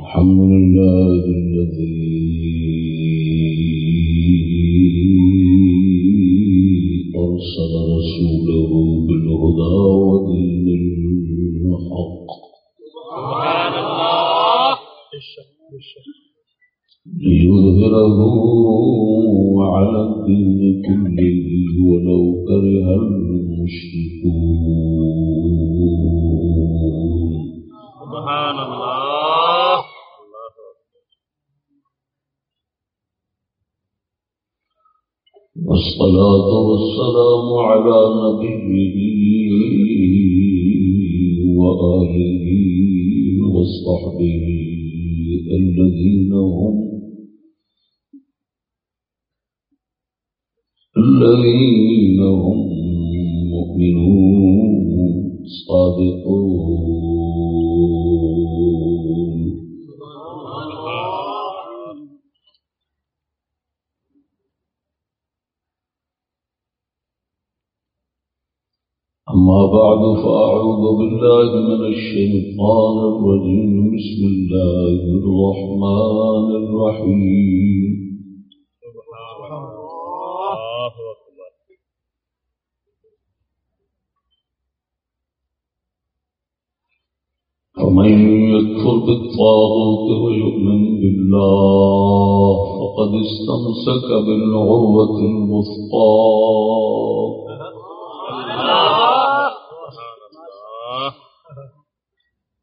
الحمد لله الذي والصلاة والسلام على نبيه وآله وصحبه الذين هم بعد فأعوذ بالله من الشيطان الرجيم. بسم الله الرحمن الرحيم. فمن يكفر بالطاغوت ويؤمن بالله فقد استمسك بالعروة الوثقى الله سبحان الله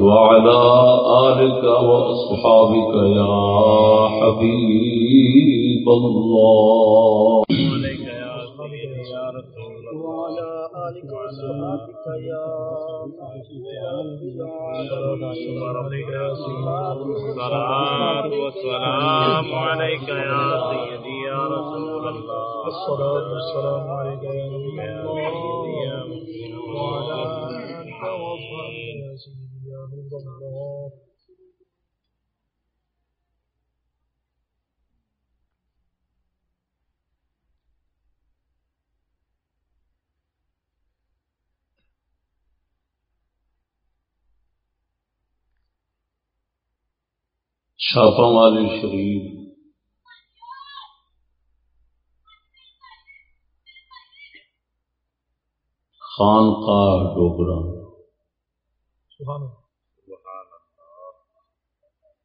وعلى آلك وأصحابك يا حبيب الله. وعلى آلك وأصحابك يا الصلاة والسلام عليك يا سيدي يا رسول الله. الصلاة والسلام عليك يا چھاپا والی شریف خان کا ڈوگرا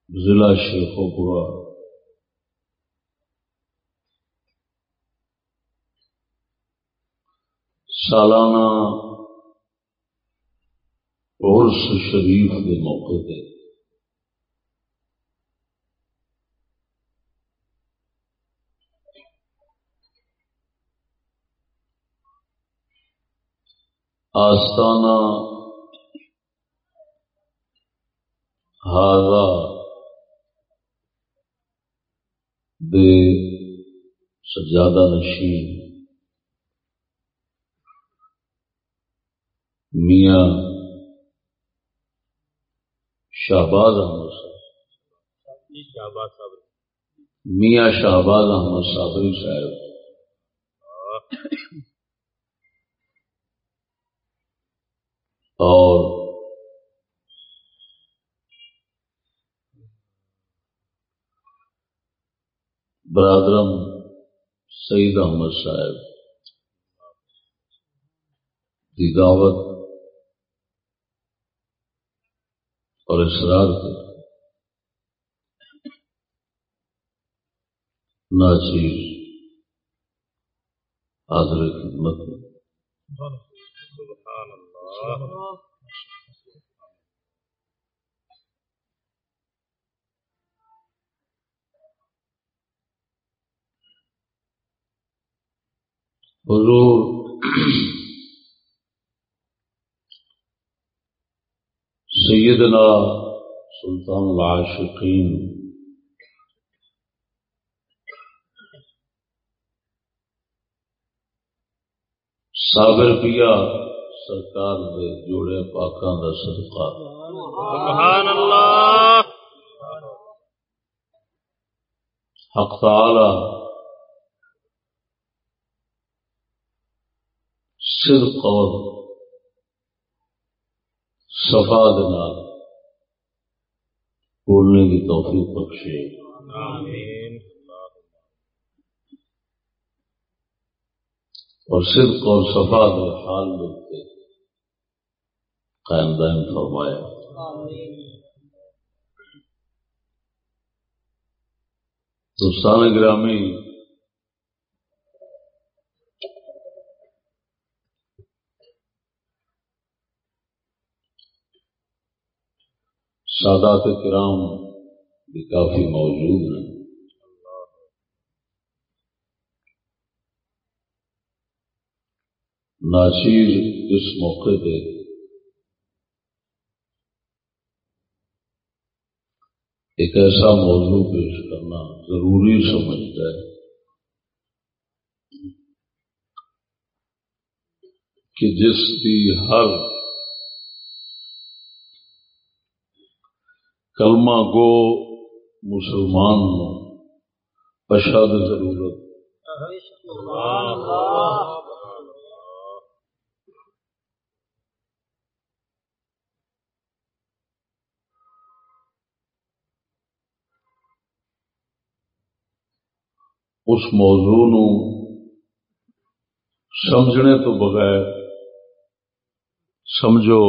ضلع شیخوپورا سالانہ عرس شریف کے موقع پہ آستانہ ہاضا بے سجادہ نشین میاں شہباز احمد صاحب۔ میاں شہباز احمد صابری صاحب۔ اور برادرم سعید احمد صاحب کی دعوت اور اصرار تھے ناچیز حاضر خدمت سبحان اللہ حضور سیدنا سلطان العاشقین صابر پیا سرکار دے جوڑے پاکاں دا صدقہ۔ سبحان اللہ۔ حق تعالی صدق اور صفا دنال بولنے کی توفیق بخشے۔ آمین۔ اور صدق اور صفا دے حال دیتے قائم دائم فرمایا۔ دوستان گرامی، سادات کرام بھی کافی موجود ہیں۔ ناچیر اس موقع پہ ایک ایسا موضوع پیش کرنا ضروری سمجھتا ہے کہ جس کی ہر کلمہ گو مسلمان اشد ضرورت۔ اس موضوع نو سمجھنے تو بغیر سمجھو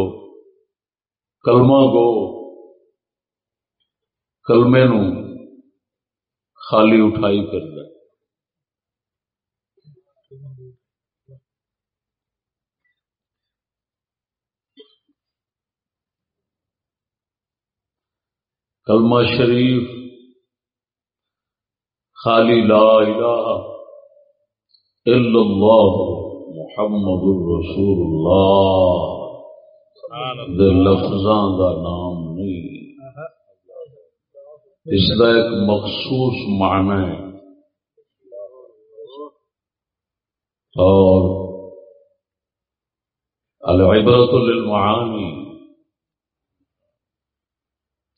کلمہ گو کلمے نو خالی اٹھائی کر دے۔ کلمہ شریف خالی لا الہ إلا اللہ محمد الرسول اللہ دے لفظاں دا نام نہیں اس کا ایک مخصوص معنی ہے. اور العبرت للمعانی.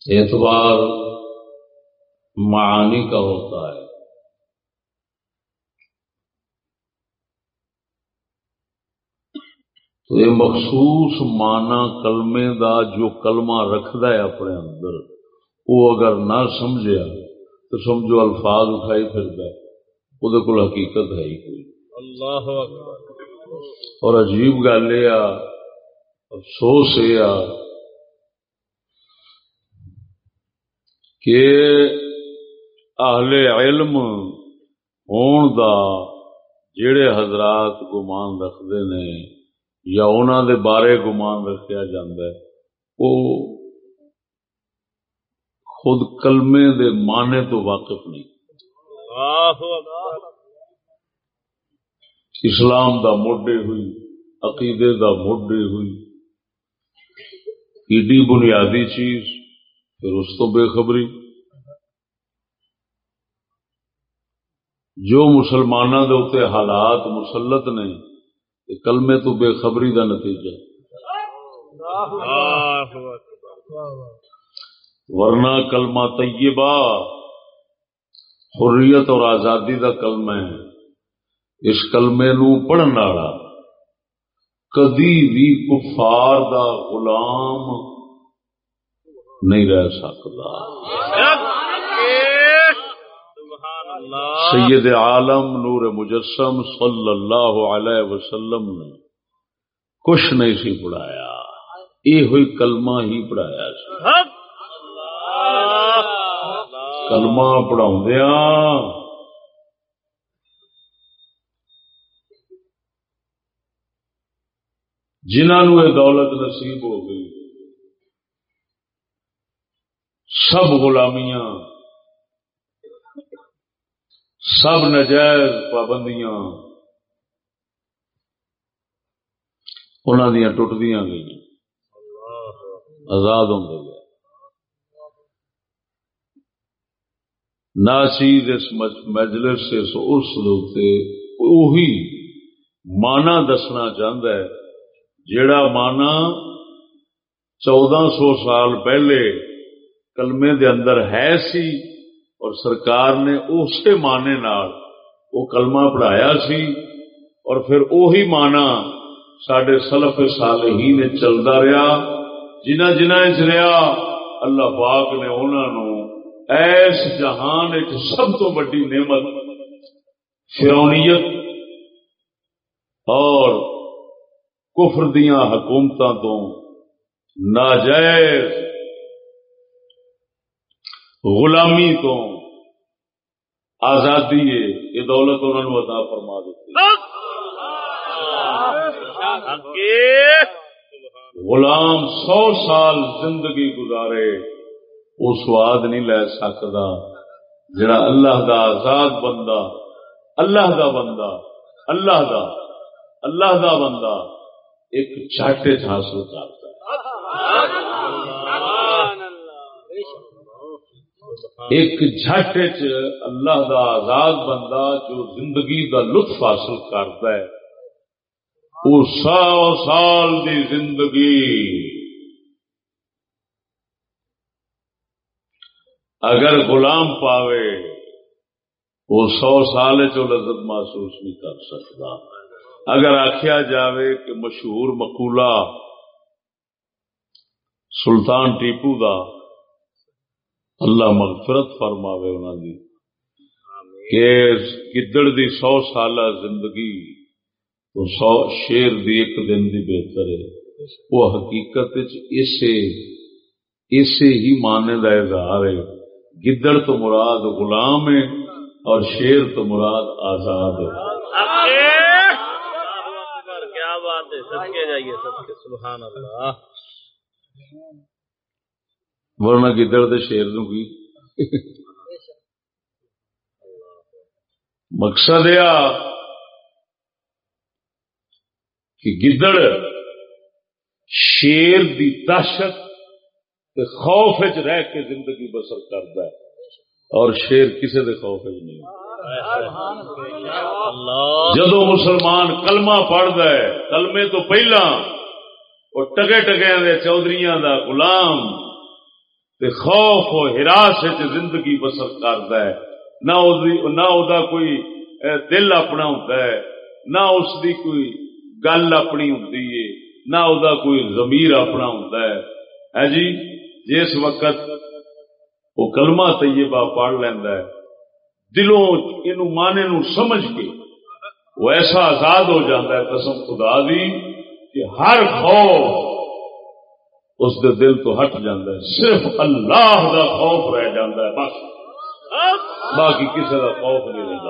اعتبار معانی کا ہوتا ہے. تو یہ مخصوص معنی کلمے دا جو کلمہ رکھدا ہے اپنے اندر وہ اگر نہ سمجھیا تو سمجھو الفاظ اٹھائی پھردا ہے۔ وہ کول حقیقت ہے ہی کوئی۔ اللہ اکبر۔ اور عجیب گل یہ آ افسوس یہ آ کہ اہل علم ہون دا جڑے حضرات گمان رکھتے نے یا انہوں دے بارے گمان رکھا جاندہ ہے وہ خود کلمے دے معنی تو واقف نہیں۔ اسلام دا موڈے ہوئی عقیدے دا موڈے ہوئی۔ ایڈی بنیادی چیز پھر اس تو بے خبری۔ جو مسلمانوں کے اتنے حالات مسلط نے یہ کلمے تو بے خبری دا نتیجہ ورنہ کلمہ طیبہ حریت اور آزادی دا کلمہ ہے۔ اس کلمے نو پڑھن والا کدی بھی کفار دا غلام نہیں رہ سکتا۔ سید عالم نور مجسم صلی اللہ علیہ وسلم نے کچھ نہیں سی پڑھایا یہ ہوئی کلمہ ہی پڑھایا سی۔ پڑھا پڑھاؤ جنہوں یہ دولت نصیب ہو گئی سب غلامیاں سب نجائز پابندیاں۔ انہوں دیا ٹوٹدیاں گئی آزاد ہوں گیا ناچیز اس مجلس سے اس وہی مانا دسنا چاہتا ہے جڑا مانا چودہ سو سال پہلے کلمے دے اندر ہے سی اور سرکار نے اسی معنی نال وہ کلمہ پڑھایا سی اور پھر وہی مانا سڈے سلف صالحی نے چلتا رہا جنہ جنہ چ رہا اللہ پاک نے انہوں ایس جہان ایک سب تو بڑی نعمت فرونیت اور کفر دیا حکومتوں تو ناجائز غلامی تو آزادی ہے یہ دولت انہوں نے عطا فرما دیتی غلام سو سال زندگی گزارے وہ سواد نہیں لے سکتا جڑا اللہ دا آزاد بندہ اللہ دا بندہ اللہ دا اللہ دا بندہ ایک چاٹے حاصل کرتا ہے ایک جھٹ اللہ دا آزاد بندہ جو زندگی دا لطف حاصل کرتا ہے وہ سو سال دی زندگی۔ اگر غلام پاوے وہ سو سال چ لذت محسوس نہیں کر سکتا۔ اگر آخیا جاوے کہ مشہور مقولہ سلطان ٹیپو دا اللہ مغفرت فرماوے انہوں دی۔ کہ گدڑ دی سو سالہ زندگی تو سو شیر دی ایک دن دی بہتر ہے۔ وہ حقیقت اسے اسے ہی مانے کا اظہار ہے۔ گدڑ تو مراد غلام ہے اور شیر تو مراد آزاد ہے۔ کیا بات ہے؟ سب کے جائیے، سب کے۔ سبحان اللہ۔ ورنہ گدڑ تو شیر نو کی؟ مقصد یہ کہ گدڑ شیر دی دہشت خوف چ رہ کے زندگی بسر کرتا ہے۔ اور شیر کسی دے خوف چ نہیں جدو مسلمان کلمہ پڑھتا ہے، کلمے تو پہلا وہ ٹگے ٹگیا دے چودھریاں دا غلام تے خوف و ہراس زندگی بسر کرتا ہے۔ نہ نہ دا کوئی دل اپنا ہوتا ہے، نہ اس دی کوئی گل اپنی ہوتی ہے، نہ دا کوئی ضمیر اپنا ہوتا ہے۔ ہے جی جس وقت وہ کلمہ طیبہ پڑھ لینا ہے، دلوں یہ مانے نو سمجھ کے وہ ایسا آزاد ہو جاتا ہے قسم خدا دی کہ ہر خوف اس دے دل تو ہٹ جاتا ہے، صرف اللہ دا خوف رہ جاتا ہے، بس۔ باقی کسی کا خوف نہیں رہتا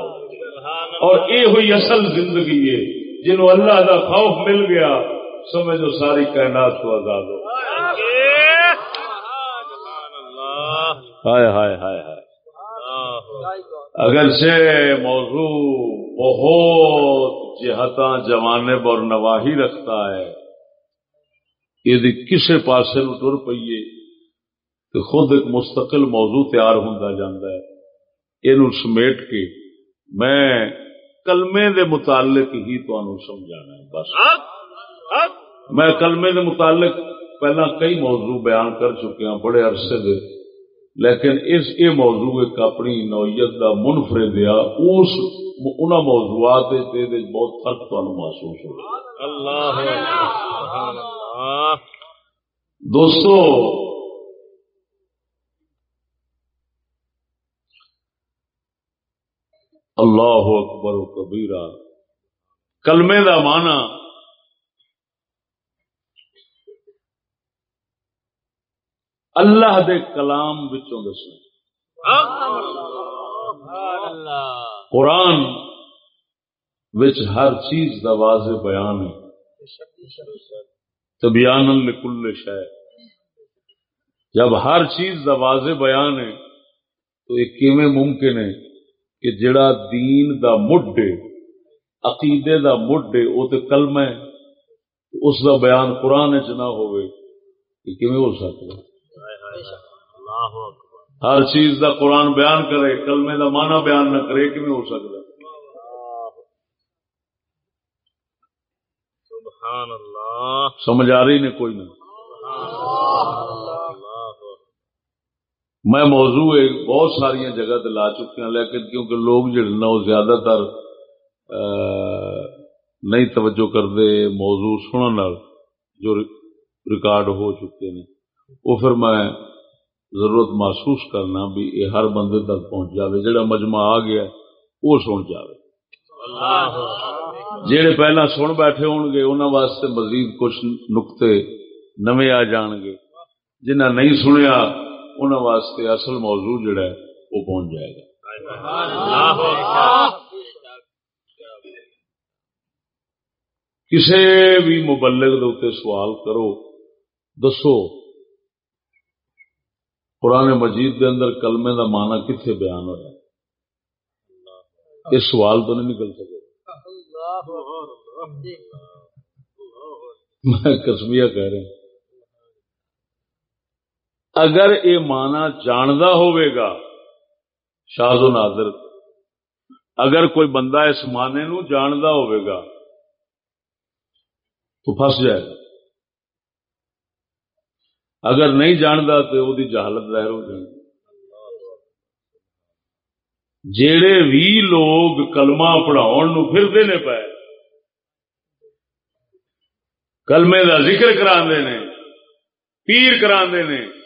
اور یہ ہوئی اصل زندگی ہے جنہوں اللہ دا خوف مل گیا، سمجھو ساری کائنات کو آزاد ہو۔ ہائے ہائے ہائے ہائے۔ اگر سے موضوع بہت جہتا جوانب اور نواہی رکھتا ہے یہ کسے پاسے نو ٹر پیے تو خود ایک مستقل موضوع تیار ہوں جاتا ہے۔ یہ سمیٹ کے میں کلمے دے متعلق ہی تمہیں سمجھانا ہے، بس۔ میں کلمے دے متعلق پہلا کئی موضوع بیان کر چکے ہیں بڑے عرصے دے، لیکن اس یہ موضوع ایک اپنی نوعیت کا منفرد آ اس ان موضوعات بہت فرق تمہیں محسوس ہو اللہ۔ دوستو، اللہ اکبر و کبیرہ، کلمے دا مانا اللہ دے کلام بچوں دسنا قرآن وچ ہر چیز دا واضح بیان ہے۔ تبیان لکل شے۔ جب ہر چیز دا واضح بیان ہے تو یہ کیویں ممکن ہے کہ جڑا دین دا مڈ ہے عقیدے دا مڈ ہے وہ تو کلمہ ہے اس دا بیان قرآن چ نہ ہوئے یہ کیویں ہو سکتا اکبر۔ ہر چیز دا قرآن بیان کرے کلمے دا معنی بیان نہ کرے کیویں ہو سکتا سبحان اللہ۔ سمجھ آ رہی نے کوئی نہ میں موضوع بہت ساری جگہ تے لا چکے ہیں لیکن کیونکہ لوگ جڑے نا وہ زیادہ تر نہیں توجہ کرتے موضوع سنن نال جو ریکارڈ ہو چکے ہیں وہ پھر میں ضرورت محسوس کرنا بھی یہ ہر بندے تک پہنچ جاوے، جڑا مجمع آ گیا، وہ سن جاوے۔ اللہ۔ جہے پہلا سن بیٹھے ہون گے انہوں واسطے مزید کچھ نقطے نوے آ جان گے۔ جنہ نہیں سنیا انہوں واسطے اصل موضوع جڑا ہے، وہ پہنچ جائے گا۔ کسی بھی مبلغ دے سوال کرو، دسو، قرآن مجید دے اندر کلمے دا معنی کتنے بیان ہوا یہ سوال تو نہیں نکل سکے۔ میں کسمیا کہہ رہا ہوں۔ اگر یہ مانا جاندا ہوئے گا شاز و نادر اگر کوئی بندہ اس معنی نو جاندا ہوئے گا، تو پھنس جائے گا۔ اگر نہیں جاندا تو وہ جہالت ظاہر ہو جائے جڑے بھی لوگ کلمہ پڑھاؤ پھرتے نے کلمے دا ذکر کرا نے، پیر کرا نے۔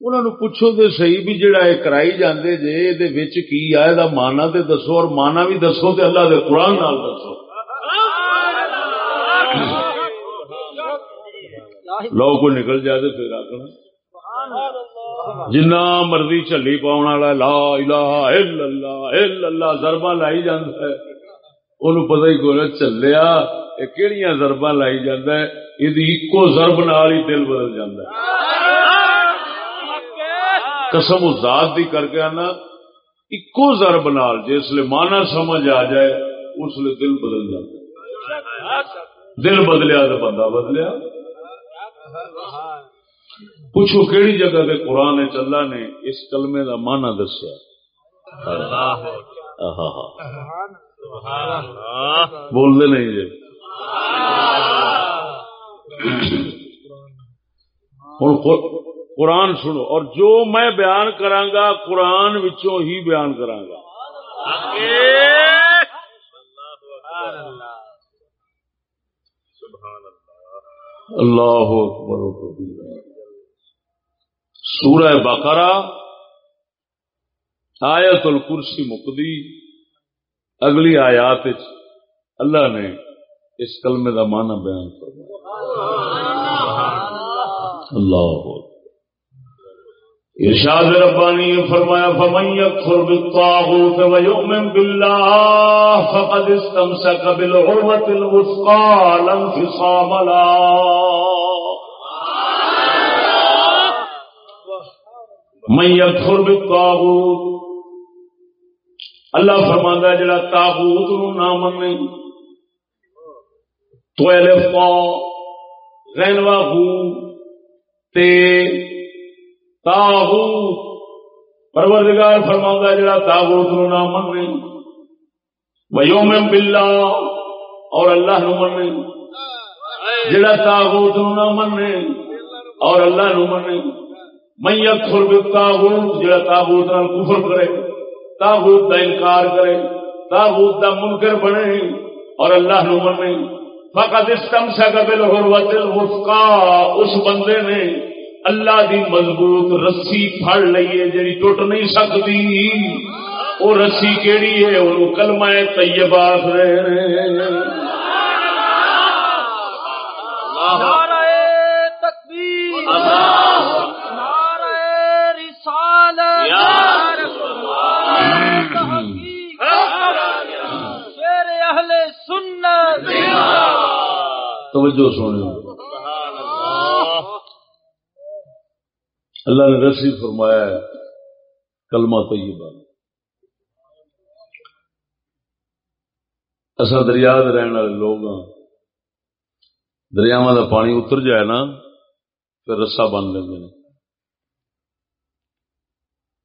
انہوں نے پوچھو تو صحیح بھی جڑا یہ کرائی جاندے جے دے وچ کی آئے دا مانا تے دسو اور مانا بھی دسو تے اللہ دے قرآن نال دسو۔ لو کو نکل جائے تو پھر آخر جنا مرضی چلی پاؤن والا، لا الہ الا اللہ الا اللہ، ضربہ لائی جاندہ ہے۔ انہوں پتہ ہی کوئی چلیا۔ یہ کہڑیاں لائی ہے یہ ایکو ضرب نال ہی دل بدل جاندہ ہے قسم ذات دی کر کے آنا اکو ضرب نال جس لیے مانا سمجھ آ جائے اس لیے دل بدل جاتا دل بدلیا تو بندہ بدلیا پوچھو کیڑی جگہ کے قرآن چلا نے اس کلمے دا مانا دسیا بول دے نہیں جی ہوں قرآن سنو اور جو میں بیان کرانگا قرآن وچوں ہی بیان کرانگا۔ اللہ اکبر سورہ بقرہ، آیت الکرسی مقدی، اگلی آیات اللہ نے اس کلمے کا معنی بیان فرمایا۔ اللہ ارشاد ربانی نے فرمایا، فمن يكفر بالطاغوت ويؤمن بالله فقد استمسك بالعروة الوثقى لا انفصام لها من يكفر بالطاغوت، اللہ فرماندا جڑا تاغوت نو نہ منے تو الف پا غین وا تے تاغوت پروردگار فرماؤں جڑا تاغوت نو نہ من ویوم باللہ اور اللہ نو من جڑا تاغوت نو نہ من اور اللہ نو من من یکفر بالتاغوت جڑا تاغوت نال کفر کرے تاغوت دا انکار کرے تاغوت دا منکر بنے اور اللہ نو من فقط استمسک بالعروۃ الوثقا اس بندے نے اللہ دی مضبوط رسی پھڑ لئیے جی ٹوٹ نہیں سکتی۔ وہ رسی کیڑی ہے؟ وہ کلمہ طیبہ آخر توجہ سونے اللہ نے رسی فرمایا ہے، کلمہ طیبہ۔ اصا دریا رہن والے لوگ ہاں دریاوا کا پانی اتر جائے نا، پھر رسا بن لیں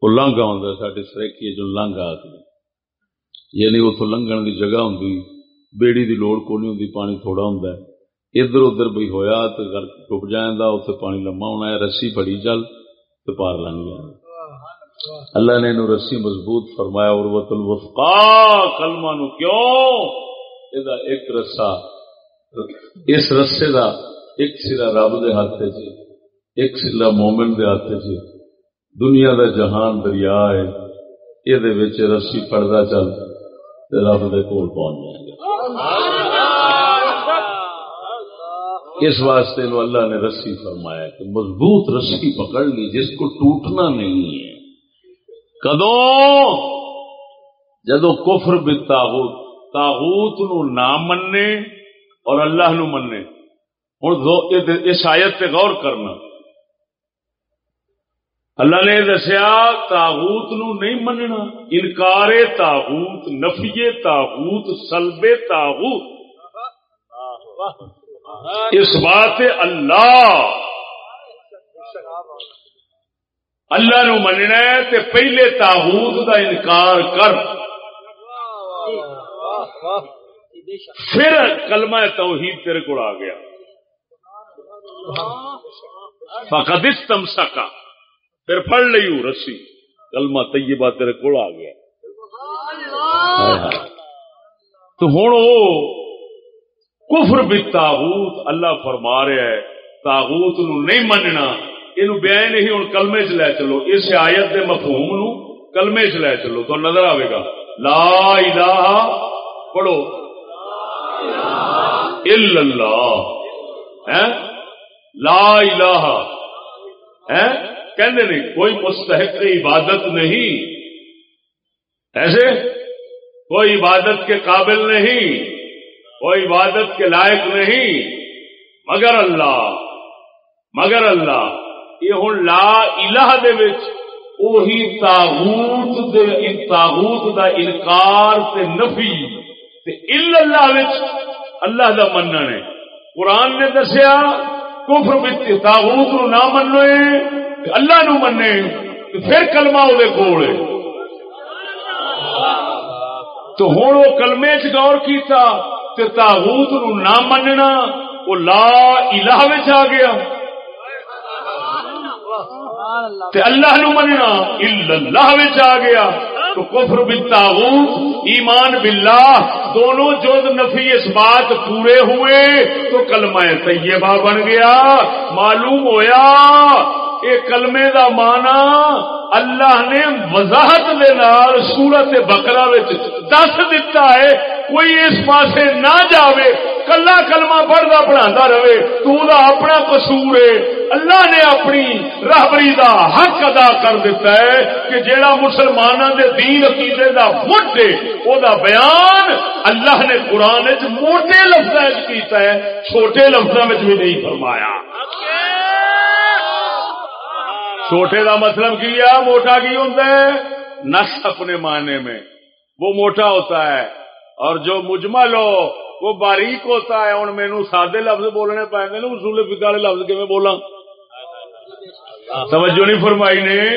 وہ لنگ آتا ساری سرکی جو لنگ آ یعنی اتو لنگن کی جگہ ہوں بیڑی کی لوڑ کو نہیں ہوں پانی تھوڑا ہوں ادھر ادھر بھائی ہوا تو ڈب جائے اتنے پانی لما ہونا ہے، رسی پڑی چل تو پار لنگ جائے اللہ نے انہوں رسی مضبوط فرمایا اور الوفقا کلمہ نو کیوں؟ یہ ایک رسا، اس رسے دا ایک سرا رب دے ہاتھ چ جی، ایک سلا مومن دے ہاتھ چ جی۔ دنیا دا جہان دریا ہے یہ رسی پڑتا چل رب دے کول پہنچ جائے۔ گا اس واسطے نو اللہ نے رسی فرمایا کہ مضبوط رسی پکڑ لی، جس کو ٹوٹنا نہیں ہے۔ کدوں؟ جدو کفر بھی تاغوت تاغوت نو نہ مننے اور اللہ نو مننے ہوں اس آیت پہ غور کرنا۔ اللہ نے دسیا، تاغوت نو نہیں مننا۔ انکار تاغوت، نفی تاغوت سلبے تاغوت۔ اس بات اللہ اللہ نو مننا ہے تے پہلے تاغوت دا انکار کر۔ پھر کلمہ توحید تیرے کو آ گیا۔ فقد سکا پھر پڑھ لی رسی۔ کلمہ طیبہ تیرے کو آ گیا۔ تو ہوں کفر بھی تاغوت اللہ فرما رہا ہے تاغوت نو نہیں مننا یہ بیان ہی ہوں کلمے چ لے چلو، اس آیت کے مفہوم نو کلمے چ لے چلو، تو نظر آئے گا۔ لا الہ، پڑھو۔ الا اللہ ہاں؟ لا الہ ہاں؟ کہنے نہیں کوئی مستحق عبادت نہیں، ایسے؟ کوئی عبادت کے قابل نہیں۔ وہ عبادت کے لائق نہیں۔ مگر اللہ مگر اللہ، یہ ہوں لا الہ دے وچ وہی تاغوت دے تاغوت دا انکار تے نفی تے الا اللہ وچ اللہ دا منن ہے۔ قرآن نے دسیا، کفر بت تاغوت نو نہ منو اللہ نو منے پھر کلمہ وہ کول تو ہوں وہ کلمے چ غور کیتا تے تاغوت نو نہ مننا، وہ لا الہ وچ آ گیا۔ تے اللہ نو مننا الا اللہ وچ آ گیا۔ تو کفر بالتاغوت، ایمان باللہ، دونوں جز نفی اس بات پورے ہوئے تو کلمہ طیبہ بن گیا۔ معلوم ہویا اے کلمے دا مانا اللہ نے وضاحت دے نال سورت بکرا دس دتا ہے، کوئی اس پاسے نہ جاوے، کلا کلمہ پڑھتا پڑھا رہے، تو دا اپنا قصور ہے۔ اللہ نے اپنی راہبری دا حق ادا کر دیتا ہے کہ جیڑا مسلمانوں دے دین عقیدے دا مٹ ہے، او دا بیان اللہ نے قرآن موٹے لفظ کیتا ہے، چھوٹے لفظوں میں بھی نہیں فرمایا۔ چھوٹے کا مطلب کیا موٹا کی ہوتا ہے نس اپنے معنی میں۔ وہ موٹا ہوتا ہے اور جو مجمل ہو وہ باریک ہوتا ہے۔ ہوں مینو سادے لفظ بولنے پائیں گے نا اصول فکا والے لفظ کی بولا توجہ نہیں فرمائی نے؟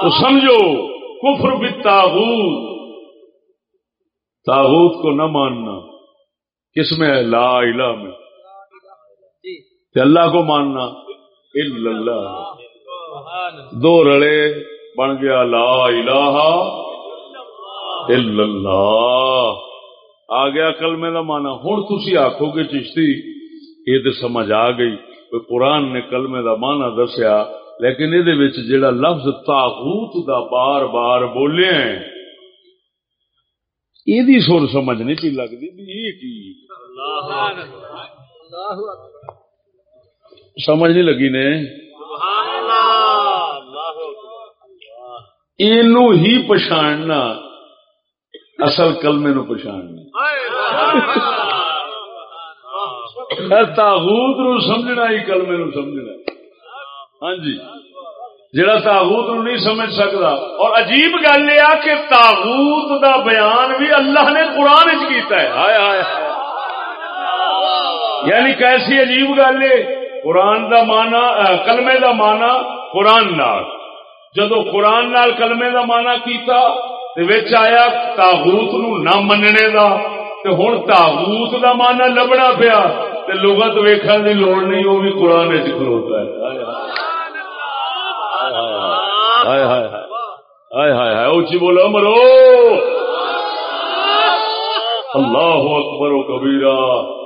تو سمجھو کفر بھی تاغوت۔ تاغوت کو نہ ماننا۔ کس میں؟ ہے لا الہ میں۔ اللہ کو ماننا۔ اللہ. دو رڑے بن گیا، لا الہ الا اللہ. آ گیا کلمے کا مانا ہوں تھی آخو گے چشتی، یہ تو سمجھ آ گئی قرآن نے کلمے کا مانا دسیا، لیکن یہ جڑا لفظ تاغوت دا بار بار بولے یہ سر سمجھ نہیں پی لگتی یہ سمجھ نہیں لگی نے۔ ہی پچھاڑنا اصل کلمے نو پچھاڑنا تاغوت نو سمجھنا، ہی کلمے نو سمجھنا۔ ہاں جی۔ جڑا تاغوت نو نہیں سمجھ سکتا اور عجیب گل یہ کہ تاغوت دا بیان بھی اللہ نے قرآن چ کیتا ہے۔ ہائے ہائے۔ یعنی کیسی عجیب گل ہے؟ قرآن دا مانا کلمے دا مانا قرآن نال۔ جدو قرآن نال کلمے دا مانا کیتا، تے آیا تاغوت نو نہ مننے دا۔ تے ہن تاغوت دا مانا لبنا پیا، تے لغت ویکھن دی لوڑ نہیں وہ بھی قرآن وچ کھلوتا ہے۔ ہائے ہائے ہائے ہائے ہائے اونچی بولو مرو اللہ اکبر و کبیرہ۔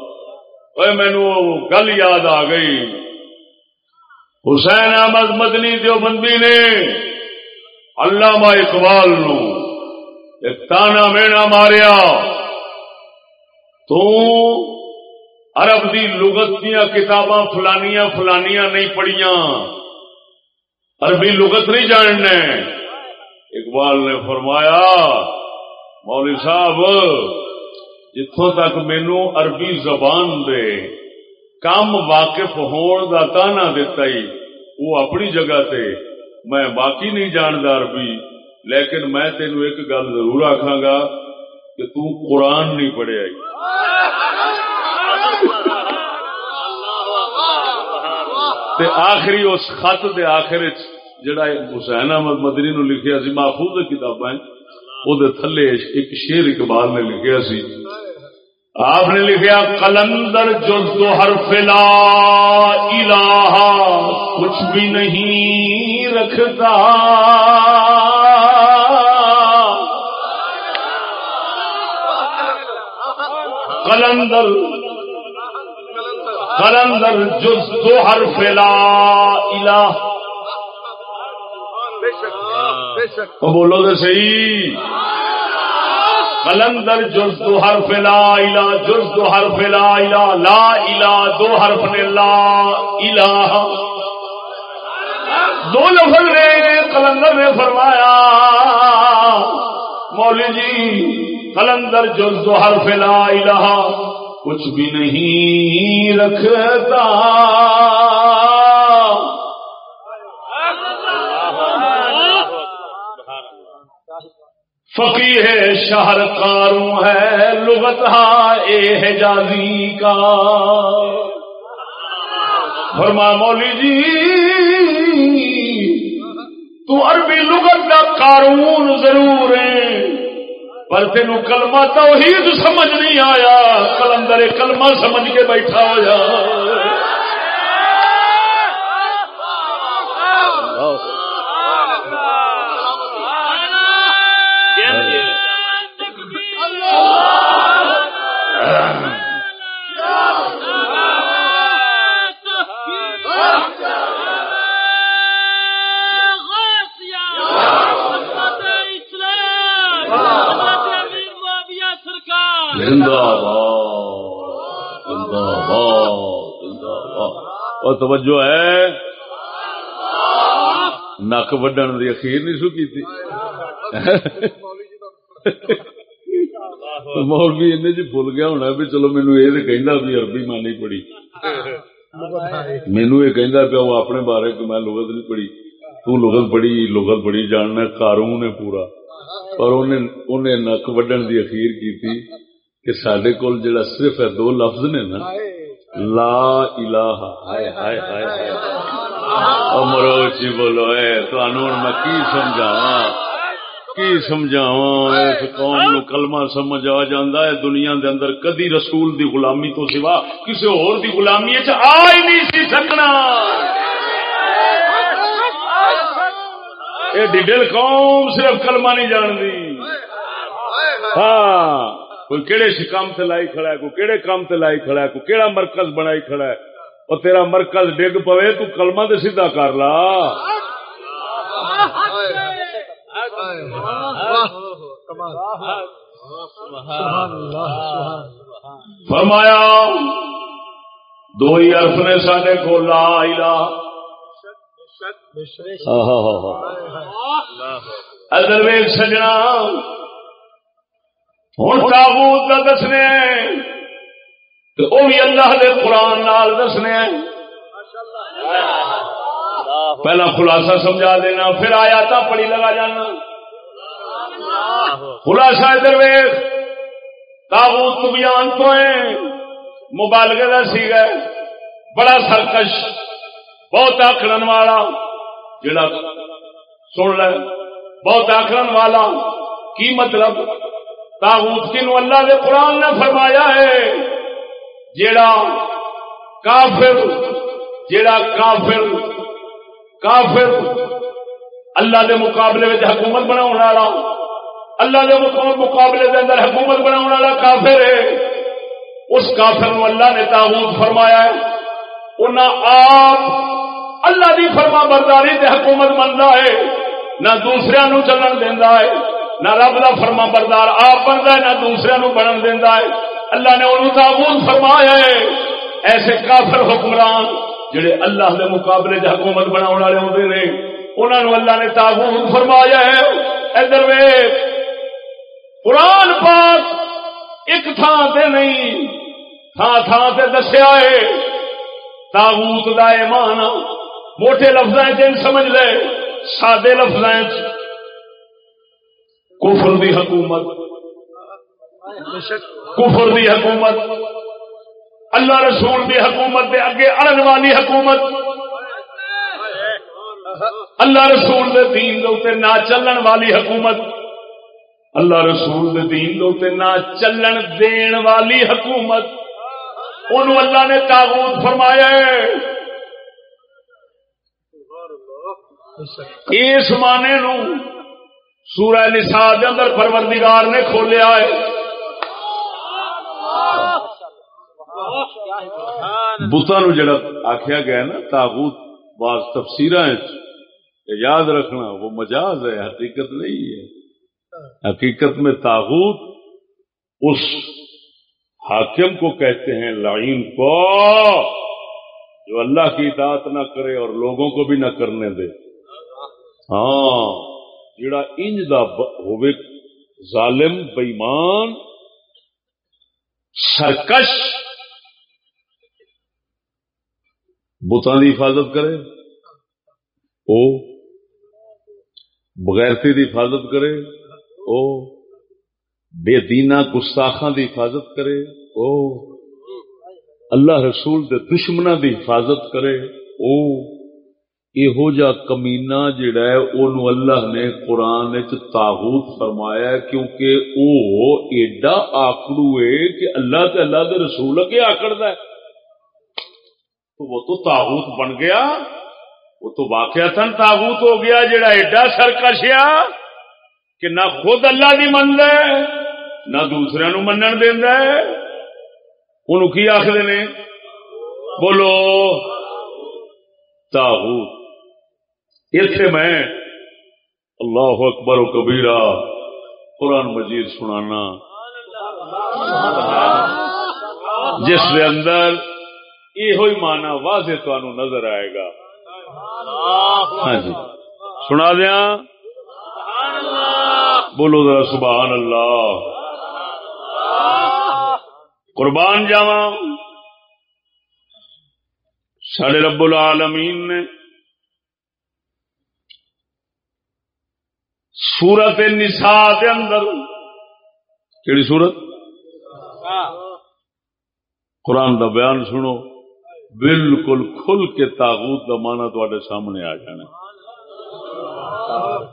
مینو گل یاد آ گئی حسین احمد مدنی دیوبندی نے علامہ اقبال نو ایک تانا مینا ماریا تو عرب دی لغت دیا کتاباں فلانیاں فلانیاں نہیں پڑھیاں عربی لغت نہیں جاننے اقبال نے فرمایا مولوی صاحب جتوں تک مینو عربی زبان دے کام واقف ہون دا تانا دتا ہی وہ اپنی جگہ تے میں باقی نہیں جاندا عربی، لیکن میں تینو ایک گل ضرور آکھاں گا کہ تو قرآن نہیں پڑھیا تے آخری اس خط دے آخر جڑا حسین احمد مدنی نو لکھیا سی محفوظ کتاباں وہ تھلے ایک شیر اقبال نے لکھیا سی۔ آپ نے لکھا کلندر جو تو ہر فلا الہ کچھ بھی نہیں رکھتا. کلندر کلندر جز تو ہر فلا الہ بولو تو صحیح. کلندر جز دو حرف لا الہ، جز دو حرف لا الہ لا الہ، دو حرف نے لا الہ۔ دو لفظ نے کلندر نے فرمایا۔ مولی جی کلندر جز دو حرف لا الہ، کچھ بھی نہیں رکھتا۔ فقی ہے شہر کاروں ہے، لغت اے حجازی کا۔ فرما مولی جی تو عربی لغت کا قارون ضرور ہے پر تین کلمہ توحید سمجھ نہیں آیا، کلندر کلمہ سمجھ کے بیٹھا ہو جا اور توجہ ہے؟ نک وڈن کی اخیر نہیں سو کی مولوی ان جی بھول گیا ہونا بھی چلو مینو یہ کہ بھی عربی میں نہیں پڑھی۔ مینو یہ کہ پیا وہ اپنے بارے کہ میں لغت نہیں پڑھی۔ تو لغت پڑھی لغت پڑھی، جاننا کاروں نے پورا۔ پر انہیں نک وڈن کی اخیر کی تھی کہ سڈے کول جڑا صرف ہے دو لفظ نے نا لا الہ ہائے ہائے ہائے ہائے۔ مرو چی بولو اے تو میں کی سمجھاوا کی سمجھاوا اس قوم نو کلمہ سمجھ آ جاندا ہے دنیا دے اندر کدی رسول دی غلامی تو سوا کسی اور دی غلامی چ آ ہی نہیں سی سکنا۔ اے ڈیڈل قوم صرف کلمہ نہیں جاندی۔ ہاں۔ کوئی کہڑے کام سے لائی کھڑا ہے، کوئی کہڑے کام سے لائی کھڑا ہے، کوئی کہڑا مرکز بنائی کھڑا ہے، اور تیرا مرکز ڈگ پوے، تو کلمہ تو سیدھا کر لا۔ فرمایا دو ہی ارف نے سارے کو لا الہ۔ ادر ویگ سجنا ہوں تابوت کا دسنے تو وہ بھی اللہ دے قرآن نال دسنے پہلا خلاصہ سمجھا دینا، پھر آیا تھا پڑی لگا جانا۔ خلاصہ ادھر ویخ تابوت بیان تو ہے مبالغے کا سی گئے بڑا سرکش، بہت آخر والا، جڑا سن لے، بہت آخر والا، کی مطلب؟ تابوت کنو اللہ دے قرآن نے فرمایا ہے، جیڑا کافر جیڑا کافر کافر اللہ دے مقابلے میں حکومت بنا والا، اللہ دے مقابلے دے اندر حکومت بنا والا کافر ہے۔ اس کافر نو اللہ نے تابوت فرمایا ہے۔ انہیں آپ اللہ دی فرما برداری تے حکومت بنتا ہے، نہ دوسرے نو چلن دینا ہے۔ نہ رب کا فرما بردار، آپ بنتا ہے، نہ دوسرے نو بنن دینا ہے۔ اللہ نے انہوں تابوت فرمایا ہے۔ ایسے کافر حکمران جڑے اللہ دے مقابلے چ حکومت بنا والے ہوتے ہیں انہوں نے اللہ نے تابوت فرمایا ہے۔ ادھر وے قرآن پاک ایک تھان سے نہیں تھان تھان سے دسیا ہے۔ تابوت کا ایمان، موٹے لفظ سمجھ لے، سادے لفظ کفر دی حکومت. کفر دی حکومت. اللہ رسول دی حکومت دے اگے اڑن والی حکومت. اللہ رسول دے دین دے نہ چلن والی حکومت. اللہ رسول دے دین دے نہ چلن دین والی حکومت. انہوں اللہ نے تاغوت فرمایا ہے. اس معنی نو سورہ نساء دے اندر پروردگار نے کھولیا ہے۔ بتان جڑا آخیا گیا نا، تاغوت بعض تفسیر یاد رکھنا، وہ مجاز ہے، حقیقت نہیں ہے۔ حقیقت میں تاغوت اس حاکم کو کہتے ہیں لائن کو، جو اللہ کی اطاعت نہ کرے اور لوگوں کو بھی نہ کرنے دے۔ ہاں۔ جڑا انج دا ہوئے ظالم بےمان سرکش بتان کی حفاظت کرے، او بغیرتی کی حفاظت کرے، او بے دینا گستاخاں دی حفاظت کرے، او اللہ رسول دے دشمنا دی حفاظت کرے، او یہو جا کمینا جڑا ہے اونوں اللہ نے قرآن تاغوت فرمایا کیونکہ او ایڈا آکڑو ہے کہ اللہ تے اللہ دے رسول اگے آکڑدا ہے تو وہ تو تاغوت بن گیا وہ تو واقعہ تن تاغوت ہو گیا جڑا ایڈا سرکشیا کہ نہ خود اللہ دی من لے نہ دوسرے نو منن دینا ہے انہوں کی آخر نے بولو تاغوت اتنے میں اللہ اکبر و کبیرہ قرآن مجید سنانا۔ جس کے اندر یہ مانا واضح تہن نظر آئے گا۔ ہاں جی۔ سنا دیا بولو ذرا سبحان اللہ۔ قربان جاوا سڈے رب العالمین نے سورت نساء کے اندر. کہڑی سورت؟ قرآن دا بیان سنو. بالکل کھل کے تاغوت کا مانا تے سامنے آ جانا.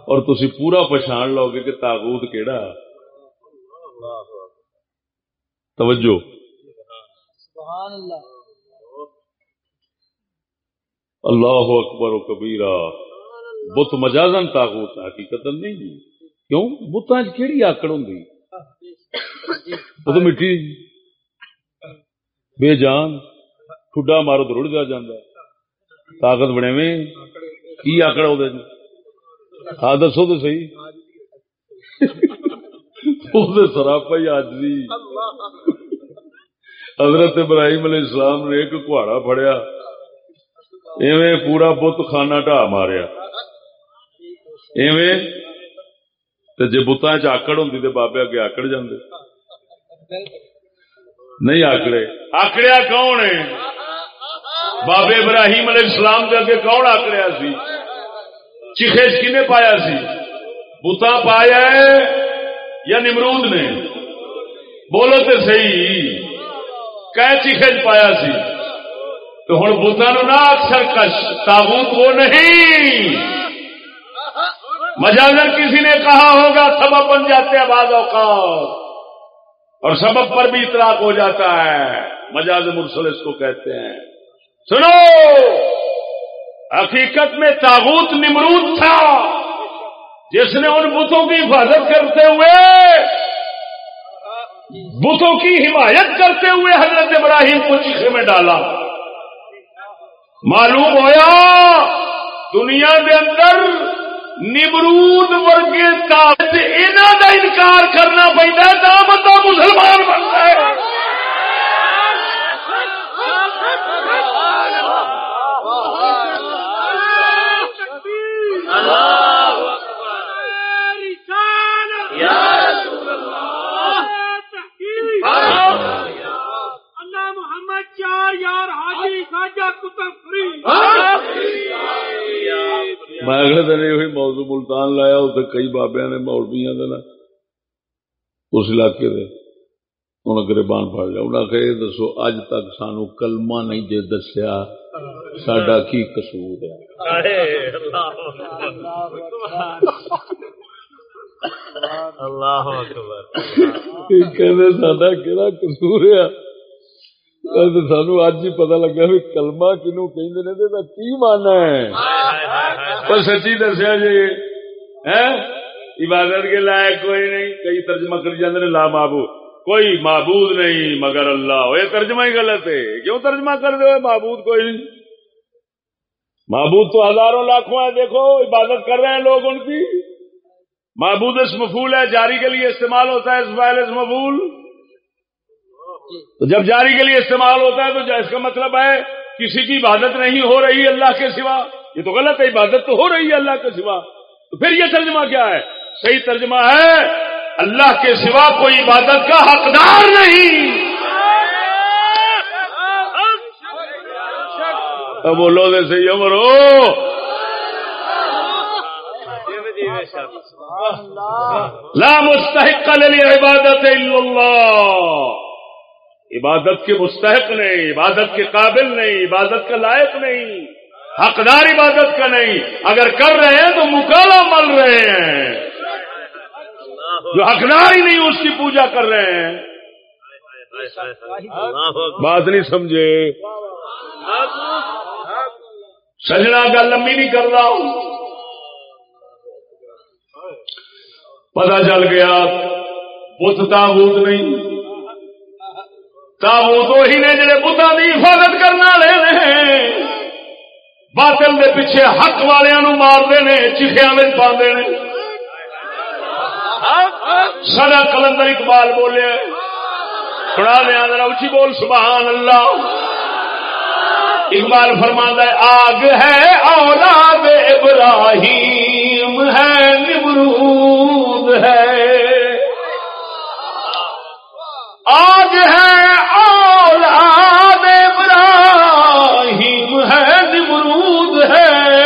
اور تسی پورا پچھان لو گے کہ تاغوت کیڑا توجہ. اللہ اکبر و کبیرہ. بت مجازن تاغوت حقیقت نہیں جی کیوں؟ بتان کہڑی آکڑ ہوں وہ تو مٹی، بے جان، ٹھڈا مارو تو رڑ جا جانا طاقت بنے میں کی آکڑ وہ ہاں دسو تو سی سراپا ہی آج بھی۔ حضرت ابراہیم علیہ السلام نے ایک کہاڑا فڑیا ایویں پورا بت خانہ ڈا ماریا۔ ایویں؟ جی بتان چکڑ ہوں تو بابے اگے آکڑ جاندے۔ نہیں آکڑے۔ آکڑیا کون ہے؟ بابے ابراہیم علیہ السلام دے اگے کون آکڑیا سی؟ چیخے کنے پایا سی؟ بتا پایا ہے یا نمرود نے؟ بولو تو صحیح۔ کہ چیخے پایا سی۔ تو ہوں بتا نو نہ اکثر کش۔ تابوت وہ نہیں۔ مجازر کسی نے کہا ہوگا، سبب بن جاتے ہیں بعض اوقات۔ اور سبب پر بھی اطلاق ہو جاتا ہے۔ مجاز مرسل اس کو کہتے ہیں۔ سنو! حقیقت میں تاغوت نمرود تھا، جس نے ان بتوں کی حفاظت کرتے ہوئے، بتوں کی حمایت کرتے ہوئے حضرت ابراہیم کو چیخے میں ڈالا۔ معلوم ہوا دنیا کے اندر نمرود ورگے طاقت کا انکار کرنا پہنا تو بندہ مسلمان بنتا ہے۔ میں اگلے دن یہ موضوع ملتان لایا اتنے کئی بابیا نے مولبیا اس علاقے دے۔ انہیں گربان پڑ لیا انہیں کہ یہ دسو اج تک سانو کلمہ نہیں جے دسیا۔ سڈا کی قصور ہے؟ اللہ اکبر۔ کہنے سڈا کہڑا قصور ہے؟ سانو اج ہی پتا لگا بھی کلمہ کنو کہ کی مانا ہے پر سچی دسیا جی عبادت کے لائق کوئی نہیں کئی ترجمہ کر جاتے لا معبود کوئی معبود نہیں مگر اللہ یہ ترجمہ ہی غلط ہے کیوں ترجمہ کر دو معبود کوئی نہیں معبود تو ہزاروں لاکھوں ہے دیکھو عبادت کر رہے ہیں لوگ ان کی معبود اس مفول ہے جاری کے لیے استعمال ہوتا ہے اس فائل اس مفول تو جب جاری کے لیے استعمال ہوتا ہے تو اس کا مطلب ہے کسی کی عبادت نہیں ہو رہی اللہ کے سوا۔ یہ تو غلط ہے، عبادت تو ہو رہی ہے اللہ کے سوا۔ تو پھر یہ ترجمہ کیا ہے؟ صحیح ترجمہ ہے، اللہ کے سوا کوئی عبادت کا حقدار نہیں۔ بولو دے صحیح امرو لا مستحق عبادت اللہ۔ عبادت کے مستحق نہیں، عبادت کے قابل نہیں، عبادت کا لائق نہیں، حقدار عبادت کا نہیں۔ اگر کر رہے ہیں تو مکالا مل رہے ہیں۔ جو حقدار ہی نہیں، اس کی پوجا کر رہے ہیں۔ بات نہیں سمجھے۔ سجنا کا لمبی نہیں کر رہا ہوں۔ پتا چل گیا، بت تابوت نہیں۔ تابوت وہی نے جڑے بتا کی حفاظت کرنے والے باطل دے پیچھے حق والوں مارتے ہیں چیخیا میں پاندے نے سدا کلندر اقبال بولے سنا دیا ذرا اچھی بول سبحان اللہ اقبال فرماندہ ہے آگ ہے اولاد ابراہیم ہے نمرود ہے آگ ہے اولاد ابراہیم ہے نمرود ہے۔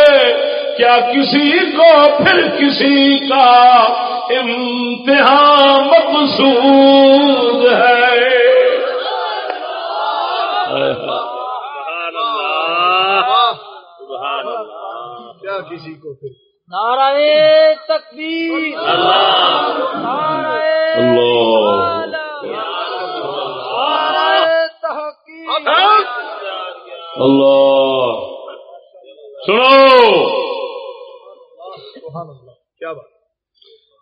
کیا کسی کو پھر کسی کا امتحان مقصود ہے؟ کیا کسی کو پھر؟ نعرہ تکبیر۔ اللہ۔ نعرہ اللہ سنو کیا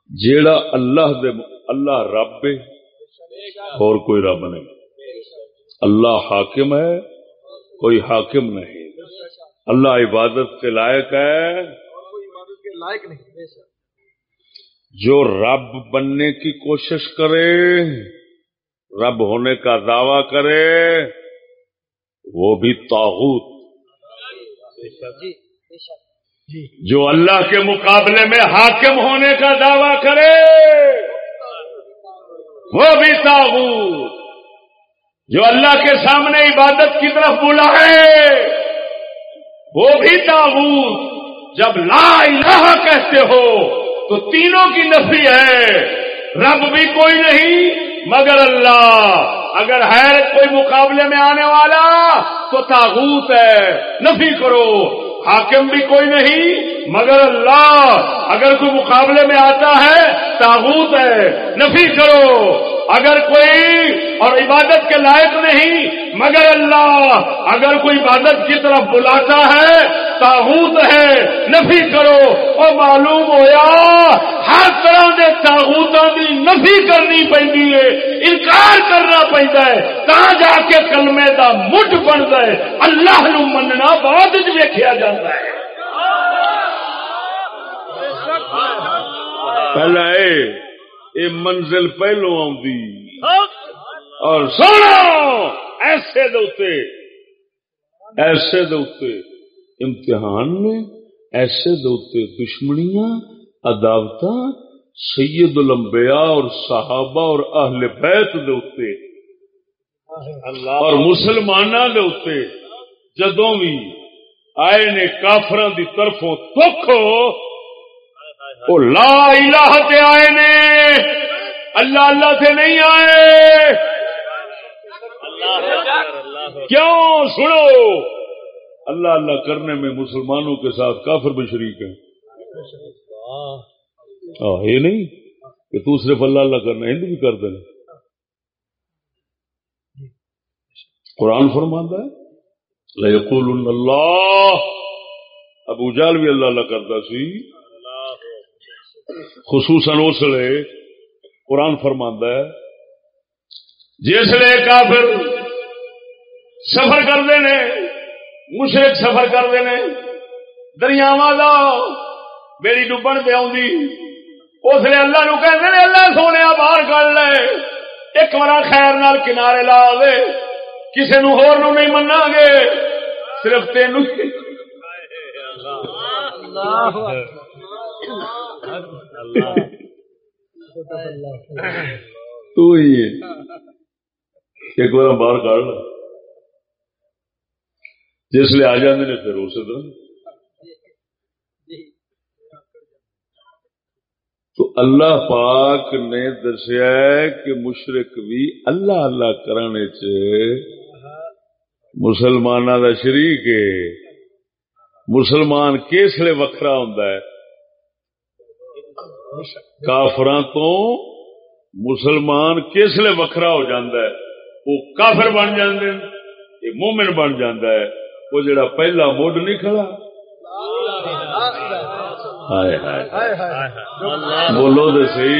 جیڑا اللہ دے اللہ رب اور کوئی رب نہیں۔ اللہ حاکم ہے، کوئی حاکم نہیں۔ اللہ عبادت کے لائق ہے۔ کوئی عبادت کے لائق نہیں جو رب بننے کی کوشش کرے، رب ہونے کا دعوی کرے وہ بھی تاغوت جی بے شک۔ جی۔ جو اللہ کے مقابلے میں حاکم ہونے کا دعویٰ کرے وہ بھی تاغوت جو اللہ کے سامنے عبادت کی طرف بلا ہے وہ بھی تابوت جب لا الہ کہتے ہو تو تینوں کی نفی ہے۔ رب بھی کوئی نہیں مگر اللہ، اگر ہے کوئی مقابلے میں آنے والا تو تاغوت ہے، نفی کرو۔ حاکم بھی کوئی نہیں، مگر اللہ، اگر کوئی مقابلے میں آتا ہے، تاغوت ہے، نفی کرو۔ اگر کوئی اور عبادت کے لائق نہیں، مگر اللہ اگر کوئی عبادت کی طرف بلاتا ہے، تاغوت ہے، نفی کرو۔ اور معلوم ہویا، ہر طرح کے تاغوتوں کی نفی کرنی پی انکار کرنا پہنتا ہے تا جا کے کلمے کا مٹھ بنتا ہے۔ اللہ نو مننا بعد ویکیا جاتا ہے۔ پہلا اے منزل پہلو اور سنو ایسے دوتے ایسے دوتے امتحان میں ایسے دوتے دشمنیاں عداوت سید الانبیاء اور صحابہ اور اہل بیت دوتے اور مسلمانوں دے جدوں بھی آئے نے کافران دی طرفوں تکھو وہ لا الہ تے آئے نے۔ اللہ اللہ سے نہیں آئے۔ کیوں؟ سنو۔ اللہ اللہ کرنے میں مسلمانوں کے ساتھ کافر بھی شریک ہیں۔ یہ نہیں کہ تو صرف اللہ اللہ کرنا ہند بھی کر دینا۔ قرآن فرماندہ ہے لَيَقُولُ اللہ ابو جال بھی اللہ اللہ کرتا سی۔ خصوصاً اس لیے قرآن فرماندہ ہے، جس لیے کافر سفر کرتے ہیں مشرق سفر کرتے ہیں دریاوا دا میری ڈبن پہ آئی اس لیے اللہ نو کہتے ہیں اللہ سونے باہر کر لے، ایک بار خیر نال کنارے لا دے کسی نو ہور نو نہیں منا گے، صرف تین تو ہی ایک بار باہر کاٹ لا جس لیے آ جاتے ہیں پھر اسے طرح۔ تو اللہ پاک نے دسیا کہ مشرق بھی اللہ اللہ کرنے مسلمانوں کا شریک ہے۔ مسلمان کس لیے وکھرا ہوں کافران تو مسلمان کس لیے وکھرا ہو جاندہ ہے؟ وہ کافر بن جاندے ہیں، یہ مومن بن جاندہ ہے۔ وہ جڑا پہلا موڈ نہیں کھڑا؟ ہائے ہائے۔ بولو تو سی۔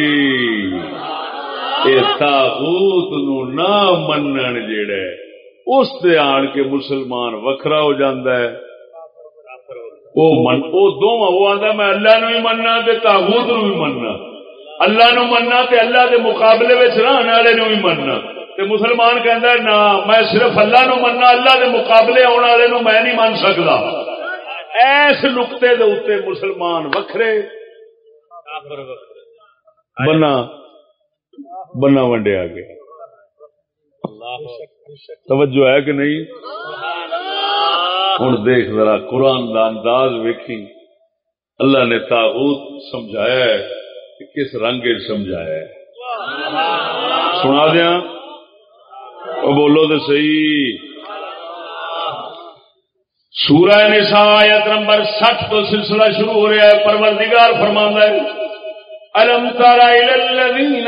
یہ تاغوت نو نہ منن جڑا اس تے آن کے مسلمان وکھرا ہو جاندہ ہے۔ وہ من میں اللہ نو ہی مننا تے تاغوت نو مننا. اللہ نو مننا تے اللہ دے مقابلے رہنے والے نو مننا. تے مسلمان کہندا ہے نا میں صرف اللہ نو مننا اللہ دے مقابلے آنے والے نو میں نہیں من سکتا ایس نقطے دے اوتے مسلمان وکھرے۔ بنا بنا ونڈیا گیا۔ توجہ ہے کہ نہیں؟ ہوں دیکھ ذرا قرآن کا انداز ویکھی۔ اللہ نے تاغوت سمجھایا ہے کہ کس رنگ سمجھایا ہے۔ سنا دیا وہ بولو تو صحیح۔ سورہ نساء آیت نمبر سٹھ تو سلسلہ شروع ہو رہا ہے، پروردگار فرمانا ہے، الم تر الى الذين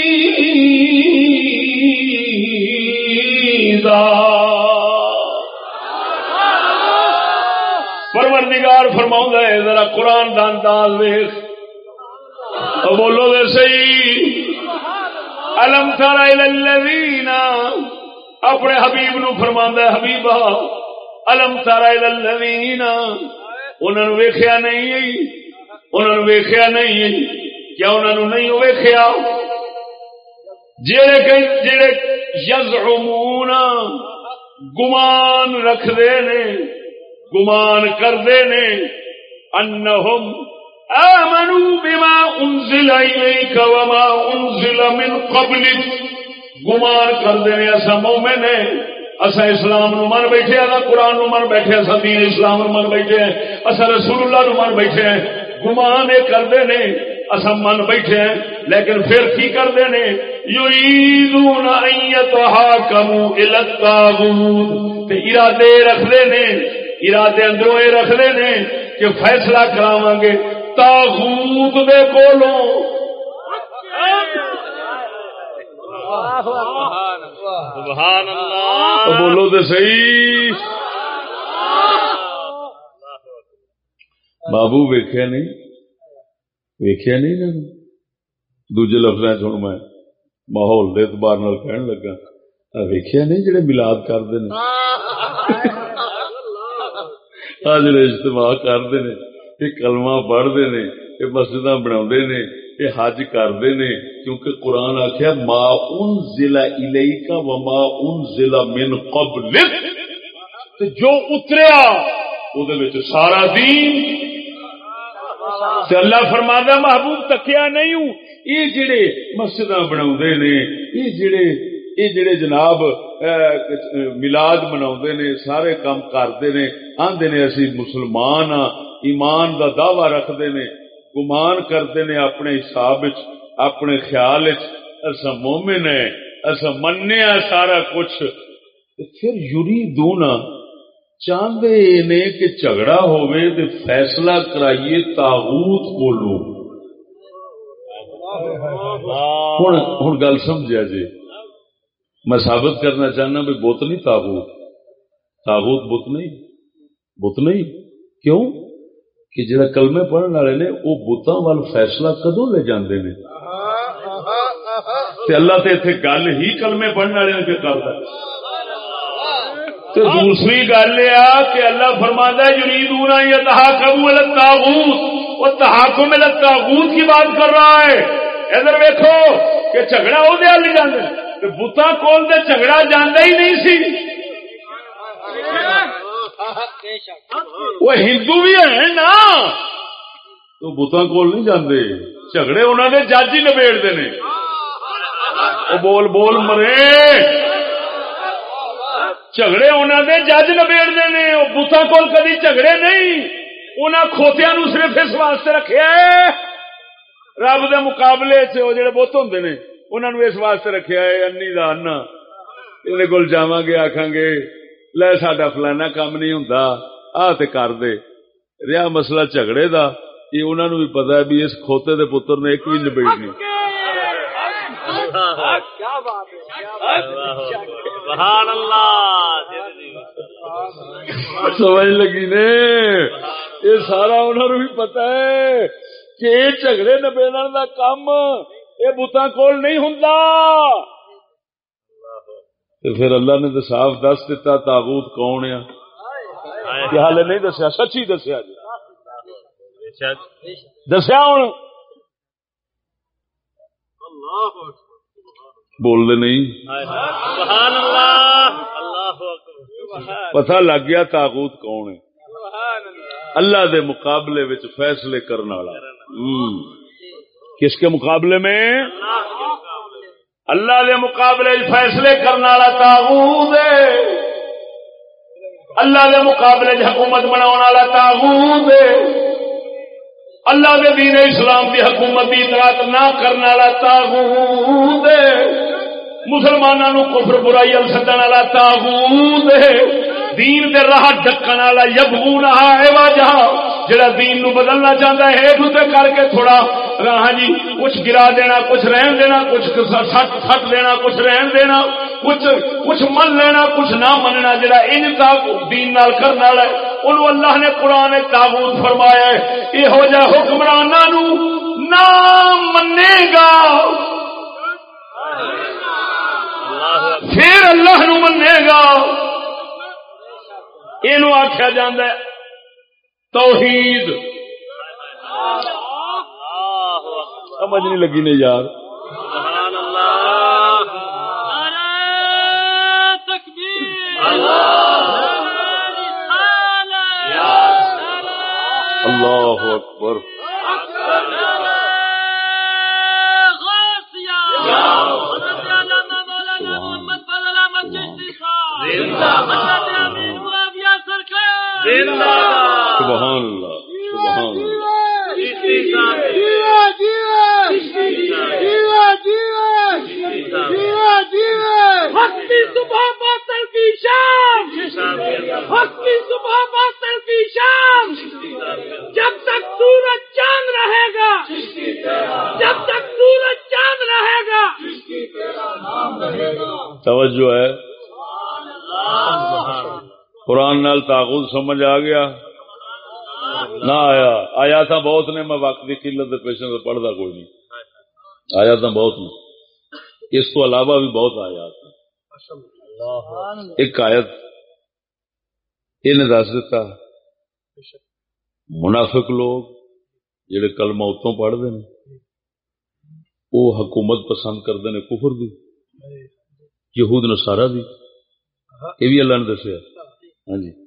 پروردگار۔ فرماؤں ہے، ذرا قرآن دان دال دیکھ بولو دے سی الم تر الذین، اپنے حبیب نو فرما حبیب الم تارا الذین۔ انہوں نے ویخیا نہیں۔ انہوں نے ویخیا نہیں۔ کیا انہوں نے نہیں ویخیا جڑے جڑے یزعمون گمان رکھتے نے، گمان کرتے نے، انہم آمنوا بما انزل الیک وما انزل من قبلک گمان کرتے ہیں اصا مومن ہے اصا اسلام نو من بیٹھے اصا قرآن نو من بیٹھے اصا دین اسلام نو من بیٹھے ہیں اصا رسول اللہ نو من بیٹھے ہیں. گمان یہ کرتے نے اصا من بیٹھے ہیں لیکن پھر کی کرتے الطاغوت۔ ارادے رکھتے نے ارادے اندروں یہ رکھتے نے کہ فیصلہ کراواں گے تاغوت دے کولوں۔ سبحان اللہ۔ تو بولو تو صحیح۔ بابو ویخیا نہیں؟ ویخیا نہیں نا دوجے لفظ ہوں میں ماحول کے اعتبار کہن لگا ویخیا نہیں جڑے ملاد کرتے ہیں آ جڑے اجتماع کرتے ہیں یہ کلمہ پڑھتے ہیں یہ مسجد بنا یہ حج کرتے نے کیونکہ قرآن آخیا ما ان ضلع الئی کا و ما ان ضلع من قبل جو اتریا وہ سارا دین تے اللہ فرمانا محبوب تکیا نہیں ہوں۔ یہ جڑے مسجد بنا نے، یہ جڑے یہ جڑے جناب ملاد منا نے، سارے کام کرتے نے آدھے نے اسی مسلمان ہاں ایمان دا دعوی رکھتے نے، گمان کرتے نے اپنے حساب اپنے خیال اصا مومن ہے اصا منیا سارا کچھ۔ پھر یوری دونا ہاں، چاہتے نے کہ جھگڑا ہوئے تو فیصلہ کرائیے تاغوت کولو ہوں گل سمجھا جی۔ میں ثابت کرنا چاہنا بھی بت نہیں تاغوت۔ تاغوت بت نہیں۔ بت نہیں۔ کیوں؟ کہ جڑا کلمے پڑھنے والے نے وہ بتاں وال فیصلہ کدو لے جاندے نے؟ تے اللہ تے اتنے گل ہی کلمے پڑھنے والے نے کرتا تو دوسری گل یہ کہ اللہ فرماتا ہے، یریدون یتحاکموا الی الطاغوت. وہ تحاکم الی الطاغوت کی بات کر رہا ہے. ادھر دیکھو کہ جھگڑا وہ دے لے جاندے تے بتاں کول تے جھگڑا جاندا ہی نہیں سی. وہ ہندو بھی ہیں نا. تو بتان کول نہیں جاندے. جھگڑے انہوں نے جج ہی نبیڑتے ہیں. بول بول مرے. جھگڑے انہوں نے جج نبیڑتے ہیں وہ بتان کول کدی جھگڑے نہیں انہوں کھوتیا نو صرف اس واسطے رکھے رب دے مقابلے سے وہ جڑے بت ہوں نے انہوں نے اس واسطے رکھا ہے انی انا یہ کول جا گے آخان گے لے سڈا فلانا کام نہیں ہوں آ کر دے رہا مسئلہ جھگڑے دا یہ انہوں نے بھی پتا ہے بھی اس کھوتے دے پتر نے ایک بھی نبیڑنی سمجھ لگی نے؟ یہ سارا انہوں بھی پتا ہے کہ یہ جھگڑے نبیڑ دا کام یہ بتان کول نہیں ہوں پھر اللہ نے تو صاف دس دتا تاغوت کون ہے؟ حال نہیں دسیا سچی دسیا جی۔ دسیا ہوں۔ بول دے نہیں پتا لگ گیا تاغوت کون ہے۔ اللہ۔ دے مقابلے وچ فیصلے کرنے والا۔ کس کے مقابلے میں؟ اللہ دے مقابلے فیصلے کرنے والا تاغوت اللہ دے مقابلے حکومت بنا تاغوت اللہ دے دین اسلام دی حکومت کی اطاعت نہ کرنے والا تاغوت مسلمانوں کفر برائی ال سدن والا تاغوت دین دے راہ ڈکن والا یبو نہ جہاں جڑا دین نو بدلنا چاہتا ہے ہیٹ کر کے تھوڑا ہاں جی کچھ گرا دینا، کچھ رہن دینا، کچھ سٹ سٹ دینا، کچھ رہن دینا، کچھ کچھ من لینا، کچھ نہ مننا۔ جڑا ان دین نال کرنے والا ہے، انہوں اللہ نے قرآن تابوت فرمایا ہے۔ یہو جہ حکمرانوں نہ منے گا۔ پھر اللہ نو منے گا۔ یہ آخیا جا توحید۔ سمجھ نہیں لگی نے یار۔ اللہ اکبر۔ سبحان اللہ سبحان اللہ صبح باطل کی شام صاحب صبح باطل کی شام جب تک سورج چاند رہے گا جب تک سورج چاند رہے گا توجہ ہے قرآن نال تاغت سمجھ آ گیا۔ نہ آیا۔ آیا تھا بہت نے، میں وقت کی قلت پیشے سے پڑھتا کوئی نہیں۔ آیا تھا بہت نے۔ اس کو علاوہ بھی بہت آیا تھا ایک آیت یہ دس دیتا منافق لوگ جڑے کلمہ اتوں پڑھتے ہیں وہ حکومت پسند کرتے ہیں کفر دی، یہود نسارا دی۔ یہ بھی اللہ نے دسیا۔ ہاں جی۔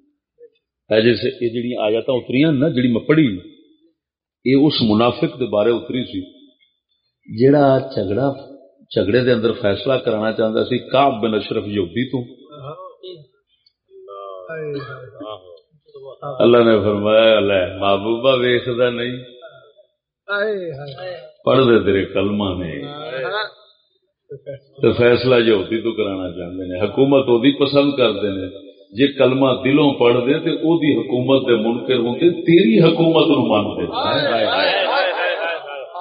جیسے یہ جڑی آیات اتری نا، جڑی میں پڑھی، یہ اس منافق دے بارے اتری سی جڑا جھگڑا، جھگڑے دے اندر فیصلہ کرانا چاہتا سی، کعب بن اشرف یہودی تو۔ اللہ نے فرمایا اللہ محبوبہ ویخدا نہیں۔ پڑھ دے تیرے کلمہ نے۔ تو فیصلہ یہودی تو کرانا چاہتے ہیں۔ حکومت وہ پسند کرتے ہیں۔ جی کلمہ دلوں پڑھ دے تو او حکومت دے منکر ہوتے تیری حکومت نو مانتے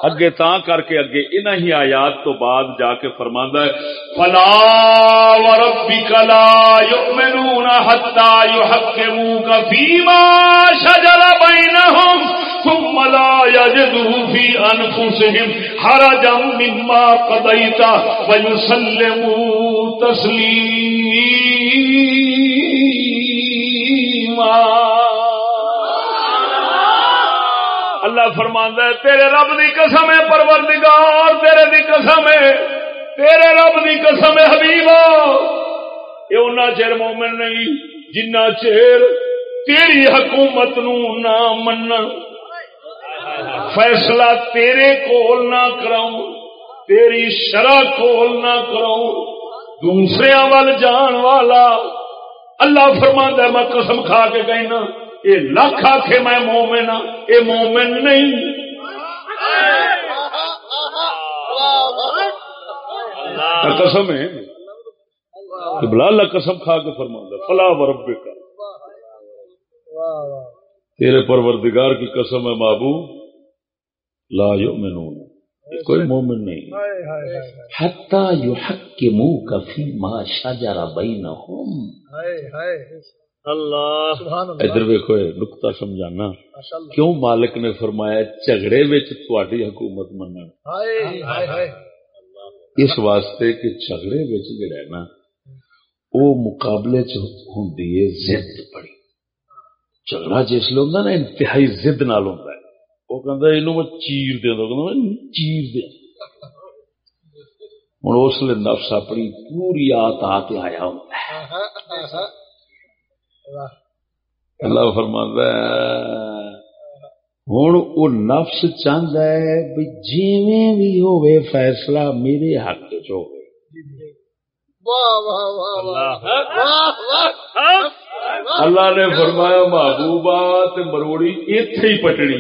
اگے تاں کر کے اگے انہاں ہی آیات تو بعد جا کے فرماندا ہے فلا وربک لا یؤمنون حتا یحکموک فیما شجر بینہم ثم لا يجدوا في انفسهم حرجا مما قضيت ويسلموا تسليما اللہ فرماندا ہے، تیرے رب دی قسم ہے، پروردگار، تیرے دی قسم ہے، تیرے رب دی قسم ہے حبیبا یہ اُنہ چیر مومن نہیں جنہ چیر تیری حکومت نو نہ منن۔ فیصلہ تیرے کول نہ کراؤں، تیری شرح کول نہ کراؤں۔ دوسرے وال جان والا، اللہ فرماندا ہے، میں قسم کھا کے کہنا۔ یہ لکھ آخے میں مومن ہاں یہ مومن نہیں۔ قسم ہے بلا اللہ قسم کھا کے فرماندا فلا ورب کا تیرے پروردگار کی قسم ہے بابو لا یؤمنون۔ کوئی مومن نہیں۔ حتی یحکموک فی ما شجر بینہم۔ ادھر ویکو نقطہ سمجھانا۔ کیوں مالک نے فرمایا جھگڑے وچ تہاڈی حکومت منن؟ اس واسطے کہ جھگڑے وچ جڑا ہے نا او مقابلے چ ہوندی ہے ضد بڑی۔ جھگڑا جس لے ہوندا نا انتہائی ضد نال ہوندا ہے۔ وہ کہندا اینو میں چیر دے دو کہندا میں چیر دے ہن اس لیے نفس اپنی پوری آت آ کے آیا ہوندا ہے اللہ فرماندا ہے ہوں وہ نفس چاہتا ہے بھی جیویں بھی ہوئے فیصلہ میرے حق چ ہوئے اللہ نے فرمایا محبوبہ تے مروڑی اتے ہی پٹنی۔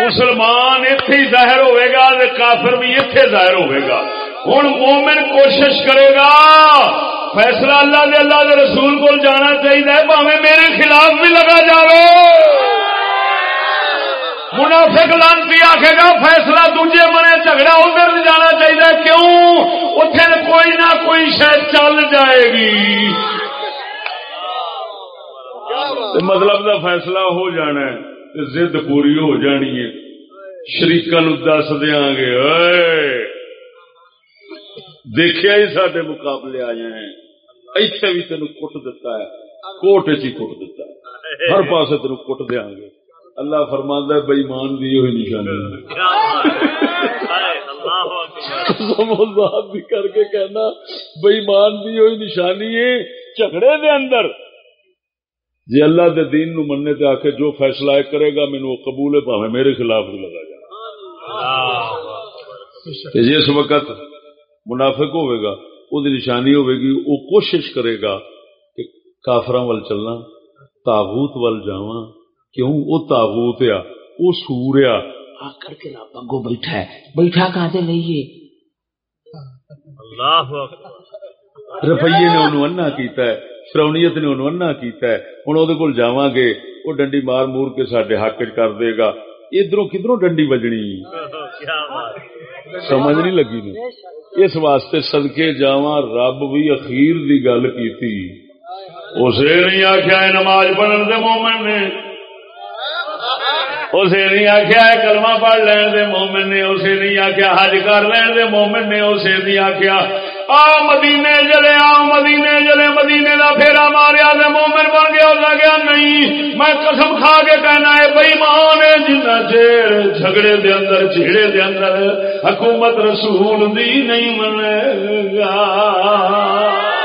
مسلمان اتے ہی ظاہر ہوئے گا تے کافر بھی اتے ظاہر ہوئے گا۔ ہوں مومن کوشش کرے گا فیصلہ اللہ دے اللہ دے رسول کو جانا چاہیے پاوے میرے خلاف بھی لگا جاوے۔ منافق لانتی آخے گا، فیصلہ دوجے منے جھگڑا ادھر جانا چاہیے کیوں؟ اتنے کوئی نہ کوئی شاید چل جائے گی۔ مطلب دا فیصلہ ہو جانا ہے ضد پوری ہو جانی ہے۔ شریقا دس دیا گے دیکھا ہی سارے مقابلے آئے ہیں ایتھے بھی تین کٹ دتا ہے کوٹ چ کٹ دیتا ہے۔ ہر پاسے تین کٹ دیا گے۔ اللہ فرماندہ بےمان دی ہوئی نشانی ہے۔ کر کے کہنا بےمان دی ہوئی نشانی ہے جھگڑے دے اندر۔ جی اللہ دے دین نو مننے تے آکے جو فیصلہ ہے کرے گا مینو وہ قبول ہے پاوے میرے خلاف بھی لگا جائے تے جس وقت منافق ہوئے گا۔ وہ نشانی ہوئے گی وہ کوشش کرے گا کہ کافراں ول چلنا تاغوت ول جاواں۔ کیوں؟ وہ تاغوت آ وہ سور آ آ کر کے رب اگو بیٹھا ہے۔ بیٹھا کہاں سے لئیے اللہ اکبر۔ روپیے نے انہوں انا کیتا ہے فرونیت نے انہوں انا کیتا ہے۔ ہوں وہ کول جاواں گے وہ ڈنڈی مار مور کے سڈے حق چ کر دے گا۔ ادھروں کدھروں ڈنڈی بجنی۔ سمجھ نہیں لگی نہیں اس واسطے صدقے جاواں رب بھی اخیر دی گل کیتی۔ اسے نہیں آخیا نماز پڑھن دے مومن نے۔ اسے نہیں آخیا کلمہ پڑھ لین دے مومن نے۔ اسے نہیں آخیا حج کر لین دے مومن نے۔ اسے نہیں آخیا آ مدینے جلے، آ مدینے جلے، مدینے کا پھیرا ماریا مومن بن گیا گیا، نہیں، میں قسم کھا کے کہنا ہے بھائی مان ہے، جنہ چیر جھگڑے دے اندر چیڑے دے اندر حکومت رسول دی نہیں منے گا۔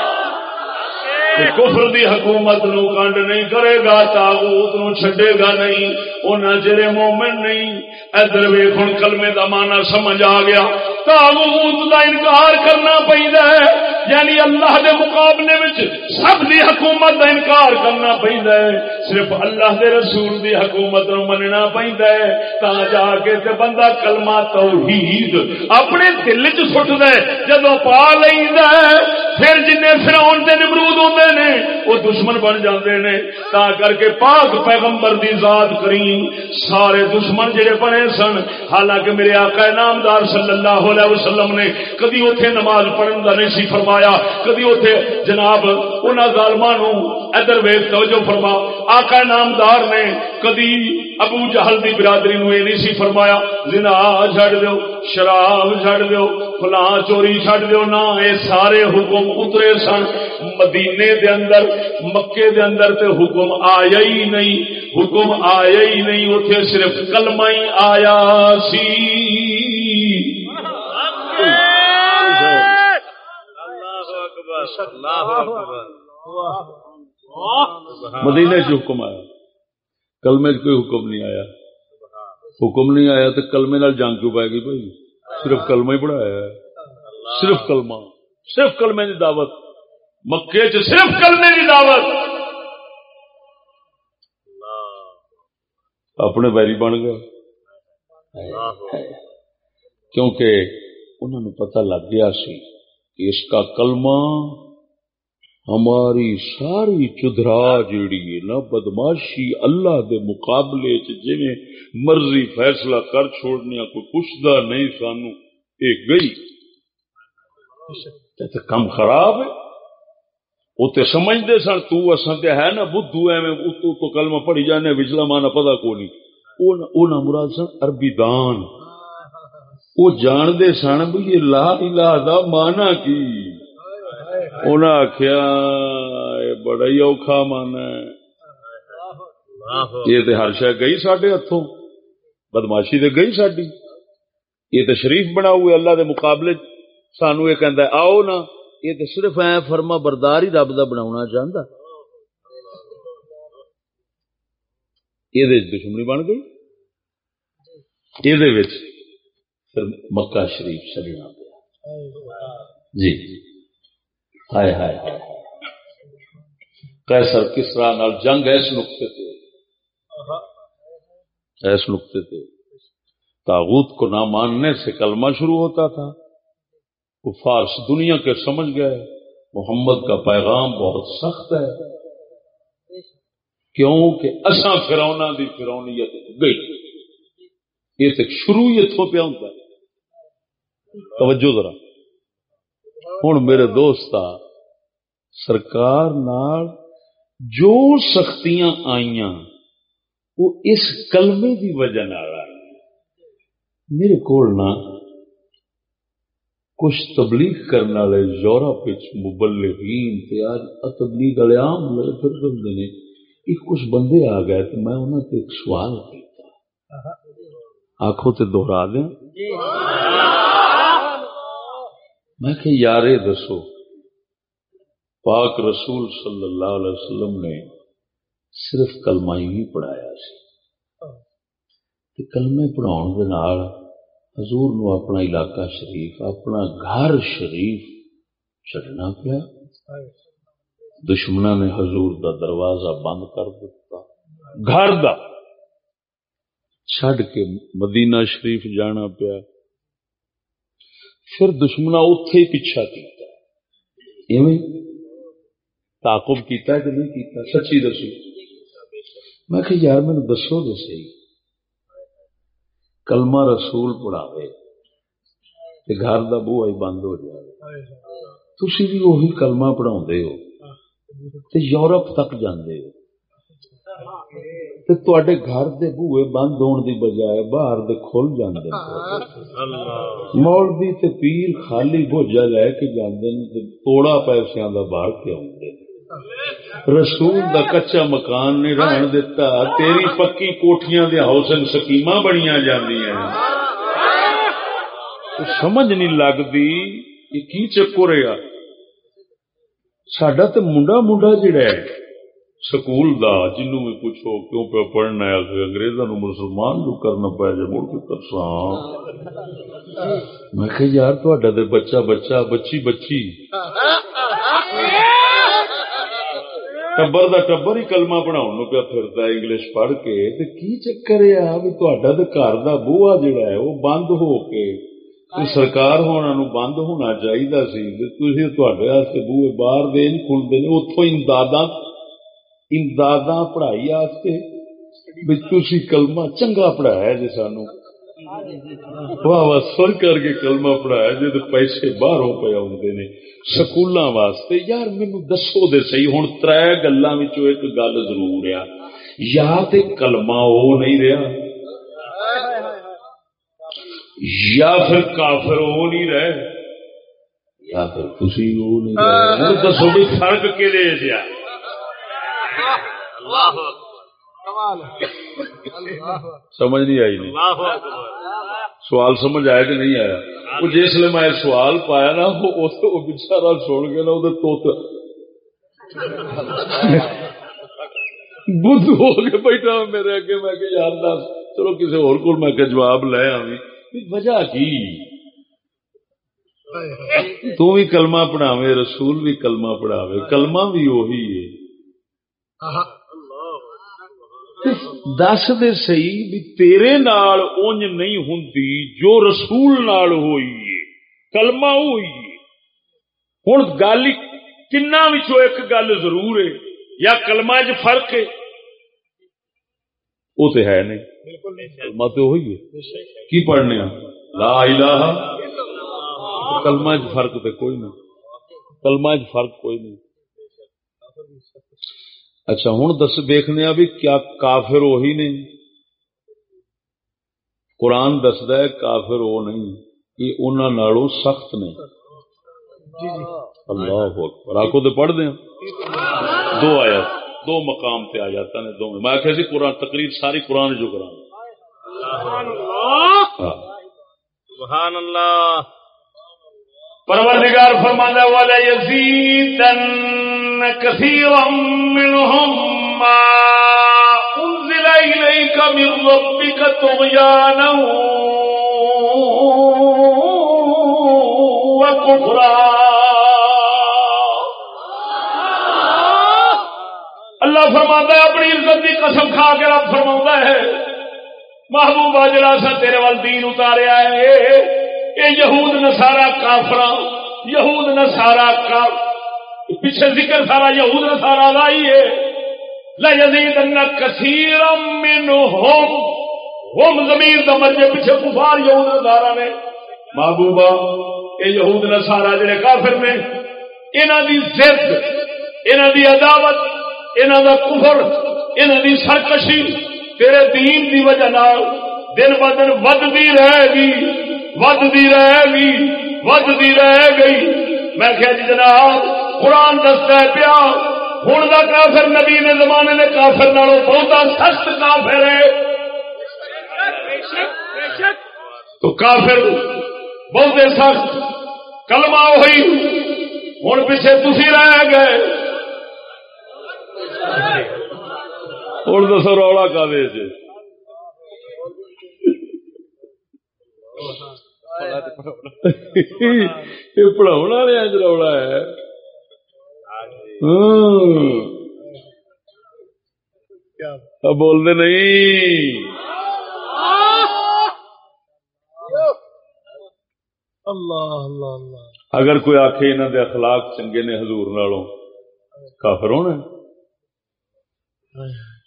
کفر دی حکومت نو کنڈ نہیں کرے گا، تاغوت نو چھڈے گا نہیں انہاں جڑے مومن نہیں۔ ادھر ویکھ، ہن کلمے دا معنی سمجھ آ گیا۔ تاغوت دا انکار کرنا پیندا ہے۔ یعنی اللہ دے مقابلے وچ سب دی حکومت دا انکار کرنا پیندا ہے۔ صرف اللہ دے رسول دی حکومت نو مننا پیندا ہے۔ تا جا کے تے بندہ کلمہ توحید اپنے دل وچ سٹدا ہے۔ جدوں پا لیندا ہے، پھر جن فرعون دے نمرود ہوندے نے، وہ دشمن بن جاندے نے۔ تا کر کے پاک پیغمبر دی ذات کریم سارے دشمن جڑے بنے سن۔ حالانکہ میرے آقا نامدار صلی اللہ علیہ وسلم نے کدی اوتھے نماز پڑھن دا نہیں سی فرمایا۔ کدی اوتھے جناب انہاں ظالماں نو ادھر ویکھ توجہ فرما۔ آقا نامدار نے کدی ابو جہل دی برادری نو یہ نہیں سی فرمایا۔ زنا چھڑ دیو، شراب چھڑ دیو، فلاں چوری چھڑ دیو، نہ اے سارے حکم اترے سن۔ مدینے دے اندر، مکے دے اندر تے حکم آیا ہی نہیں، حکم آیا ہی نہیں اتنے صرف کلمہ ہی آیا سی۔ مدینے سے حکم آیا۔ کلمے کوئی حکم نہیں آیا۔ حکم نہیں آیا تو کلمے نال جنگ کیوں پائے گی بھائی؟ صرف کلمہ ہی پڑھایا ہے۔ صرف کلمہ۔ صرف کلمے کی دعوت۔ مکے چ صرف کلمے کی دعوت۔ اپنے ویری بن گئے۔ کیونکہ انہوں نے پتہ لگ گیا سی کہ اس کا کلمہ ہماری ساری چدرا جیڑی ہے نا، بدماشی اللہ دے مقابلے چ جویں مرضی فیصلہ کر چھوڑنے کوئی پوچھتا نہیں سانو یہ گئی کم خراب ہے۔ وہ تے سمجھتے سن، تو اساں تے ہے نا بدھو ایویں اتو تو کلمہ پڑھی جانے وچلا مانا پتہ کو نہیں۔ او نہ مراد سن عربی دان۔ وہ جانتے سن بھی یہ لا الہ دا مانا کی۔ انہیں آخیا بڑا ہی اوکھا من ہے۔ یہ تو ہر شہ گئی سڈے ہاتھوں بدماشی تو گئی ساری یہ تو شریف بنا ہوئے اللہ دے مقابلے۔ سانو یہ کہہ آؤ نا۔ یہ تو صرف ای فرما بردار ہی رب کا بنا چاہتا یہ دشمنی بن گئی۔ یہ مکہ شریف چلنا پیا جی۔ ہائے ہائے۔ ہائے کیسر کس طرح نال جنگ ایس نقطے تھے ایس نقطے تھے تاغوت کو نہ ماننے سے کلمہ شروع ہوتا تھا۔ وہ فارس دنیا کے سمجھ گئے، محمد کا پیغام بہت سخت ہے۔ کیوں کہ اصا فرونا دی فرونیت گئی۔ یہ تک شروع ہی اتوں پہ ہوتا ہے۔ توجہ ذرا۔ ہوں میرے دوست سرکار نال جو سختیاں آئیاں، وہ اس کلمے دی وجہ آئی میرے کو کچھ تبلیغ کرنے والے یورپ مبلغین تے آج تبلیغ والے عام لگے پھر بندے نے ایک کچھ بندے آ گئے تو میں انہوں سے ایک سوال کیتا۔ آنکھوں تے دوہرا دیں میں کہ یارے دسو پاک رسول صلی اللہ علیہ وسلم نے صرف کلمہ ہی پڑھایا سی۔ تے کلمے پڑھاؤن دے نال حضور نو اپنا علاقہ شریف، اپنا گھر شریف چڈنا پیا۔ دشمنا نے حضور دا دروازہ بند کر دیتا گھر دا چھڈ کے مدینہ شریف جانا پیا۔ پھر دشمنا اتے ہی پیچھا کیتا۔ ایویں تعقب کیتا ہے کہ نہیں کیتا؟ سچی دسو۔ میں کہ یار مینو دسو تو صحیح۔ کلمہ رسول پڑھاوے تے گھر دا بوہا ہی بند ہو جائے۔ تسی بھی وہی کلمہ پڑھاؤندے ہو، تے یورپ تک جاندے ہو۔ تے تواڈے گھر دے بوئے بند ہون دی بجائے باہر دے کھل جاندے مولوی تے پیر خالی بوجھا لے کے جاندے تے توڑا پیسیاں دا باہر کے اوندے رسول دا کچا مکان نہیں رہن دیتا، تیری پکی کوٹھیاں دے ہاؤسنگ سکیماں بنیاں جاندیاں تو سمجھ نہیں لگدی یہ کی چکر ہے ساڈا تے منڈا منڈا جڑا ہے۔ سکول دا جنوں بھی پوچھو کیوں پہ پڑھنا ہے انگریزاں نو مسلمان جو کرنا پے جے مڑ کے کرساں میں کہ یار تہاڈا تے بچہ بچہ، بچی بچی۔ ٹبر دا ٹبر ہی کلمہ پڑھاؤن نو پیا پھردا ہے انگلش پڑھ کے تے کی چکر ہے آ بھی تہاڈا تے گھر دا بوہا جڑا ہے وہ بند ہو کے تے سرکار ہونا نو بند ہونا چاہیدا سی تے تسی تہاڈے واسطے بوہے باہر دے نہیں کھلدے نے اوتھوں امداداں امداداں پڑھائی واسطے بھی تسی کلمہ چنگا پڑھایا جے سانو واہ واہ، سر کر کے کلمہ پڑھایا، جے تے پیسے باہروں پے آوندے نے، سکولاں واسطے۔ یار مینو دسو دے سی ہوں تر گلوں ایک گل ضرور آ یا تے کلمہ وہ نہیں رہا۔ یا پھر کافر وہ نہیں رہے۔ یا پھر خوشی وہ نہیں رہے۔ دسو بھی فرق کہ سمجھ نہیں آئی نہیں سوال سمجھ آیا کہ نہیں آیا؟ وہ جس لیے میں سوال پایا نا وہ بچارا سن کے نا وہ تو بدھ ہو کے بیٹھا میرے اگے میں کہ یار دس چلو کسی اور کو میں کہ جواب لے آئی وجہ کی؟ تو بھی کلمہ پڑھاوے رسول بھی کلمہ پڑھاوے کلمہ بھی وہی ہے۔ دس دے سی بھی تیرے نال اونج نہیں ہوں جو رسول نال ہوئی ہے کلمہ ہوئی ہے۔ ہوں گل تین ایک گل ضرور ہے یا کلمہ چ فرق ہے؟ وہ تو ہے نہیں۔ کلمہ تو ہوئی ہے۔ کی پڑھنے لا الہ۔ کلمہ چ فرق تو کوئی نہیں۔ کلمہ چ فرق کوئی نہیں۔ اچھا ہوں دس دیکھنے بھی کیا کافر وہی نہیں۔ قرآن دسد ہے کافر وہ نہیں یہ انہوں سخت نے اللہ اکبر آخو تو پڑھ دیں دو آیا دو مقام پہ آ جاتا نے دو۔ میں آخیا سی قرآن تقریر ساری قرآن جو کرا سبحان اللہ۔ پروردگار فرمانا والا یزیدن كثيرا منهم ما أنزل إليك من ربك طغيانا وكفرا اللہ فرماتا ہے، اپنی عزت کی قسم کھا کے رب فرما ہے محبوبہ جڑا سا تیرے وال دین اتاریا ہے یہ یہود نسارا کافر یہود نسارا کافر پیچھے ذکر سارا یہود سارا لائی ہے۔ لزید کثیر ہوم ہوم زمین پیچھے کفار یہود سارا نے۔ محبوبہ یہ یہود جڑے کافر نے۔ دی ضد دی عداوت دا کفر دی سرکشی تیرے دین دی وجہ نال دن ب دن ودتی رہے گی ودتی رہے گی ودی رہ گئی۔ میں کیا جی جناب قرآن دستا ہے پیا ہوں کا کافر نبی نے زمانے نے کافر نالوں بہت سخت کافر ہے۔ تو کافر بہت سخت کلمہ ہوئی ہوں پیچھے تھی رہ گئے۔ ہوں دسو رولا کا جی یہ پڑھاؤ والے رولا ہے۔ ہاں۔ بولتے نہیں۔ اللہ اللہ اللہ۔ اگر کوئی آخ دے اخلاق چنگے نے حضور نالوں کافر ہونا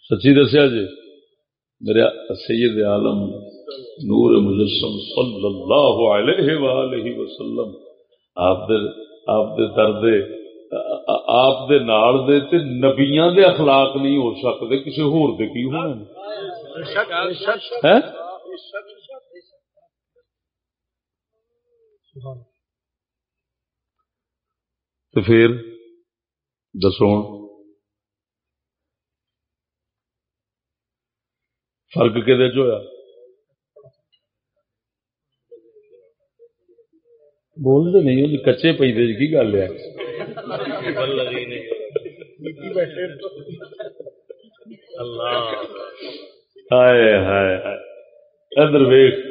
سچی دسیا جی میرے سید عالم نور مجسم صلی اللہ علیہ وآلہ وسلم آپ دے آپ دے دردے آپ دے نال دے تے نبیاں دے اخلاق نہیں ہو سکتے کسی ہور دے کی ہونا ہے تو پھر دسو فرق کہ ہوا بولتے نہیں کچے پی دے کی گل ہے ہائے ہائے ادھر ویخ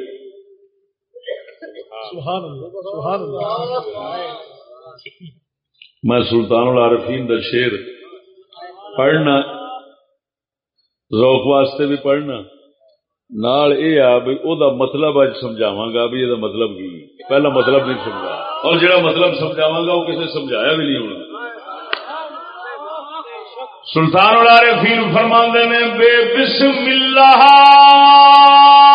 میں سلطان العارفین دا شیر پڑھنا ذوق واسطے بھی پڑھنا نال اے آ بھی او دا مطلب اج سمجھاواں گا بھی یہ مطلب کی؟ پہلا مطلب نہیں سمجھا۔ اور جڑا مطلب سمجھاواں گا وہ کسی سمجھایا بھی نہیں ہونا۔ سلطان العارفین فرماندے نے، بے بسم اللہ۔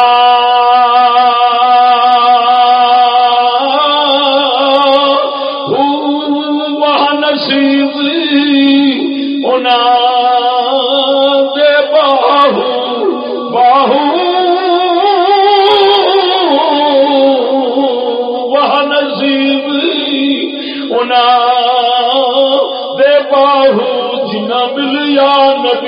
Hallelujah.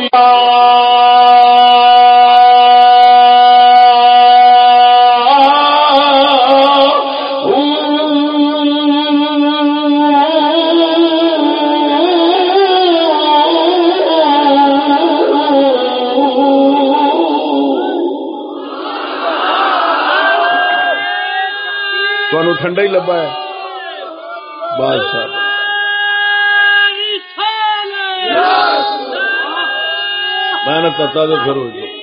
مطلب پتا تو پھر ہو جائے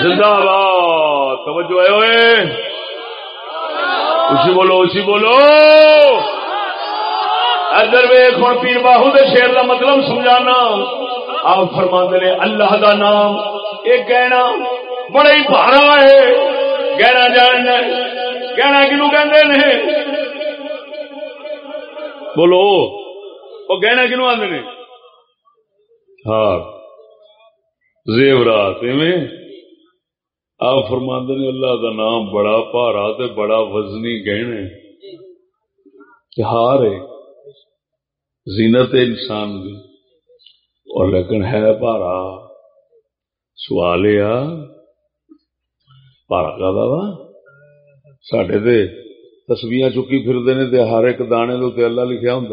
زندہ باد، توجہ ہے ہوئے؟ اسی بولو اسی بولو۔ ادھر ویخ ہوں پیر باہو دے شیر کا مطلب سمجھانا۔ آپ فرما نے، اللہ دا نام یہ گہنا، بڑا ہی بھارا ہے۔ گہنا جاننا ہے۔ گہنا کنو کہ بولو، وہ گہنا کنو آدھے ہاں زیورات میں آپ فرماندے نے اللہ دا نام بڑا پارا تے بڑا وزنی گہنے ہار ہے، زینت انسان دی۔ اور لیکن ہے پارا سوال یہ پارا کا دادا سڈے تے تسبیاں چکی پھرتے نے تے ہر ایک دانے دے اللہ لکھیا ہوں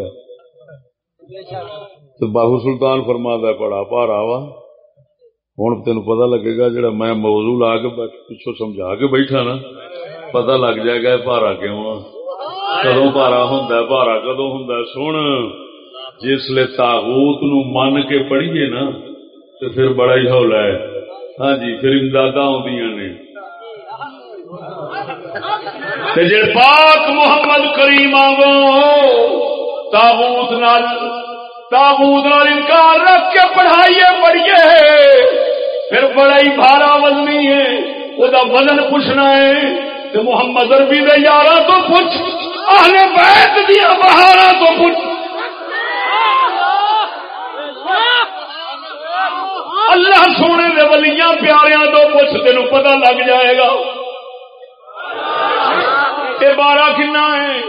تو باہو سلطان فرما ہے بڑا پارا وا ہوں تین پتا لگے گا جڑا میں موضوع لا کے پچھو سمجھا کے بیٹھا نا پتا لگ جائے گا پارا کیوں کدو پارا ہوں پارا کدو ہوں سن جسل تاغوت نو من کے پڑھیے نا تو پھر بڑا ہی ہولا ہے ہاں جی پھر امداد آدی نے جی پاک محمد کریم آگو تابوت نال تابوت نال انکار رکھ کے پڑھائیے پڑھیے۔ پھر بڑا ہی بھارا وزنی ہے وہ وزن پوچھنا ہے۔ تو محمد اربی دے یارہ تو پوچھ، اہل بیت دیا بہارا تو پوچھ۔ اللہ سونے دے ولیاں پیاریاں تو پوچھ تین پتا لگ جائے گا۔ یہ بارہ کنا ہے۔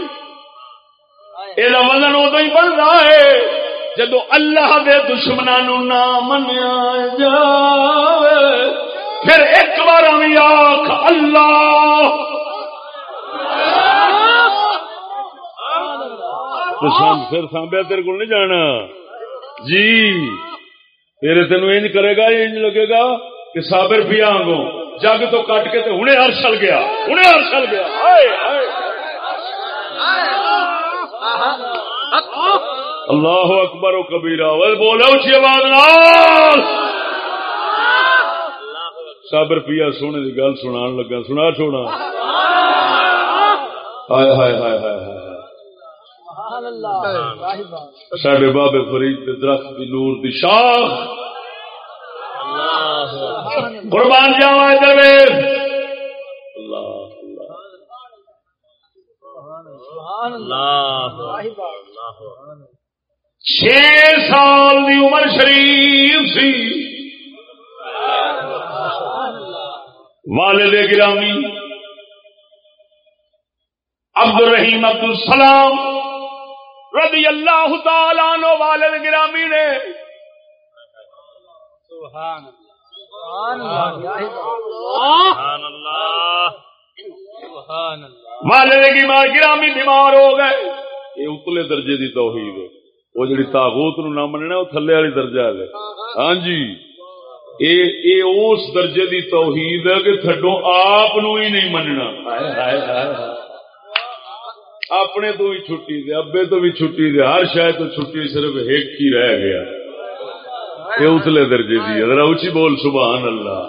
یہ وزن ادو ہی بنتا ہے۔ جدو اللہ دے دشمنوں نہ منیا جائے پھر ایک بار بھی آخ اللہ۔ پھر سانبیا تیرے کو نہیں جانا۔ جی تیرے تین انج کرے گا، انج لگے گا کہ سابر پیا آگوں جگ تو کٹ کے ہوں ہر سل گیا ہوں ہر سل گیا۔ اللہ اکبر و کبیرا بولو اچھی آواز سابر پیا سونے کی گل سنا لگا سنا چھوڑا۔ ہائے ہائے ہائے ہائے سڈے بابے فرید درخت کی نور دی شاخ۔ قربان جاوا ادھر چھ سال دی عمر شریف سی۔ والد گرامی۔ عبد الرحیم عبد السلام رضی اللہ تعالیٰ نو والد گرامی نے۔ سبحان والد کی ماں گرامی بیمار ہو گئے۔ یہ اتلے درجے دی توحید ہے۔ وہ جڑی تاغوت نو نہ مننا وہ تھلے والی درجہ ہے۔ ہاں جی۔ اے اے اس درجے دی توحید ہے کہ تھڈو آپ نو ہی نہیں مننا۔ اپنے تو بھی چھٹی دے ابے تو بھی چھٹی دے۔ ہر شاید تو چھٹی صرف ایک ہی رہ گیا۔ یہ اتلے درجے دی اگر اچھی بول، سبحان اللہ۔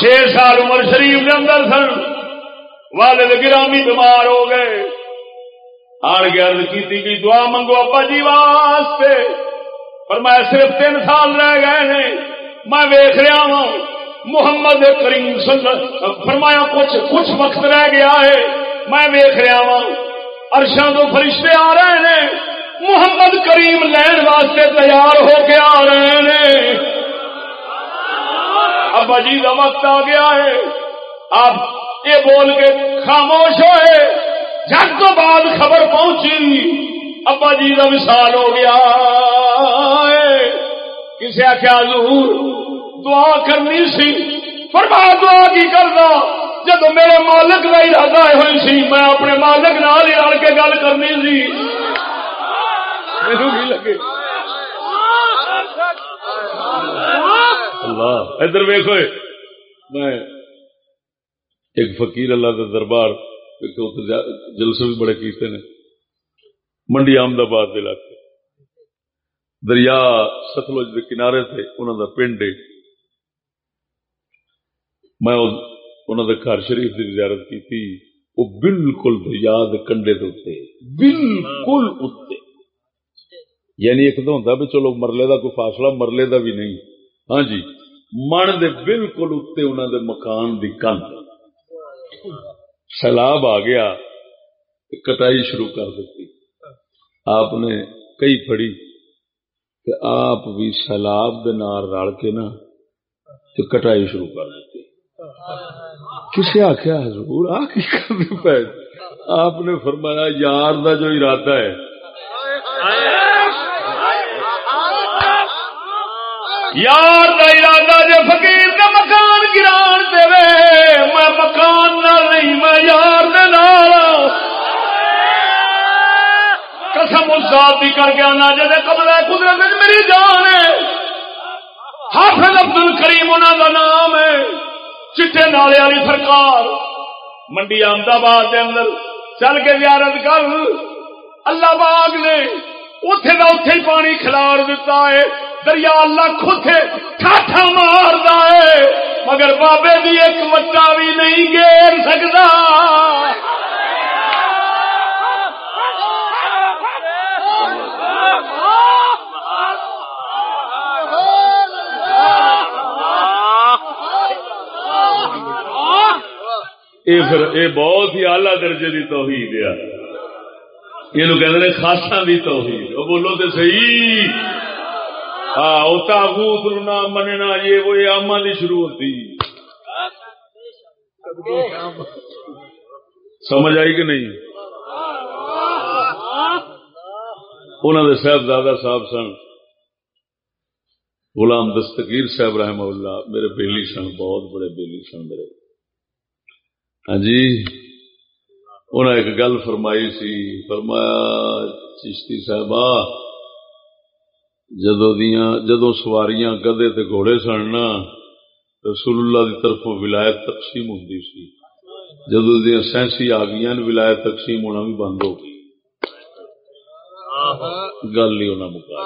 چھ سال عمر شریف کے اندر سن۔ والد گرامی بیمار ہو گئے۔ آن گرد کی گئی دعا منگو ابا جی واسطے۔ پر میں صرف تین سال رہ گئے ہیں۔ میں ویخ رہا ہوں۔ محمد کریم فرمایا، کچھ کچھ وقت رہ گیا ہے۔ میں ویخ رہا ہوں۔ ارشاں تو فرشتے آ رہے ہیں۔ محمد کریم لین واسطے تیار ہو کے آ رہے ہیں۔ ابا جی کا وقت آ گیا ہے۔ آپ یہ بول کے خاموش ہوئے۔ جگ تو بعد خبر پہنچی۔ ابا جی کا وسال ہو گیا کسی آخیا ضرور دعا کرنی سی۔ پر دعا کی کرنا؟ جب میرے مالک کا ارادہ ہوئی سی، میں اپنے مالک نال ہی رل کے گل کرنی سی۔ لگے۔ اللہ، ادھر ویخو میں ایک فقیر اللہ کا دربار جلسے بھی بڑے کیتے نے۔ منڈی احمد آباد علاقے۔ دریا ستلج کے کنارے تھے انہوں کا پنڈ میں انہوں نے گھر شریف کی زیارت کی تھی وہ بالکل دریا کنڈے بالکل اتنے یعنی ایک تو ہوتا بھی چلو مرلے دا کوئی فاصلہ، مرلے دا بھی نہیں۔ ہاں جی من دے بالکل اتنے انہوں دے مکان دی کند سیلاب آ گیا، کٹائی شروع کر دیتی۔ آپ نے کئی پڑی کہ آپ بھی سیلاب دے نال رل کے نا کٹائی شروع کر دیتی۔ کسے آخیا حضور؟ آ کی آپ نے فرمایا، یار دا جو ارادہ ہے یار دا ارادہ جے فقیر دا مکان گران دے میں مکان نال نہیں، میں یار دے نال۔ قسم اس ذات دی کر کے آنا جے قبضہ قدرت میری جان ہے۔ حافظ عبد الکریم انہاں دا نام ہے۔ چٹے نالے والی سرکار۔ منڈی احمد آباد دے اندر چل کے زیارت کر۔ اللہ باغ نے اتے کا اتے ہی پانی کھلار دیتا ہے۔ دریا لکھ اتے ٹھاٹا مار ہے مگر بابے بھی ایک مٹا بھی نہیں گیر سکتا۔ یہ پھر یہ بہت ہی آلہ درجے کی توحید ہے۔ یہ کہ خاصا بھی توحید۔ وہ بولو تو صحیح۔ ہاں تاغوت نہ مننا، یہ وہ یہ آما کی شروع ہوتی۔ سمجھ آئی کہ نہیں؟ انہوں نے صاحبزادہ صاحب سن، غلام دستگیر صاحب رحمہ اللہ، میرے بیلی سن، بہت بڑے بیلی سن میرے۔ ہاں جی انہیں ایک گل فرمائی سی، فرمایا، چشتی صاحب جدو دیا جدو سواریاں گدے تے گھوڑے سن نا رسول اللہ دی طرف ولایت تقسیم ہوں سی۔ جدو دیا سینسی آ گئی ولایت تقسیم ہونا بھی بند ہو گئی۔ گل ہی ہونا مکا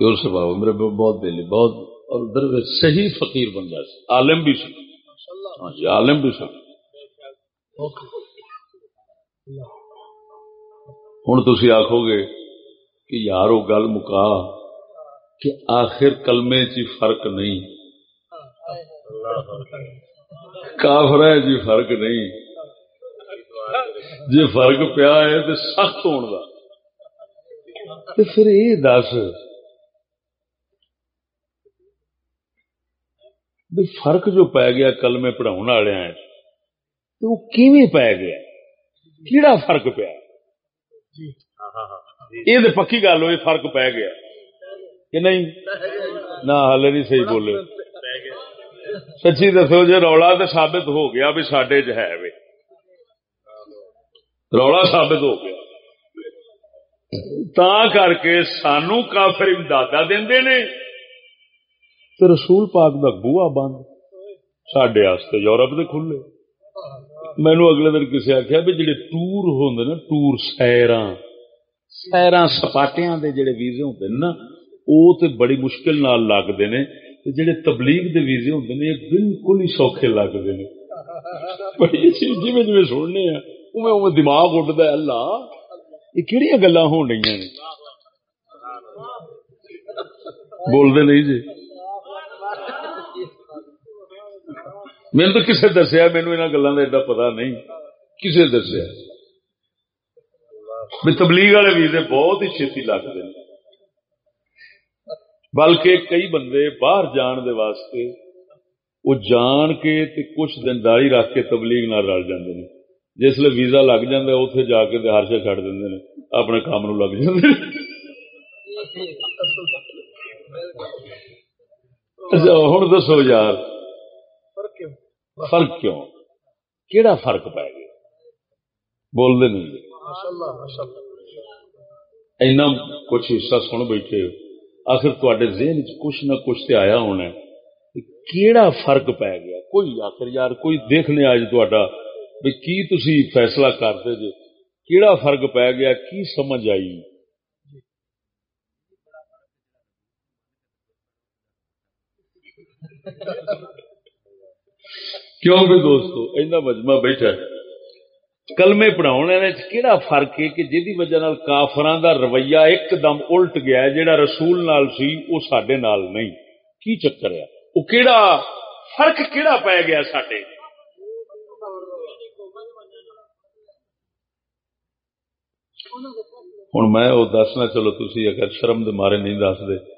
اور سباب میرے بہت دل بہت اور در صحیح فقیر بندہ سی۔ عالم بھی سی ہاں جی عالم بھی سی ہوں تھی آخو گے کہ یار وہ گل مکا کہ آخر کلمے چ فرق نہیں۔ کافر ہے جی فرق نہیں۔ جی فرق پیا ہے تو سخت ہونے کا پھر یہ دس فرق جو پی گیا کلمے پڑھاؤ والے تو وہ کیویں پی گیا؟ کیڑا فرق پیا؟ جی۔ ہاں، ہاں، ہاں۔ یہ تو پکی گل ہوئی، فرق پی گیا۔ کہ نہیں؟ نہ ہال نہیں صحیح بولے۔ سچی دسو جی رولا تو ثابت ہو گیا بھی سڈے چ ہے وے۔ رولا ثابت ہو گیا۔ تا کر کے سانو کافر امداد دے نے۔ تو رسول پاک دا بوا بند۔ سڈے یورپ دے کھلے۔ مینو اگلے دن کسی آخیا بھی جڑے ٹور ہوں نا، ٹور سیرا سیرا سپاٹیا دے جڑے ویزے ہوں نا وہ تو بڑی مشکل نال لگتے ہیں جڑے تبلیغ دے ویزے ہوں نے بالکل ہی سوکھے لگتے ہیں بڑی اچھی جی جی سننے ہیں دماغ اڈتا ہے، اللہ۔ یہ کہڑی گلا ہو رہی نے؟ بولتے نہیں جی۔ میرے تو کسے دسیا مینو ان گلوں کا ایڈا پتا نہیں۔ کسے دسیا؟ تبلیغ والے ویزے بہت ہی چھتی لگتے ہیں۔ بلکہ کئی بندے باہر جان دے واسطے وہ جان کے تے کچھ دن داری رکھ کے تبلیغ نہ رل جاندے ہیں جس لیے ویزا لگ جاندے اتنے جا کے ہر شے چڑ دیں اپنے کام نو لگ جاندے اچھا ہوں دسو یار۔ فرق کیوں؟ کیڑا فرق پائے گا بول دے نہیں۔ اینا کچھ حصہ سن بیٹھے آخر تے ذہن کچھ نہ کچھ تے آیا ہونا ہے کیڑا فرق پی گیا؟ کوئی آخر یار، کوئی دیکھنے آج تا بھی کی تسی فیصلہ کرتے جے؟ کیڑا فرق پی گیا؟ کی سمجھ آئی؟ کیوں بھی دوستو؟ اینا مجمع بیٹھا ہے۔ کلمے پڑھاؤنے کہڑا فرق ہے کہ جہی وجہ نال کافراں دا رویہ ایک دم الٹ گیا ہے جہاں رسول نال سی وہ سڈے نال نہیں۔ کی چکر ہے؟ وہ کہڑا فرق کہڑا پی گیا سڈے ہوں میں وہ دسنا، چلو تھی اگر شرم دے مارے نہیں دس دے۔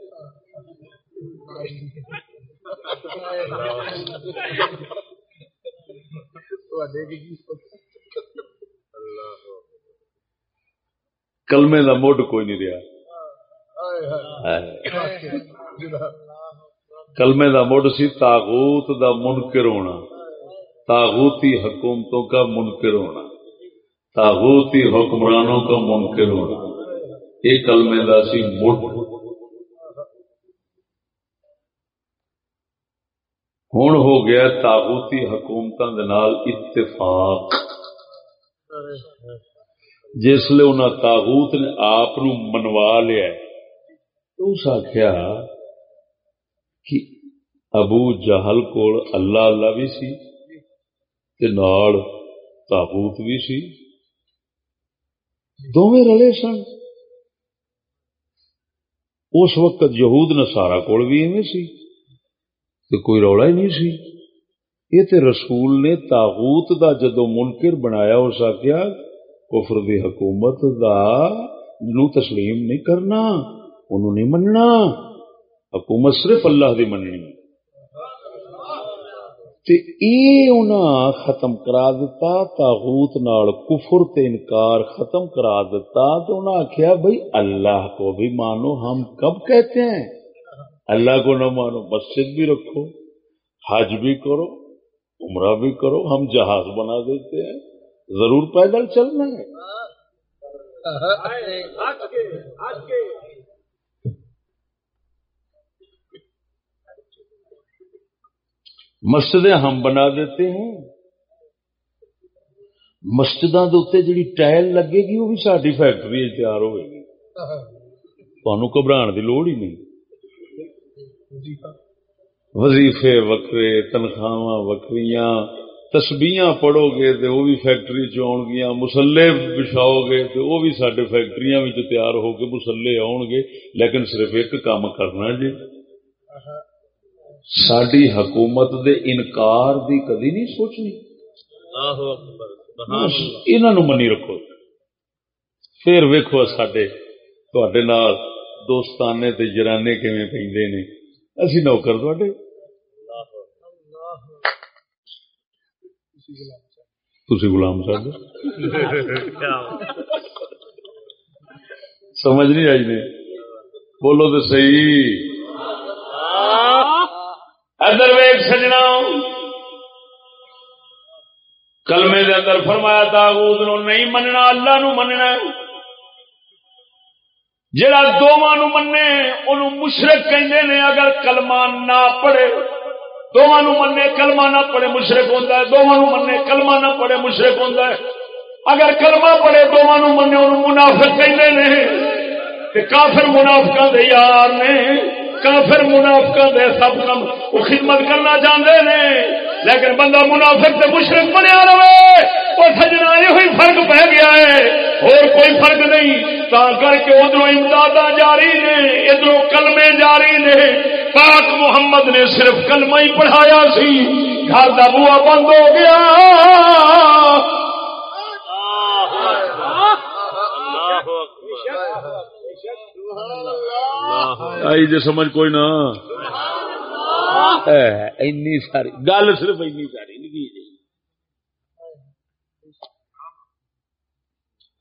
کلمے دا مڈ کوئی نہیں رہا۔ کلمے دا مڈ سی تاغوت دا منکر ہونا۔ تاغوتی حکومتوں کا منکر ہونا۔ تاغوتی حکمرانوں کا منکر ہونا۔ یہ کلمے دا سی مڈ۔ ہوں ہو گیا تاغوتی حکومتوں کے نال اتفاق۔ جسل انہوں تاغوت نے آپ منوا لیا تو اس آخیا کہ ابو جہل کول اللہ اللہ بھی سی تے نال تاغوت بھی سی۔ دونوں رلے سن۔ اس وقت یہود نسارا کول بھی ایویں سی تے کوئی رولا ہی نہیں سی۔ یہ تے رسول نے تاغوت دا جدو منکر بنایا اس آخیا کفر دی حکومت دا نو تسلیم نہیں کرنا، انہوں نہیں مننا۔ حکومت صرف اللہ دی مننی۔ تے اے انہاں ختم کرا دیتا تاغوت نال کفر تے انکار ختم کرا دیتا تو انہاں آخیا بھائی اللہ کو بھی مانو، ہم کب کہتے ہیں؟ اللہ کو نہ مانو، مسجد بھی رکھو، حج بھی کرو عمرہ بھی کرو ہم جہاز بنا دیتے ہیں۔ ضرور پیدل چلنا ہے۔ مسجدیں ہم بنا دیتے ہیں۔ مسجد جی ٹائل لگے گی وہ بھی ساری فیکٹری تیار ہوئے گی۔ تمہوں گھبران کی لوڑ ہی نہیں۔ وظیفے وکرے تنخواہ وکریاں تسبیاں پڑھو گے تو وہ بھی فیکٹری چن گیا مسلے بچھاؤ گے تو وہ بھی سارے فیکٹری تیار ہو کے مسلے آن گے لیکن صرف ایک کام کرنا جی۔ ساری حکومت دے انکار دی کدی نہیں سوچنی۔ انہوں منی رکھو۔ پھر ویکو سڈے دوستانے تے جرانے کیون پہ نے۔ اسی نوکر تھے تھی غلام صاحب سمجھ نہیں آئی نے بولو تو صحیح۔ ادر ویگ سجنا۔ کلمے دے اندر فرمایا تاغوت نو نہیں مننا، اللہ نو مننا۔ جڑا دونوں نو منے ان مشرق کہندے نے، اگر کلمہ نہ پڑھے دونوں منے کلمہ نہ پڑے مشرق ہوتا ہے، دونوں منے کلمہ نہ پڑے مشرق ہوتا ہے۔ اگر کلمہ پڑے دونوں منے ان منافق کہندے نے۔ کافر منافقہ دے یار نے۔ کافر منافقہ دے سب کم وہ خدمت کرنا چاہتے ہیں لیکن بندہ منافق سے مشرق بنیا رہے وہ سجنا یہ فرق پہ گیا ہے۔ اور کوئی فرق نہیں تا کر کے ادھر امداد جاری نے ادھر کلمے جاری نے۔ پاک محمد نے صرف کلمہ ہی پڑھایا سی گھر کا بوا بند ہو گیا۔ آئی جی سمجھ کوئی نہ۔ ساری۔ گل صرف این ساری، نہیں جی۔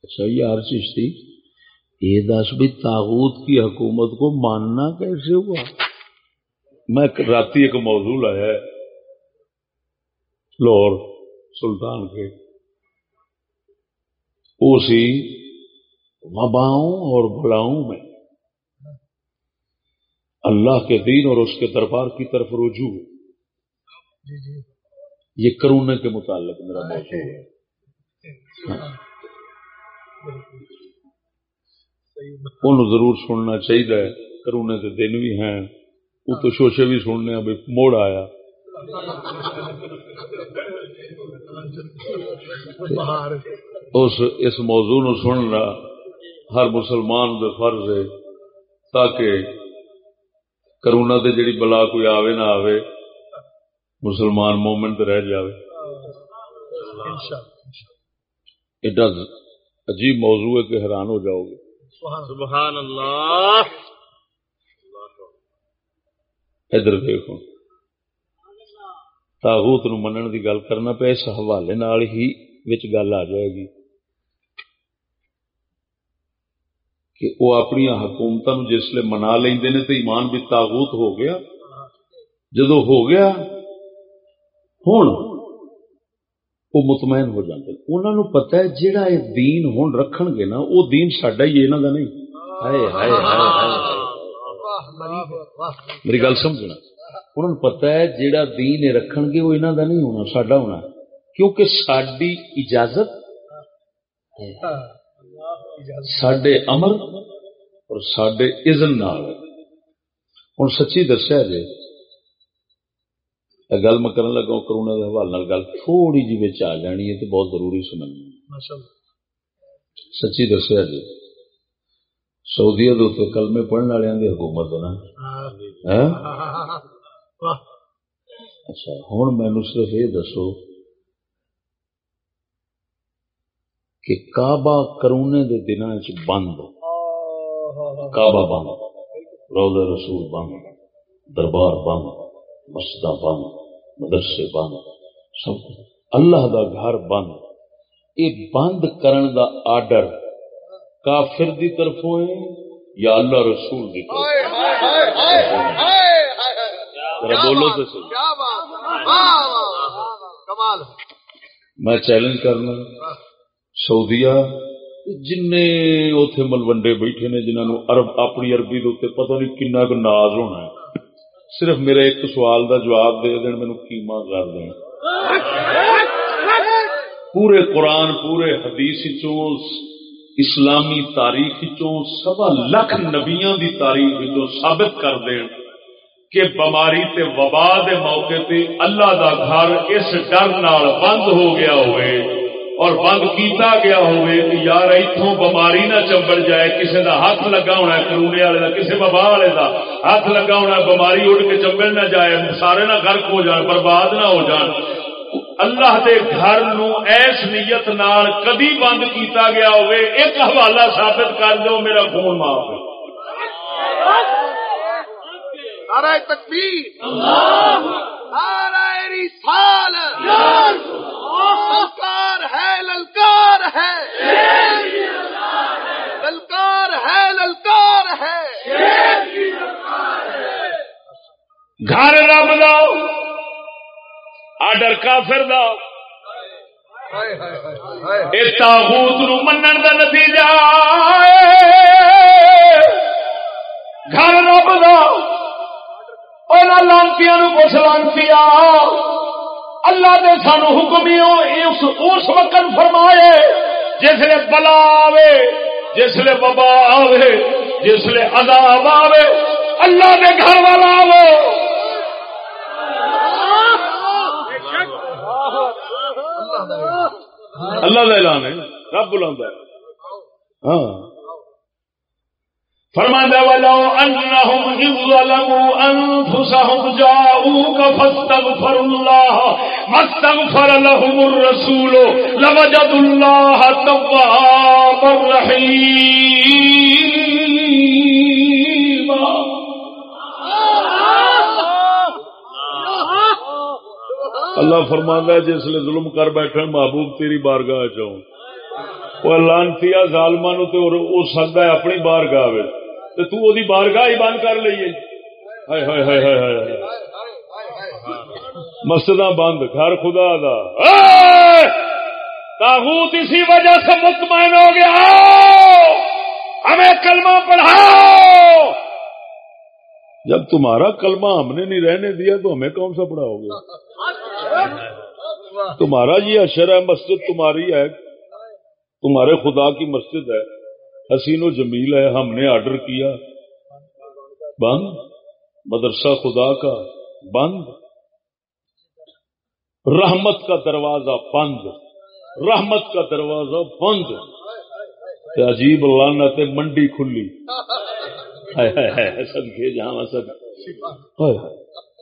اچھا یار چشتی یہ دس بھی تاغوت کی حکومت کو ماننا کیسے ہوا؟ میں رات ایک موضوع لایا لاہور سلطان کے۔ اسی وباؤں اور بلاؤں میں۔ اللہ کے دین اور اس کے دربار کی طرف رجوع۔ جی، جی۔ یہ کرونے کے متعلق میرا موضوع ہے۔ ان ضرور سننا چاہیے کرونے کے دن بھی ہیں۔ وہ تو شوشے بھی سننے ابھی موڑ آیا۔ اس اس موضوع نو سننا ہر مسلمان دے فرض ہے تاکہ کرونا تے جڑی بلا کوئی آوے نہ آوے مسلمان مومن تے رہ جاوے ایڈا عجیب موضوع ہے کہ حیران ہو جاؤ گے سبحان اللہ ادھر دیکھو تاغوت نو منن دی گل کرنا پیا اس حوالے نال ہی وچ گل آ جائے گی کہ وہ اپنی حکومت جسے منا لیندے نے تو ایمان بھی تاغوت ہو گیا جدو ہو گیا ہوں وہ مطمئن ہو جاتے انہوں نے پتا ہے جہاں یہ دین ہوں رکھن گے نا وہ دین سڈا ہی انہوں کا نہیں ہائے ہائے ہائے ہائے میری گل سمجھنا انہوں نے پتا ہے جہاں دین یہ رکھن گے وہ انہوں کا نہیں ہونا سڈا ہونا کیونکہ ساری اجازت سڈے امر اور سڈے اذن نال ہوں سچی دسیا جی گل میں کرن لگا کرونا کے حوالے گل تھوڑی جی بچ آ جانی ہے تو بہت ضروری سمجھنا سچی دسیا جی سعودی کلمے پڑھنے والوں کی حکومت ہے نا اچھا ہوں مینو صرف یہ دسو کہ کعبہ کرونے دے دنوں بند کعبہ بند روزہ رسول بند دربار بند مسجد بند مدرسے بند سب اللہ دا گھر بند۔ یہ بند کرن دا آرڈر کافر دی طرفوں ہے یا اللہ رسول دی طرف بولو تو میں چیلنج کرنا۔ سعودیا جن اتے ملوڈے بیٹھے نے جنہوں عرب اپنی عربی دے پتہ نہیں کنا کو ناز ہونا ہے۔ صرف میرے ایک سوال دا جواب دے دین مینو کیما کر دیں پورے قرآن، پورے حدیث چوں اسلامی تاریخ چوں سوا لکھ نبیاں دی تاریخ چوں ثابت کر دین کہ بماری تے وبا دے موقع تے اللہ دا گھر اس ڈر نال بند ہو گیا ہوئے۔ اور بند کیتا گیا ہوئے یار اتوں بماری نہ چمبڑ جائے کسی دا ہاتھ لگا ہونا ہے کرونے والے کا کسی وبا والے دا ہاتھ لگا ہونا ہے بماری اڑ کے چمبڑ نہ جائے سارے نہ غرق ہو جان برباد نہ ہو جان۔ اللہ دے گھر نو ایس نیت نال کدی بند کیتا گیا ہوئے ایک حوالہ ثابت کر دو میرا خون معاف تکبیر۔ نعرہ رسال للکار ہے للکار ہے۔ للکار ہے للکار ہے۔ گھر رب دا آڈر کافر دا۔ اے تاغوت نو منن دا نتیجہ۔ گھر رب دا۔ لانتی کچھ لانتی اللہ دے سانو حکم اس اس وقت فرمائے جسے بلا آوے جسے وبا آوے جسے عذاب آوے، اللہ دے گھر والا آو اللہ کا اعلان ہے، رب بلا ہاں۔ فرمانا ولو انهم اذ ظلموا انفسهم جاءوك فاستغفروا الله ما استغفر لهم الرسول الله توابا رحيما اللہ فرمانا ہے، جس لیے ظلم کر بیٹھے محبوب تیری بارگاہ چاہوں وہ لانتی ظالما نو ہو سکتا ہے اپنی بارگاہ تو تو وہ بارگاہ ہی بند کر لیے ہائے ہائے ہائے ہائے ہائے مسجد بند، گھر خدا دا۔ تاغوت اسی وجہ سے مطمئن ہو گیا۔ ہمیں کلمہ پڑھاؤ۔ جب تمہارا کلمہ ہم نے نہیں رہنے دیا تو ہمیں کون سا پڑھاؤ گے؟ تمہارا یہ اشر ہے، مسجد تمہاری ہے۔ تمہارے خدا کی مسجد ہے۔ حسین و جمیل ہے، ہم نے آرڈر کیا۔ بند۔ مدرسہ خدا کا۔ بند۔ رحمت کا دروازہ بند۔ رحمت کا دروازہ بند۔ عجیب لانت منڈی کھلی۔ ہائے جہاں سد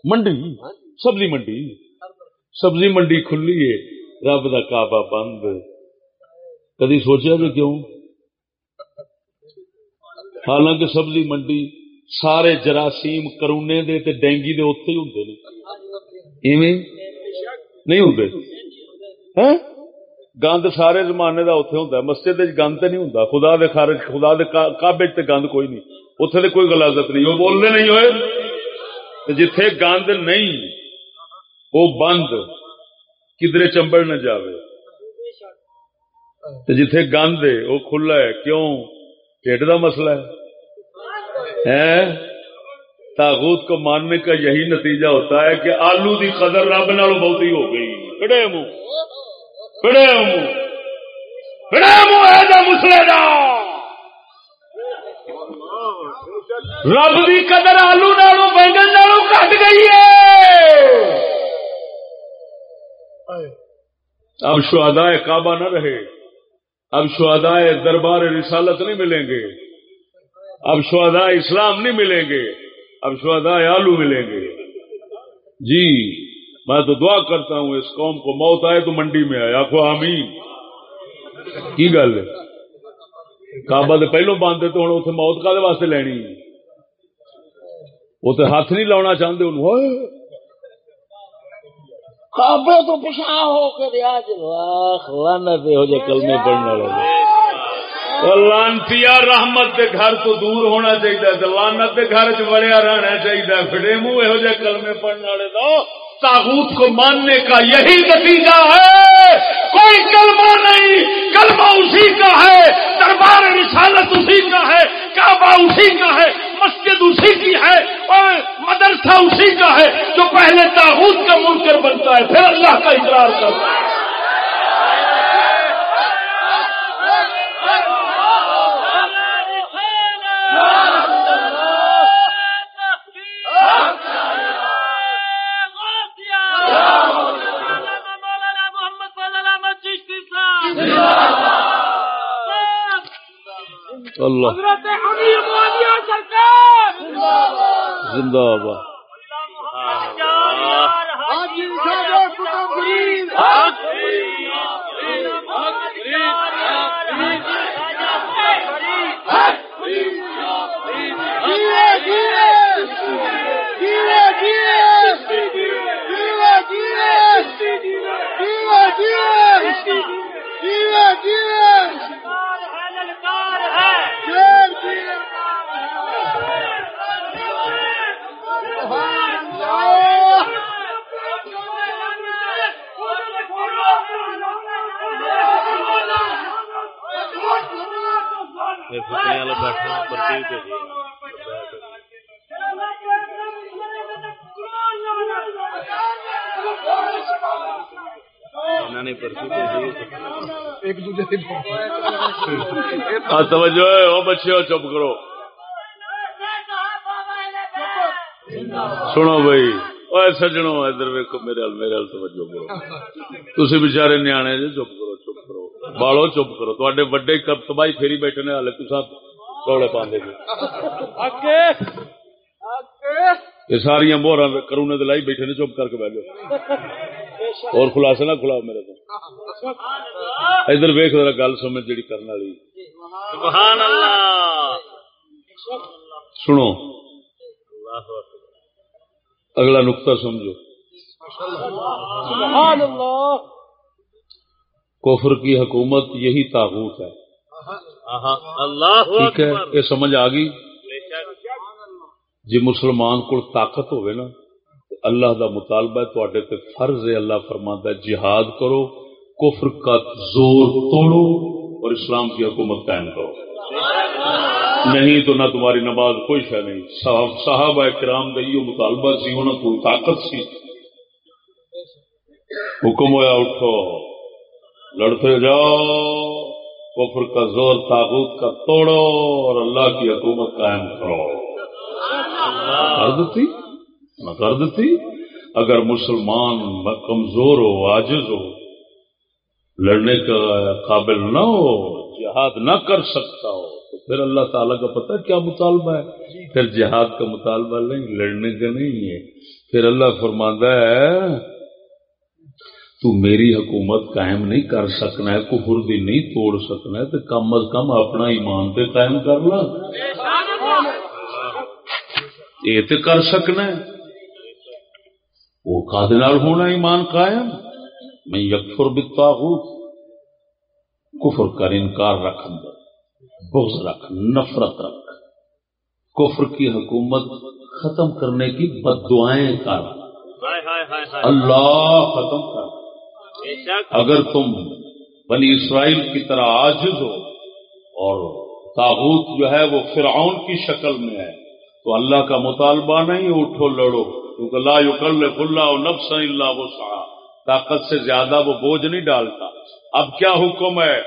منڈی، سبزی منڈی۔ سبزی منڈی کھلی ہے۔ رب دا کعبہ بند۔ کدی سوچیا بھی کیوں؟ حالانکہ سبزی منڈی سارے جراثیم کرونے دے تے ڈینگی دے اوتے ہی ہوندے نے۔ ایویں؟ نہیں ہوندے۔ ہیں گند سارے زمانے دا اوتھے ہوندا مسجد وچ گند تے نہیں ہوندا۔ خدا دے خارج، خدا دے کعبے تے گند کوئی نہیں۔ اوتھے تے کوئی غلاظت نہیں۔ وہ بولنے نہیں ہوئے؟ تے جتھے گند نہیں، وہ بند۔ کدرے چمبڑ نہ جاوے۔ تے جتھے گند ہے، وہ کھلا ہے۔ کیوں؟ ٹھڈ دا مسئلہ ہے۔ تاغوت کو ماننے کا یہی نتیجہ ہوتا ہے کہ آلو دی قدر رب نالوں بہت ہی ہو گئی۔ کڑے منہ کڑے منہ کڑے منہ ہے مسلے دا۔ رب دی قدر آلو نالوں بینگن نالوں کٹ گئی ہے۔ اب شہدائے کعبہ نہ رہے۔ اب شہدائے دربار رسالت نہیں ملیں گے۔ اب شہداء اسلام نہیں ملیں گے۔ اب شہداء آلو ملیں گے۔ جی میں تو دعا کرتا ہوں، اس قوم کو موت آئے تو منڈی میں آئے۔ آخو آمین۔ کی گل ہے؟ کعبہ دے پہلو باندھے تو ہوں اتنے موت کا واسطے لینی؟ وہ تو ہاتھ نہیں لاؤنا چاہتے انہوں کعبے تو پچھا ہو کے ریا لانت ہو جائے کلمے پڑھنے لگے لانتی رحمت کے گھر تو دور ہونا چاہیے لانت کے گھر چ وڑیا رہنا چاہیے فٹے منہ یہو جہ کلمے پڑھنے والے دو تاغوت کو ماننے کا یہی نتیجہ ہے۔ کوئی کلمہ نہیں، کلمہ اسی کا ہے، دربار رسالت اسی کا ہے، کعبہ اسی کا ہے، مسجد اسی کی ہے اور مدرسہ اسی کا ہے جو پہلے تاغوت کا منکر بنتا ہے، پھر اللہ کا اقرار کرتا ہے۔ اللہ امیر معاویہ سرکار زندہ آباد حاجی صاحب کتب فرید فکنے والے بیٹھے ہیں پرچی بھی انہوں نے ہاں توجہ ہے او بچے چپ کرو۔ سنو بھائی اوے سجنو ادھر ویکو میرے ال میرے ال توجہ کرو۔ تسی بیچارے نیانے جے چپ کرو چپ کرو۔ بالو چپ کرو۔ تواڈے وڈے کب تباہی پھیری بیٹھے نے ہالے تساں روڑے پاندے جے یہ ساری موہراں کرونے دے لائی بیٹھے نے چپ کر کے بیٹھ جاؤ اور خلاصہ نہ کھلاؤ میرے کو ادھر ویکھ ذرا گل سمجھ جڑی کرن والی۔ سبحان اللہ۔ سنو۔ اگلا نقطہ سمجھو۔ سبحان اللہ۔ کفر کی حکومت یہی تاغوت ہے۔ آہا اللہ ٹھیک ہے یہ سمجھ آ گئی؟ بے شک۔ جی مسلمان کو طاقت ہوئے نا اللہ دا مطالبہ ہے تو تے فرض ہے، اللہ فرماتا ہے، جہاد کرو، کفر کا زور توڑو اور اسلام کی حکومت قائم کرو۔ نہیں تو نہ تمہاری نماز کوئی شہ نہیں۔ صاحب صحابہ کرام کا یہ مطالبہ سی ہونا کوئی طاقت سی۔ حکم ہوا اٹھو۔ لڑتے جاؤ، کفر کا زور تاغوت کا توڑو اور اللہ کی حکومت قائم کرو۔ کر نہ کر دیتی۔ اگر مسلمان کمزور ہو، عاجز ہو، لڑنے کا قابل نہ ہو، جہاد نہ کر سکتا ہو، تو پھر اللہ تعالیٰ کا پتہ کیا مطالبہ ہے؟ پھر جہاد کا مطالبہ نہیں، لڑنے کا نہیں ہے۔ پھر اللہ فرماندہ ہے، تو میری حکومت قائم نہیں کر سکنا ہے، کفر دی نہیں توڑ سکنا ہے، تو کم از کم اپنا ایمان تے قائم کر لا۔ یہ تو کر سکنا ہے۔ وہ کاد ہونا ایمان قائم۔ میں یکفر ہوں کفر کر انکار رکھ بغض رکھ نفرت رکھ۔ کفر کی حکومت ختم کرنے کی بد دعائیں کر۔ اللہ ختم کر۔ اگر تم بنی اسرائیل کی طرح عاجز ہو اور تاغوت جو ہے وہ فرعون کی شکل میں ہے تو اللہ کا مطالبہ نہیں اٹھو لڑو۔ کیونکہ لا یکلف اللہ نفس الا وسعها طاقت سے زیادہ وہ بوجھ نہیں ڈالتا۔ اب کیا حکم ہے؟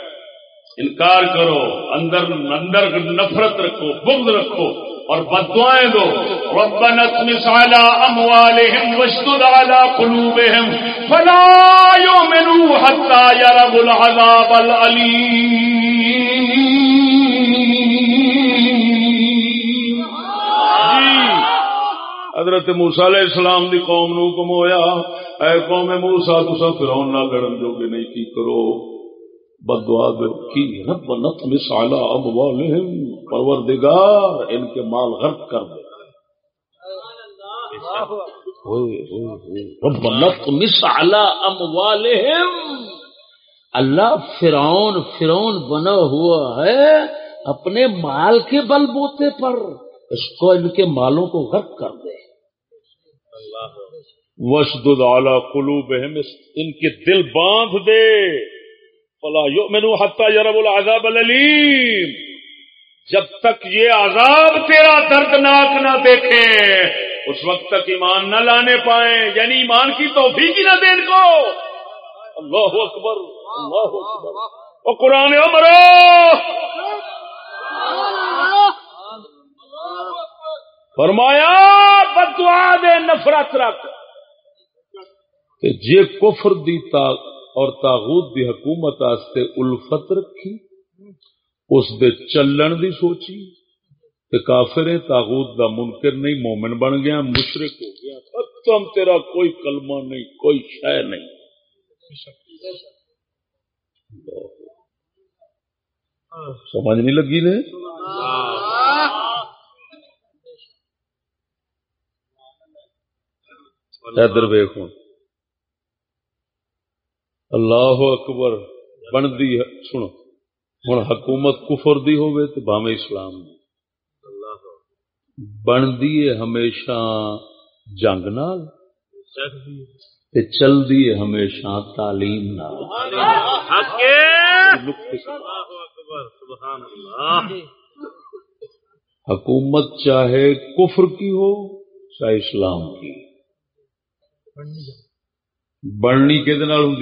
انکار کرو، اندر اندر نفرت رکھو، بغض رکھو اور بدوائیں دو۔ ربنا اطمس على اموالهم واشدد على قلوبهم فلا يؤمنوا حتى يروا العذاب العليم حضرت موسیٰ علیہ السلام دی قوم نو حکم ہویا۔ اے قوم موسیٰ تسا فرعون نہ لڑن جو کہ نہیں، کی کرو؟ بدعا دو کی؟ رب نطمس علی اموالہم پروردگار، ان کے مال غرق کر دے۔ رب نطمس علی اموالہم اللہ فرعون فرعون بنا ہوا ہے اپنے مال کے بل بوتے پر، اس کو ان کے مالوں کو غرق کر دے۔ وشدد علی قلوبہم ان کے دل باندھ دے۔ فلا یؤمنوا حتی یروا العذاب العلیم جب تک یہ عذاب تیرا دردناک نہ دیکھے، اس وقت تک ایمان نہ لانے پائیں۔ یعنی ایمان کی توفیق ہی نہ دے ان کو۔ اللہ اکبر اللہ اکبر۔ اور قرآن امرو فرمایا، بدعا دے نفرت رکھ۔ کہ جے کفر دی تا اور تاغوت دی حکومت آستے الفت رکھی، اس دے چلن دی سوچی، تے کافر تاغوت دا منکر نہیں، مومن بن گیا، مشرک ہو گیا، ختم تیرا کوئی کلمہ نہیں، کوئی شے نہیں۔ سمجھ نہیں لگی نے؟ ادھر ویخ اللہ اکبر بنتی سنو ہوں حکومت کفر دی ہوئے تو باوے اسلام دی۔ بنتی ہے ہمیشہ جنگ نال تے چلدی ہے ہمیشہ تعلیم نال۔ حکومت چاہے کفر کی ہو چاہے اسلام کی۔ بننی کہ ہوں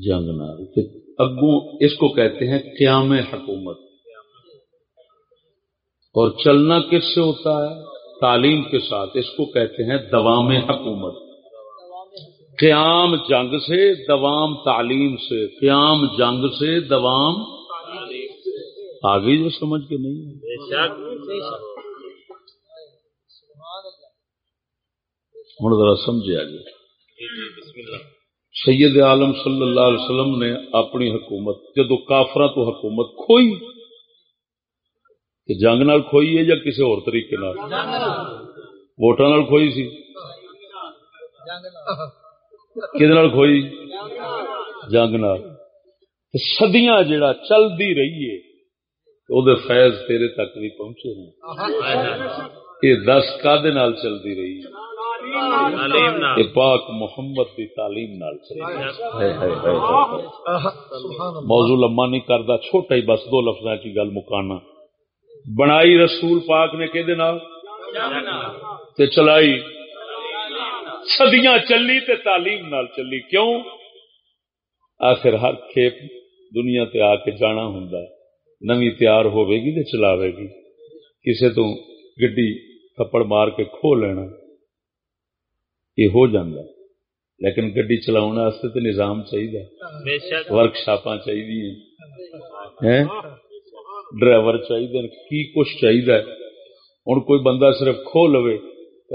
جنگ نال۔ تے اگوں اس کو کہتے ہیں قیام حکومت۔ اور چلنا کس سے ہوتا ہے؟ تعلیم کے ساتھ۔ اس کو کہتے ہیں دوام حکومت۔ قیام جنگ سے دوام تعلیم سے۔ قیام جنگ سے دوام آگے جو سمجھ کے نہیں ہوں ذرا سمجھے آگے۔ جی جی سید عالم صلی اللہ علیہ وسلم نے اپنی حکومت جدو کافر تو حکومت کھوئی کہ جنگ نال کھوئی ہے یا کسی اور طریقے نال؟ ووٹاں نال کھوئی سی۔ کدے نال کھوئی؟ جنگ نال۔ تے صدیاں جڑا چلدی رہی ہے او دے فیض تیرے تک نہیں پہنچے ہیں۔ یہ دس کادے نال چلدی رہی ہے۔ یہ پاک محمد دی تعلیم نال موضوع لمبا نہیں کردا چھوٹا ہی بس دو لفظاں کی گل مکانا۔ بنائی رسول پاک نے کہ تے چلائی۔ صدیاں چلی تے تعلیم نال چلی۔ کیوں؟ آخر ہر کھیپ دنیا تے آ کے جانا ہے۔ نوی تیار ہوے گی تے چلاوے گی۔ کسے تو گڈی تھپڑ مار کے کھو لینا۔ یہ ہو جاتا ہے۔ لیکن گڈی چلاؤ واسطے تو نظام چاہیے بے شک۔ ورکشاپاں چاہیے ڈرائیور چاہیے کی کچھ چاہیے ہوں کوئی بندہ صرف کھو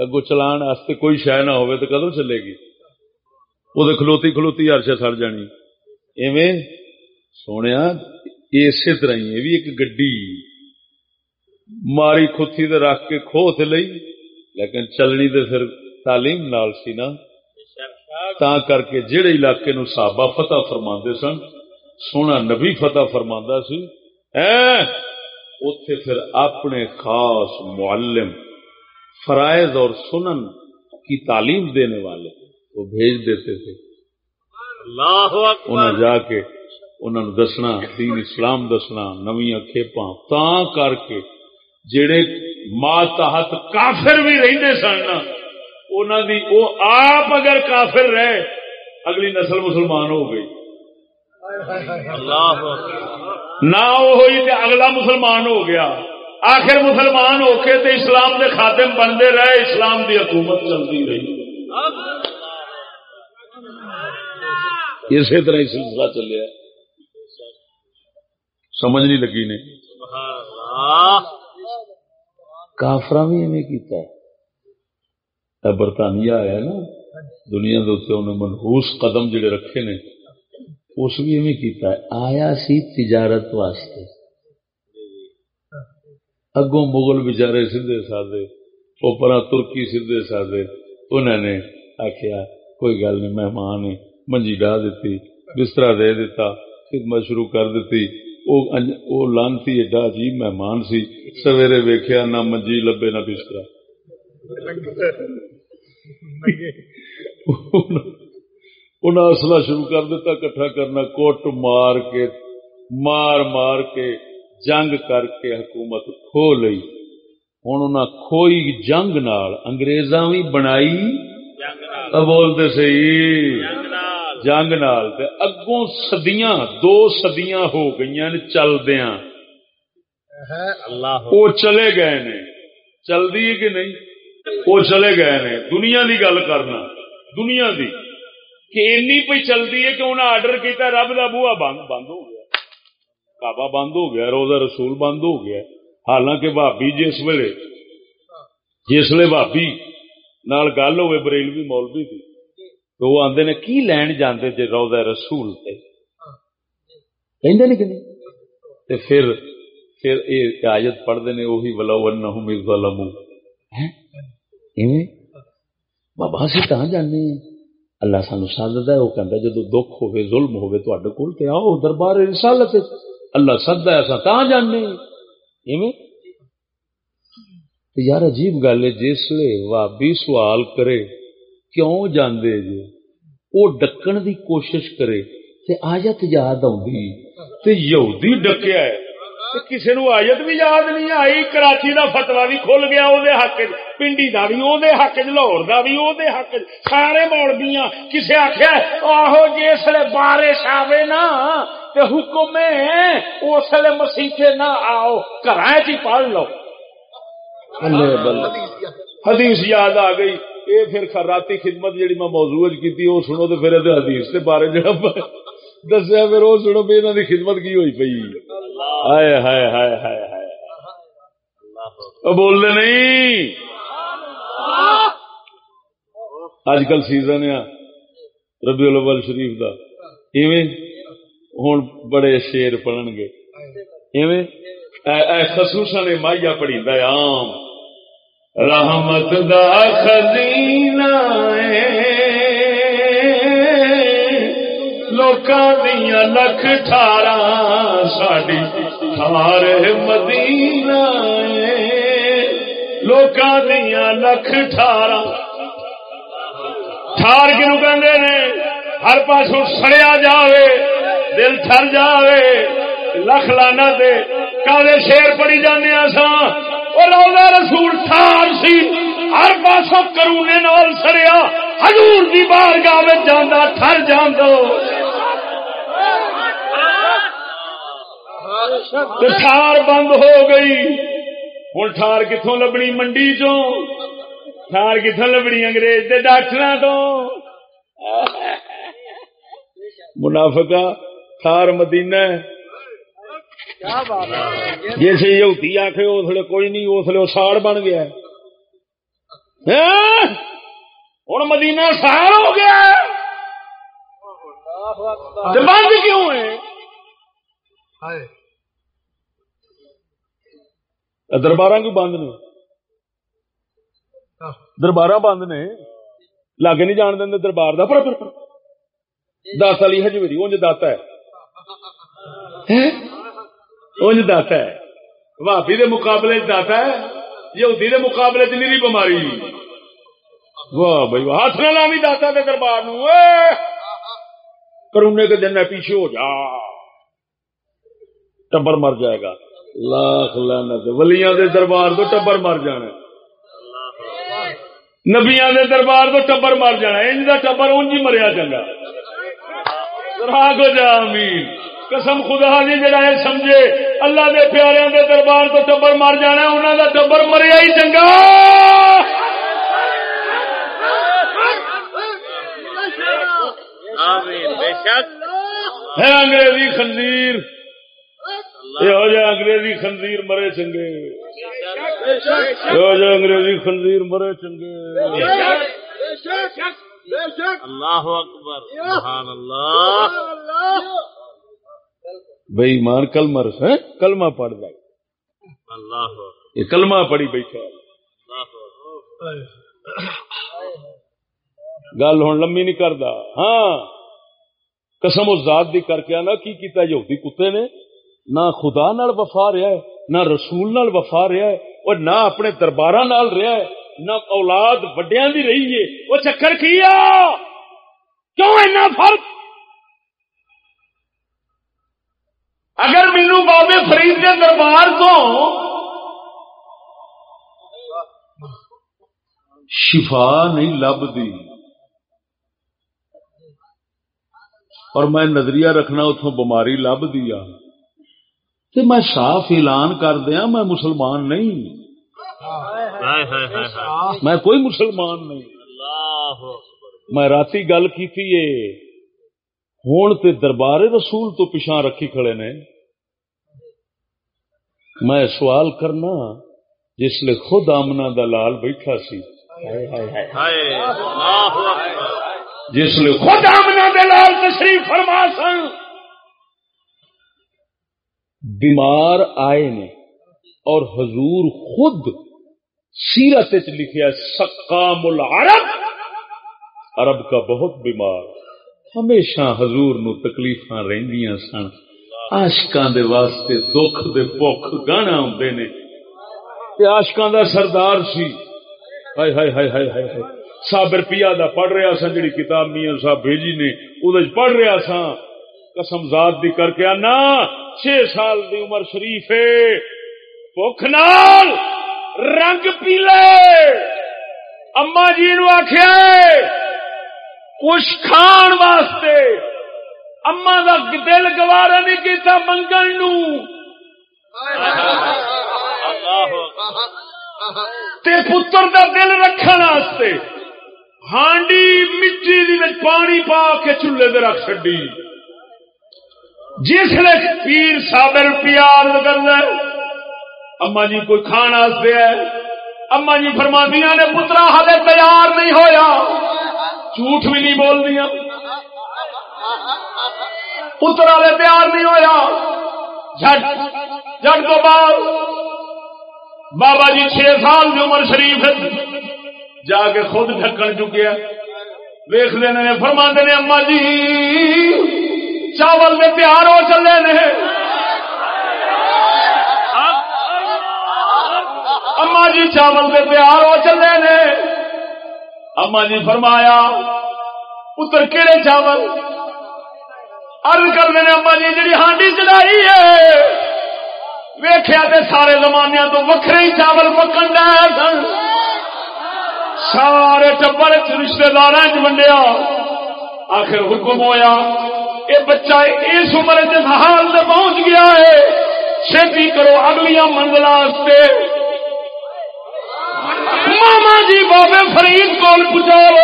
اگو چلان واسطے کوئی شہ نہ تو چلے گی؟ وہ کھلوتی کھلوتی عرشے سڑ جانی۔ ایویں؟ سونے اسی طرح ہی بھی ایک گڈی۔ ماری رکھ کے کھو تے لئی لیکن چلنی تے پھر تعلیم نال سی نا تا کر کے جڑے علاقے نو صحابہ فتح فرماندے سن سونا نبی فتح فرماندا سی اے اوتھے پھر اپنے خاص معلم فرائض اور سنن کی تعلیم دینے والے وہ بھیج دیتے تھے۔ انہیں جا کے انہوں دسنا دین اسلام دسنا نویاں کھیپاں تا کر کے جڑے ماں تحت کافر بھی رہندے سن نا دی او آپ اگر کافر رہے اگلی نسل مسلمان ہو گئی۔ نہ وہ ہوئی اگلا مسلمان ہو گیا۔ آخر مسلمان ہو کے تے اسلام دے خاتم بنتے رہے اسلام دی حکومت چلتی رہی۔ اسی طرح ہی سلسلہ چلیا سمجھ نہیں لگی نے۔ کافر بھی ایویں کیتا ہے۔ برطانیہ آیا نا دنیا دے انہیں منحوس قدم جڑے رکھے نے اس بھی ایویں کیتا ہے آیا سی تجارت واسطے۔ اگوں مغل بچارے سیدھے سادے اوپر ترکی سیدھے سادے انہوں نے آخیا کوئی گل نہیں مہمان ہے منجی ڈا دیتی بستر دے دیتا خدمت شروع کر دیتی۔ انج- وہ لانتی ایڈا عجیب مہمان سی سویرے ویکھیا نہ منجی لبے نہ بستر انہیں اصلہ شروع کر دیتا کٹھا کرنا کوٹ مار کے مار مار کے جنگ کر کے حکومت کھو لئی۔ ہوں انہیں کھوئی جنگ نال انگریزاں بھی بنائی۔ بولتے صحیح۔ جنگ نال۔ تے اگوں صدیاں دو صدیاں ہو گئیاں نے چلدیاں۔ وہ چلے گئے نے۔ چل دی کہ نہیں؟ وہ چلے گئے نے۔ دنیا دی گل کرنا۔ دنیا دی۔ کہ اینی پہ چلتی ہے کہ انہیں آرڈر کیتا رب دا بوا بند بند ہو گیا۔ کعبہ بند ہو گیا، روزہ رسول بند ہو گیا۔ حالانکہ بھابی جس ویلے جسلے بھابی نال گل ہوئے، بریلوی مولوی دی، تو وہ آندے نے، کی لین جاندے جے روزہ رسول تے؟ کہندے نے کہ نہیں؟ تے پھر پھر یہ آیت پڑھتے ہیں وہی ولو انہم اذ ہیں؟ ایویں؟ بابا ہاں، اسی کہاں جانے اللہ سانو سددا ہے، وہ کہندا جدو دکھ ہوے ظلم ہوے تواڈے کول تے آؤ دربار رسالت اللہ سددا ہے، اساں تاں جانے ایویں؟ تے یار، عجیب گل ہے جسلے وابی سوال کرے، کیوں جاندے جی؟ جے وہ ڈکن دی کوشش کرے، تے آیت یاد آؤندی تے یہودی ڈکیا ہے، تے کسے نو آیت بھی یاد نہیں آئی، کراچی دا فتوا بھی کھل گیا، او دے حق پنڈی دا بھی دے حق وچ لاہور دا بھی دے حق سارے مولویاں کسے آکھیا آہو جسلے بارش آوے نا تے حکم اسلے مسیحے نہ آؤ ہی پڑھ لو حدیث یاد آ گئی اے پھر راتی خدمت جیڑی میں موضوع کی وہ سنو تو پھر یہ حدیث کے بارے جڑا میں دسیا پھر وہ سنو بھی انہوں کی خدمت کی ہوئی پی ہائے ہائے ہائے ہائے ہائے وہ بولتے نہیں اج کل سیزن ہے۔ ربی الاول شریف دا۔ ایویں ہوں بڑے شیر پڑھن گے۔ ایویں؟ اے- اے خصوصاً یہ مائیا پڑھی عام۔ رحمت دا خزینہ لوکاں دیا لکھ ٹھارا ساڈی ٹھار مدینہ لوکاں دیا لکھ ٹھارا ٹھار کنو کہندے نے ہر پاسوں سڑیا جاوے دل تھر جاوے لکھ لانا دے کالے شیر پڑی جانے سا اور رسول ٹھار سی ہر پاسوں کرونے نال سڑیا حضور دی بارگاہ وچ جاندا تھر جاندو تے بند ہو گئی ہوں ٹھار کتوں لبنی منڈی چوں تھار کتوں لبنی انگریز کے ڈاکٹر تو منافقہ تھار مدینہ جس یوتی آخ اسلے کوئی نہیں اسلے ساڑ بن گیا ہوں مدینہ سار ہو گیا بند کیوں ہے دربار کی بند نے دربار بند نے لاگے نہیں جان دیں دربار کا پر دس والی ہجویری انج دتا ہے انج دتا ہے بھابی دے مقابلے دتا ہے یہودی دے مقابلے چ میری بماری واہ بھائی ہاتھ نہ لاوی دتا دے دربار نو کرونے کے دن پیچھے ہو جا ٹبر مر جائے گا لاکھ لعنت ولیاں دے دربار تو ٹبر مر جانا نبیاں دے دربار تو ٹبر مر جانا انج دا ٹبر انج ہی مریا چنگا۔ راگ جا امین قسم خدا جی جڑا ہے سمجھے۔ اللہ دے پیاریاں دے دربار تو ٹبر مر جانا انہاں دا ٹبر مریا ہی چنگا۔ آمین بے شک۔ ہے انگریزی خنزیر۔ یہ جا انگریزی خنزیر مرے چنگے۔ یہ جا انگریزی خنزیر مرے چنگے۔ اللہ اکبر، سبحان اللہ۔ بھائی ایمان کلمہ رس ہے کلمہ پڑھ جائے اللہ یہ کلمہ پڑھی بیٹھا گل ہوں لمبی نہیں کرتا ہاں قسم اس ذات دی کر کے آنا، کی کیتا یہودی کتے نے۔ نہ خدا نال وفا رہا ہے، نہ رسول نال وفا رہا ہے، اور نہ اپنے دربار نال رہا ہے، نہ اولاد وڈیاں دی رہی ہے۔ وہ چکر کیا؟ کیوں اینا فرق؟ اگر مینو بابے فرید کے دربار تو شفا نہیں لبدی اور میں نظریہ رکھنا اتوں بماری لب دیا تو میں صاف اعلان کر دیا میں مسلمان نہیں۔ میں کوئی مسلمان نہیں۔ میں راتی گل کی ہوں تے دربار رسول تو پچھا رکھی کھڑے نے۔ میں سوال کرنا جس لیے خود آمنا دا لال بیٹھا سی۔ جس لیے خود آمنا دا لال تشریف فرما سن۔ بیمار آئے نے اور حضور خود سیرت چ لکھیا سقام العرب۔ عرب کا بہت بیمار۔ ہمیشہ حضور نو تکلیفاں رہندیاں سن۔ عاشقاں دے واسطے دکھ دے پوکھ گانا ہوندے نے۔ تے عاشقاں دا سردار سی۔ ہائے ہائے ہائے ہائے ہائے ہائے۔ صابر پیا دا پڑھ رہا سا، جڑی کتاب میاں صاحب بھیجی نے اودے پڑھ رہا سا۔ قسم ذات دی کر کے آنا، چھ سال دی عمر شریف ہے۔ بھوک نال رنگ پیلے۔ اما جی نو آخیا کچھ کھان واسطے۔ اما دا دل گوارا نہیں کیتا منگن نو۔ تے پتر دا دل رکھن واسطے۔ ہانڈی مٹی دی پانی پا کے چولہے دے رکھ چڈی جس لے پیر صابر پیار کرنا اما جی کوئی کھان واسطے ہے، اما جی فرماندیاں نے، پترا ہلے تیار نہیں ہویا۔ جھوٹ بھی نہیں بول دیا پتر والے تیار نہیں ہویا۔ جھٹ جھٹ تو بعد بابا جی چھ سال کی عمر شریف ہے۔ جا کے خود ڈھکن چکیا ویخ لینے فرما نے، اما جی چاول میں تیار ہو چلے نے اما جی چاول میں تیار ہو چلے نے اما جی فرمایا، پتر کہڑے چاول؟ ارد کر دینے اما جی جی ہانڈی چڑھائی ہے۔ ویخیا تے سارے زمانے تو وکھرے ہی چاول پکن ڈایا سن۔ سارے ٹبر رشتے دار ونڈیا۔ آخر حکم ہویا یہ بچہ اس عمر حال سے پہنچ گیا ہے۔ چھتی کرو اگلیا منزل ماما جی بابے فرید کول پجاؤ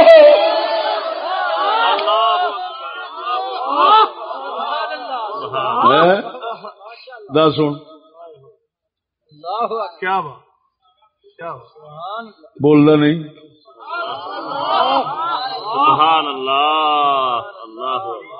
ہاں۔ دس ہوں کیا بولنا نہیں۔ سبحان اللہ۔ اللہ۔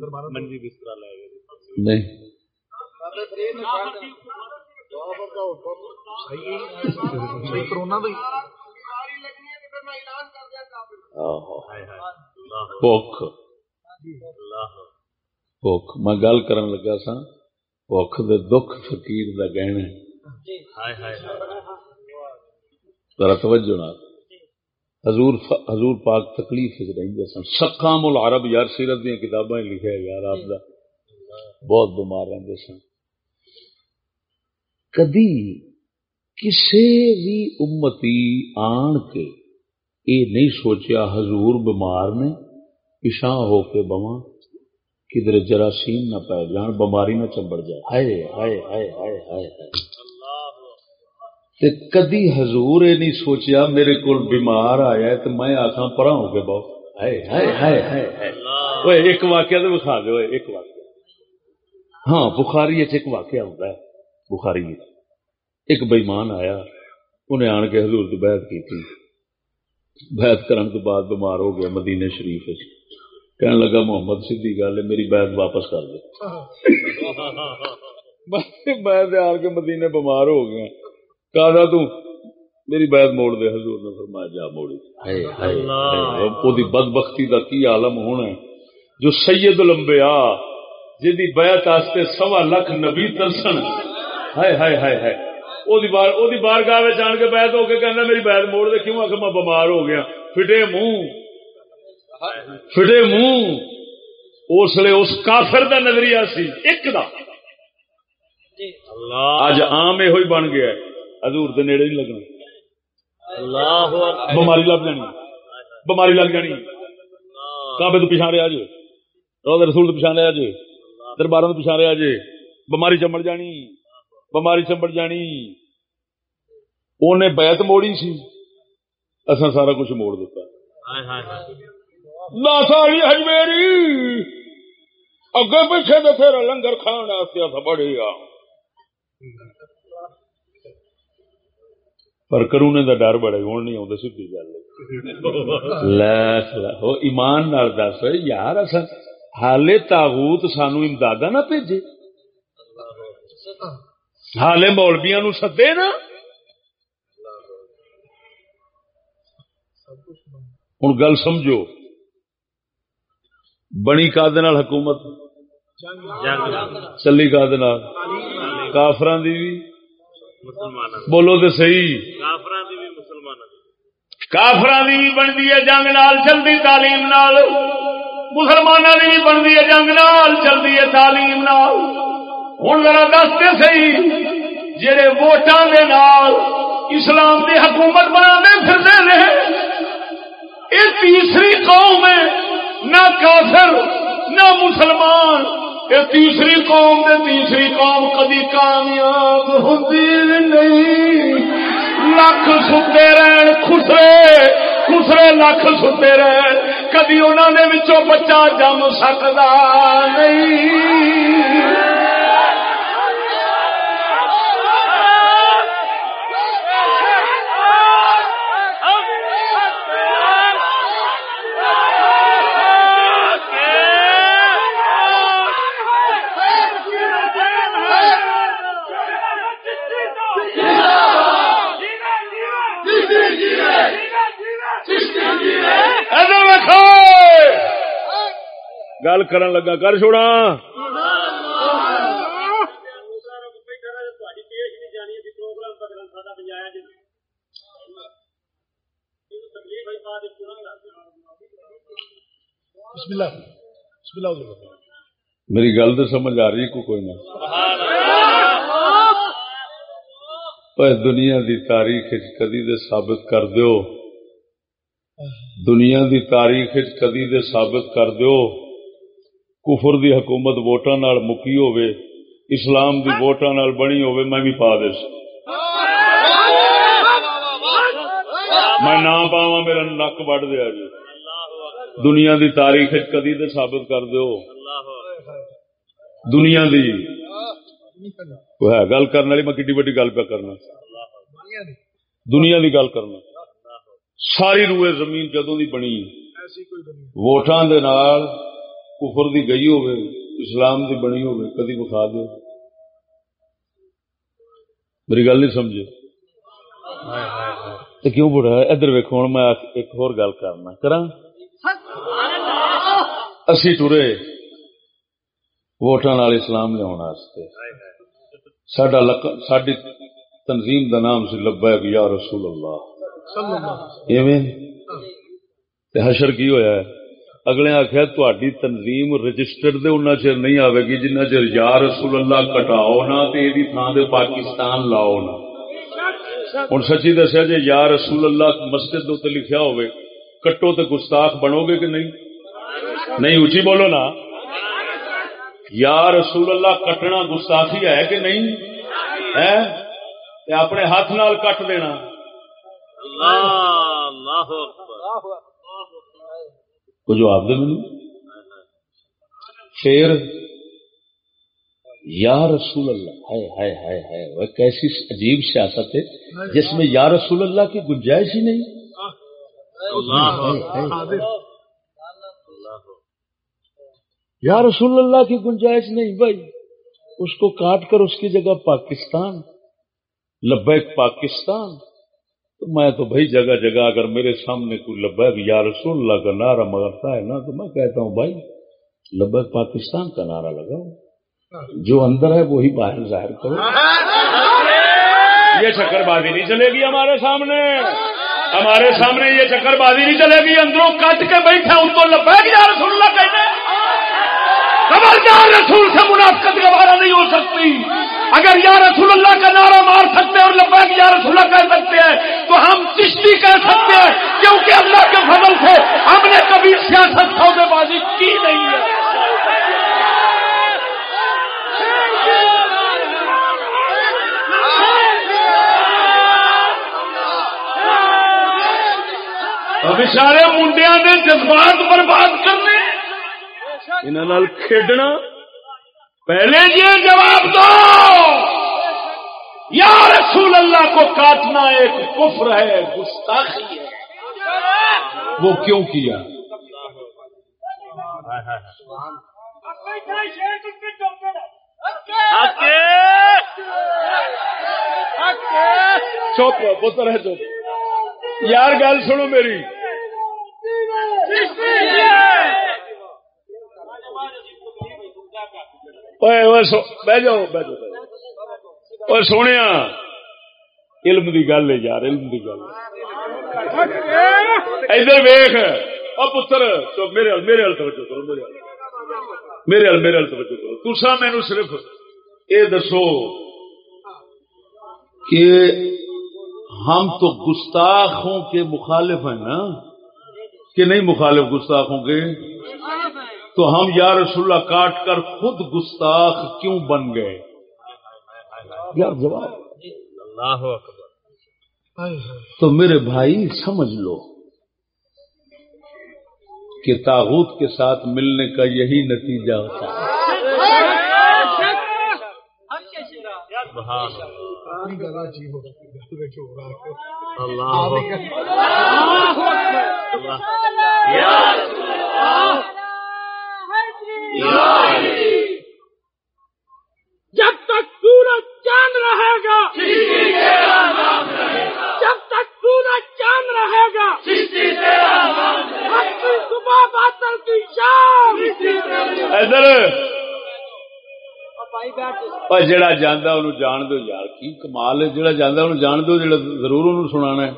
بستر نہیں۔ کرونا بھائی۔ میں گل کرن لگا سا دے دکھ فقیر دا گہنا ذرا توجہ نال۔ حضور حضور پاک تکلیف وچ رہندے سن سقام العرب، یار سیرت دی کتاباں لکھیا یار آپ دا بہت بیمار رہندے سن کدی کسے بھی امتی آن کے یہ نہیں سوچیا حضور بیمار نے پشاں ہو کے بواں کدھر جراثیم نہ پی جان بیماری نہ چمبڑ جائے۔ ہائے ہائے ہائے ہائے ہائے ہائے۔ تے کدی حضور یہ نہیں سوچیا میرے کو بیمار آیا ہے تو میں آخا پرا ہو کے بہو ہائے ہائے ہائے ہائے۔ اوئے ایک واقعہ تو بخا دو ایک واقعہ۔ ہاں بخاری چ ایک واقعہ ہوتا ہے بخاری وچ۔ ایک بےمان آیا انہیں آن کے حضور کی بیعت کی تھی بیعت کرن تو بعد بیمار ہو گیا مدینے شریف وچ۔ کہنے لگا محمد سیدھی گل ہے میری بیعت واپس کر دے۔ بیعت آن کے مدینے بیمار ہو گیا۔ کہا تو میری بیعت موڑ دے حضور نے فرمایا جا موڑی وہ دی بدبختی دا کی عالم ہونا ہے؟ جو سید الانبیاء جدی بیعت واسطے سوا لکھ نبی ترسن۔ ہائے ہائے ہائے ہائے۔ او دی بار او دی بارگاہ وچ آن کے بیعت ہو کے کہنا میری بیعت موڑ دے کیوں آخر میں بیمار ہو گیا؟ پھٹے منہ۔ پھٹے منہ۔ اس لیے اس کافر دا نظریہ سی ایک دا۔ اللہ۔ اج عام یہ بن گیا ہے۔ حضور دے نیڑے نہیں لگنا۔ اللہ بیماری لگ جانی۔ بیماری لگ جانی۔ کعبے تو پچھا رہا جی روز رسول تو پچھا رہا جی درباروں تو پچھا رہا جی بیماری چمڑ جانی۔ بیماری چمڑ جانی۔ انہیں بیعت موڑی سی۔ اصا سارا کچھ موڑ دیتا۔ ناساری ہجمیری اگے پیچھے تو پھر لنگر کھان واسطے اصا بڑے آ پر کرونے دا ڈر بڑے ہوں نہیں آتا سی گل ایمان نال دس یار اصا حالے تاغوت سانو امداد نہ بھیجے۔ حالے مولبیاں نو سدے نا۔ ہوں گل سمجھو بنی کا حکومت چلی کا کافران دی بھی بولو تو صحیح۔ کافران دی بھی مسلمان کافران دی بھی بنتی ہے جنگ نال چلتی تعلیم نال۔ مسلمانوں کی بھی بنتی ہے جنگ نال چلتی ہے تعلیم نال۔ ہوں ذرا دستے صحیح۔ جہے ووٹان دے نال اسلام دی حکومت بنا پھرتے رہے یہ تیسری قوم ہے نہ کافر نہ مسلمان۔ یہ تیسری قوم دے تیسری قوم کدی کامیاب ہوتی نہیں لکھ ستے رہن خسرے خسرے لکھ ستے رہن کدی انہوں نے بچوں بچہ جم سکتا نہیں گل کرن لگا کر چھوڑا بسم اللہ بسم اللہ علیہ وسلم میری گل تو سمجھ آ رہی کو کوئی نہ۔ دنیا دی تاریخ کدی دے ثابت کر دیو۔ دنیا دی تاریخ کدی دے ثابت کر دیو۔ کفر دی حکومت ووٹاں نال مکی ہوے اسلام دی ووٹاں نال بنی ہوے میں بھی پا دے سی میں نہ پاواں، میرا نک وڈ دیا جی دنیا دی تاریخ کدی تے ثابت کر دیو دنیا دی۔ وہ ہے، گل کرنے والی میں کڈی وڈی گل پہ کرنا۔ دنیا دی گل کرنا۔ ساری روئے زمین جدوں دی بنی۔ ووٹاں دے نال کفر دی گئی ہوے اسلام دی بنی ہوے کدی بخا دو میری گل نہیں سمجھے۔ تے کیوں بڑھا ادھر ویکھو ہن میں ایک اور گل کرنا۔ کراں؟ اسی ٹرے ووٹاں نال اسلام لق- ساڈی تنظیم دا نام سی لبیک یا رسول اللہ۔ ایویں؟ حشر کی ہویا ہے؟ اگلے آخیا تہاڈی تنظیم رجسٹرڈ دے انہاں چر نہیں آوے گی جنہ چر یا رسول اللہ کٹاؤ نہ، تے ایدی تھاں دے پاکستان لاؤ نہ۔ ہن سچی دسیا جے یا رسول اللہ مسجد دے اوتے لکھیا ہوئے کٹو تے گستاخ بنو گے کہ نہیں؟ نہیں، اونچی بولو نا۔ یا رسول اللہ کٹنا گستاخی ہے کہ نہیں؟ ہے؟ اپنے ہاتھ نال کٹ دینا۔ اللہ اللہ اکبر کو جواب دے مینو پھر یا رسول اللہ ہائے ہائے ہائے ہائے وہ کیسی عجیب سیاست ہے جس میں یا رسول اللہ کی گنجائش ہی نہیں۔ یا رسول اللہ کی گنجائش نہیں بھائی اس کو کاٹ کر اس کی جگہ پاکستان لبیک پاکستان۔ تو میں تو بھائی جگہ جگہ اگر میرے سامنے کوئی لبیک، یا رسول اللہ کا نعرہ مگرتا ہے نا، تو میں کہتا ہوں بھائی، لبیک پاکستان کا نعرہ لگاؤ۔ جو اندر ہے وہی باہر ظاہر کرو۔ یہ چکر بازی نہیں چلے گی ہمارے سامنے۔ ہمارے سامنے یہ چکر بازی نہیں چلے گی۔ اندروں کٹ کے بیٹھے ان کو لبیک، یا رسول اللہ کہتے خبردار رسول سے منافقت گوارا نہیں ہو سکتی۔ اگر یا رسول اللہ کا نعرہ مار سکتے ہیں اور لبیک یا رسول اللہ کہہ سکتے ہیں، تو ہم چشتی کہہ سکتے ہیں، کیونکہ اللہ کے فضل سے ہم نے کبھی سیاست سودے بازی کی نہیں ہے۔ بچارے منڈیا نے جذبات برباد کرنے انہوں کھیڈنا پہلے یہ جواب دو! یا رسول اللہ کو کاٹنا ایک کفر ہے، گستاخی ہے۔ وہ کیوں کیا؟ چپ پتر ہے چپ یار، گل سنو میری اوئے اوئے سو بہ جاؤ بہ جاؤ اوئے سونے علم دی گل ہے یار علم دی گل ادھر ویخ او پتر تو میرے میرے ہل توجہ کرو میرے میرے ہل میرے ہل توجہ کرو تسا مینو صرف اے دسو کہ ہم تو گستاخوں کے مخالف ہیں نا کہ نہیں مخالف گستاخوں کے تو ہم یا رسول اللہ کاٹ کر خود گستاخ کیوں بن گئے یار جواب اللہ اکبر تو میرے بھائی سمجھ لو کہ تاغوت کے ساتھ ملنے کا یہی نتیجہ ہوتا ہے اللہ اپنی گلا جی ہو گل وچ ہو رہا ہے اللہ اللہ جب تک سورج چاند رہے گا جب تک سورج چاند رہے گا کی صبح باطل کی شام۔ ادھر۔ جڑا جانا انہوں جان دو یار کی کمال ہے؟ جڑا جانا انہوں جان دو جڑا ضرور انہوں ہے۔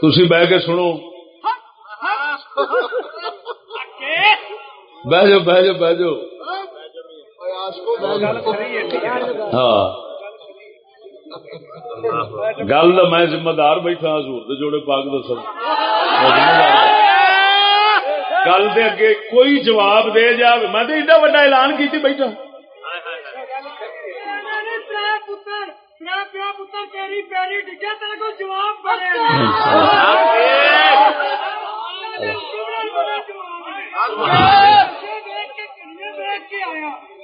تھی بہ کے سنو۔ بہ جاؤ بہ جاؤ بہ جاؤ ہاں۔ گل تو میں ذمہ دار بیٹھا حضور دے جوڑے پاک دس گل دے اگے کوئی جواب دے جا میں تو ایڈا وا اعلان کی بیٹھا۔ جواب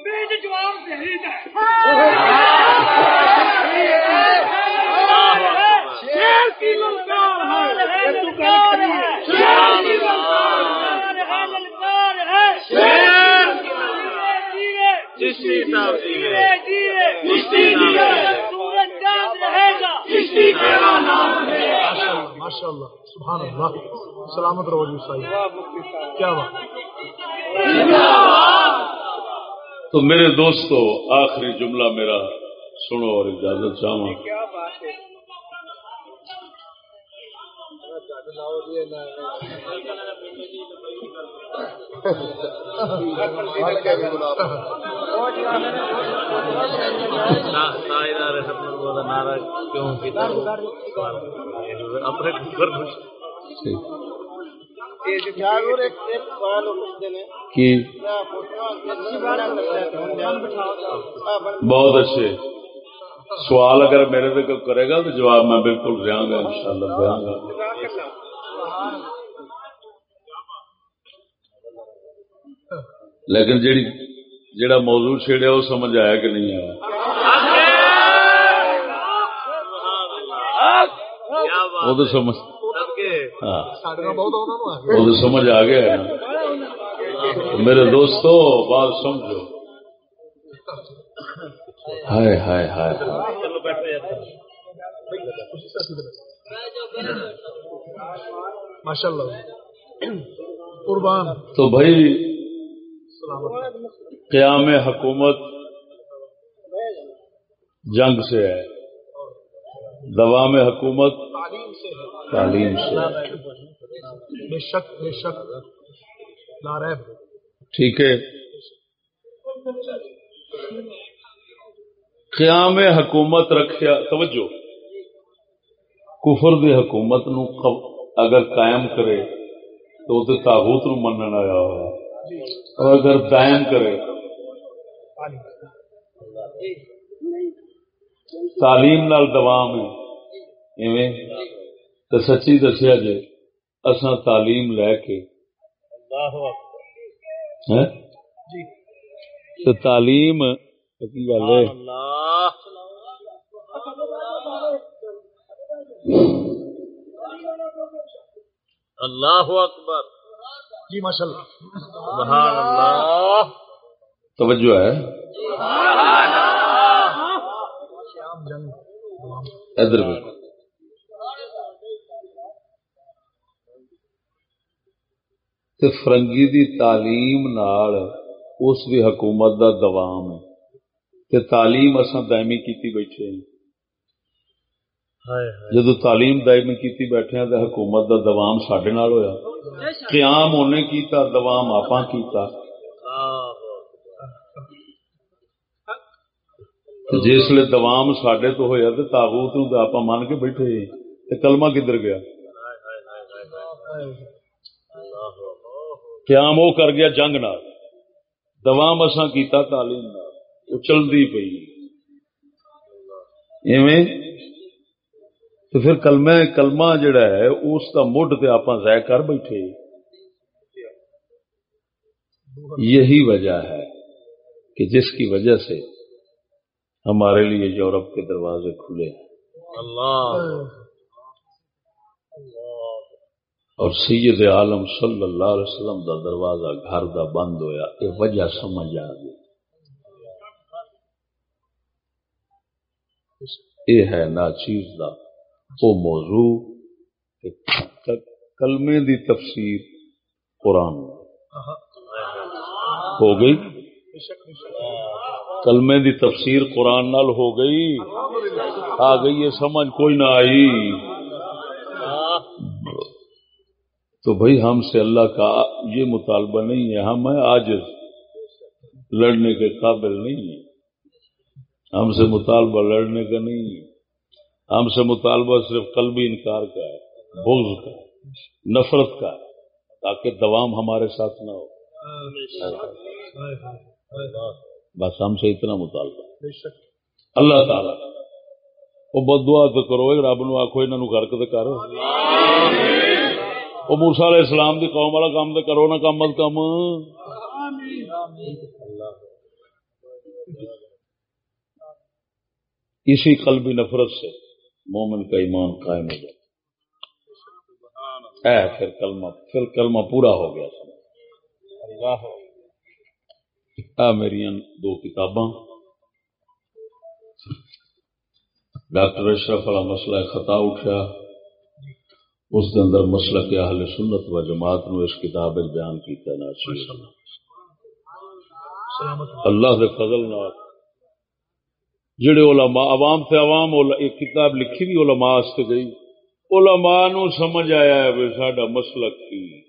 جس جواب صحیح شیر کی للکار ہے تو کل کھڑی ہے شیر کی للکار ہے للکار ہے شیر چشتی صاحب جی چشتی سورج چاند رہے گا چشتی تیرا نام ہے ماشاء اللہ سبحان اللہ سلامت رہو جی صاحب کیا بات؟ تو میرے دوستو، آخری جملہ میرا سنو اور اجازت چاہوں۔ نعرہ کیوں اپنے کی بہت اچھے۔ سوال اگر میرے سے کوئی کرے گا تو جواب میں بالکل دیا گا ان شاء اللہ دیا گا۔ لیکن جیڑی جیڑا موضوع چھیڑیا وہ سمجھ آیا کہ نہیں آیا۔ وہ تو سمجھ آ گیا وہ تو سمجھ آ گیا میرے دوستو، بات سمجھو۔ ہائے ہائے ہائے۔ ماشاء اللہ قربان۔ تو بھائی قیام حکومت جنگ سے ہے۔ دوام حکومت تعلیم سے ہے۔ تعلیم سے ہے۔ بے شک بے شک۔ ٹھیک ہے۔ قیام حکومت رکھیا توجہ. کفر دی حکومت نو اگر قائم کرے تو وہ تاغوت نو منن آیا اور اگر دائم کرے تعلیم نال دوام ہے. ایویں تو سچی دسیا جے اساں تعلیم لے کے ہیں؟ تو تعلیم کی گل ہے۔ اللہ اکبر۔ جی ماشاء اللہ سبحان اللہ۔ توجہ ہے۔ شام جنگ تمام ادھر بھی۔ فرنگی دی تعلیم نال اس دی حکومت دا دوام ہے۔ تے تعلیم اساں دائمی کیتی بیٹھے ہیں۔ جدو تعلیم دائمی کیتی بیٹھے ہیں تے حکومت دا دوام ساڈے نال ہویا۔ قیام اونے کیتا دوام آپاں کیتا۔ جس لے دوام ساڈے تو ہویا تے تاغوت نو آپاں مان کے بیٹھے تے کلمہ کدھر گیا؟ قیام وہ کر گیا جنگ نال۔ دوام اساں کیتا تعلیم نال۔ وہ چلدی پئی۔ ایویں تو پھر کلمہ کلمہ جڑا ہے اس کا مڈ تے آپ ضائع کر بیٹھے۔ یہی وجہ ہے کہ جس کی وجہ سے ہمارے لیے یورپ کے دروازے کھلے ہیں۔ اللہ۔ اور سید عالم صلی اللہ علیہ وسلم دا دروازہ گھر دا بند ہویا یہ وجہ سمجھ آ گئی۔ یہ ہے نا چیز دا وہ موضوع کلمے دی تفسیر قرآن ہو گئی؟ کلمے دی تفسیر قرآن نال ہو گئی۔ آ گئی یہ سمجھ کوئی نہ آئی۔ تو بھائی، ہم سے اللہ کا یہ مطالبہ نہیں ہے۔ ہم ہیں آجز۔ لڑنے کے قابل نہیں ہیں۔ ہم سے مطالبہ لڑنے کا نہیں ہے۔ ہم سے مطالبہ صرف قلبی انکار کا ہے، بغض کا ہے، نفرت کا ہے، تاکہ دوام ہمارے ساتھ نہ ہو۔ بس ہم سے اتنا مطالبہ۔ اللہ تعالی، وہ بد دعا تو کرو رب نو آخو انہوں گرک تو کر۔ وہ موسا علیہ السلام دی قوم والا کام تو کرو، نہ کم از کم۔ اسی قلبی نفرت سے مومن کا ایمان قائم ہو جاتا اے پھر کلمہ پھر کلمہ پورا ہو گیا۔ آ میری دو کتاباں۔ ڈاکٹر اشرف والا مسئلہ خطا اٹھا۔ اس کے اندر مسئلہ کے اہل سنت و جماعت نو اس کتاب بیان کیتا نا اللہ دے فضل نال جڑے علماء، عوام سے عوام ایک کتاب لکھی بھی علماء واسطے گئی۔ علماء نو سمجھ آیا ہے بھی ساڈا مسلک کی۔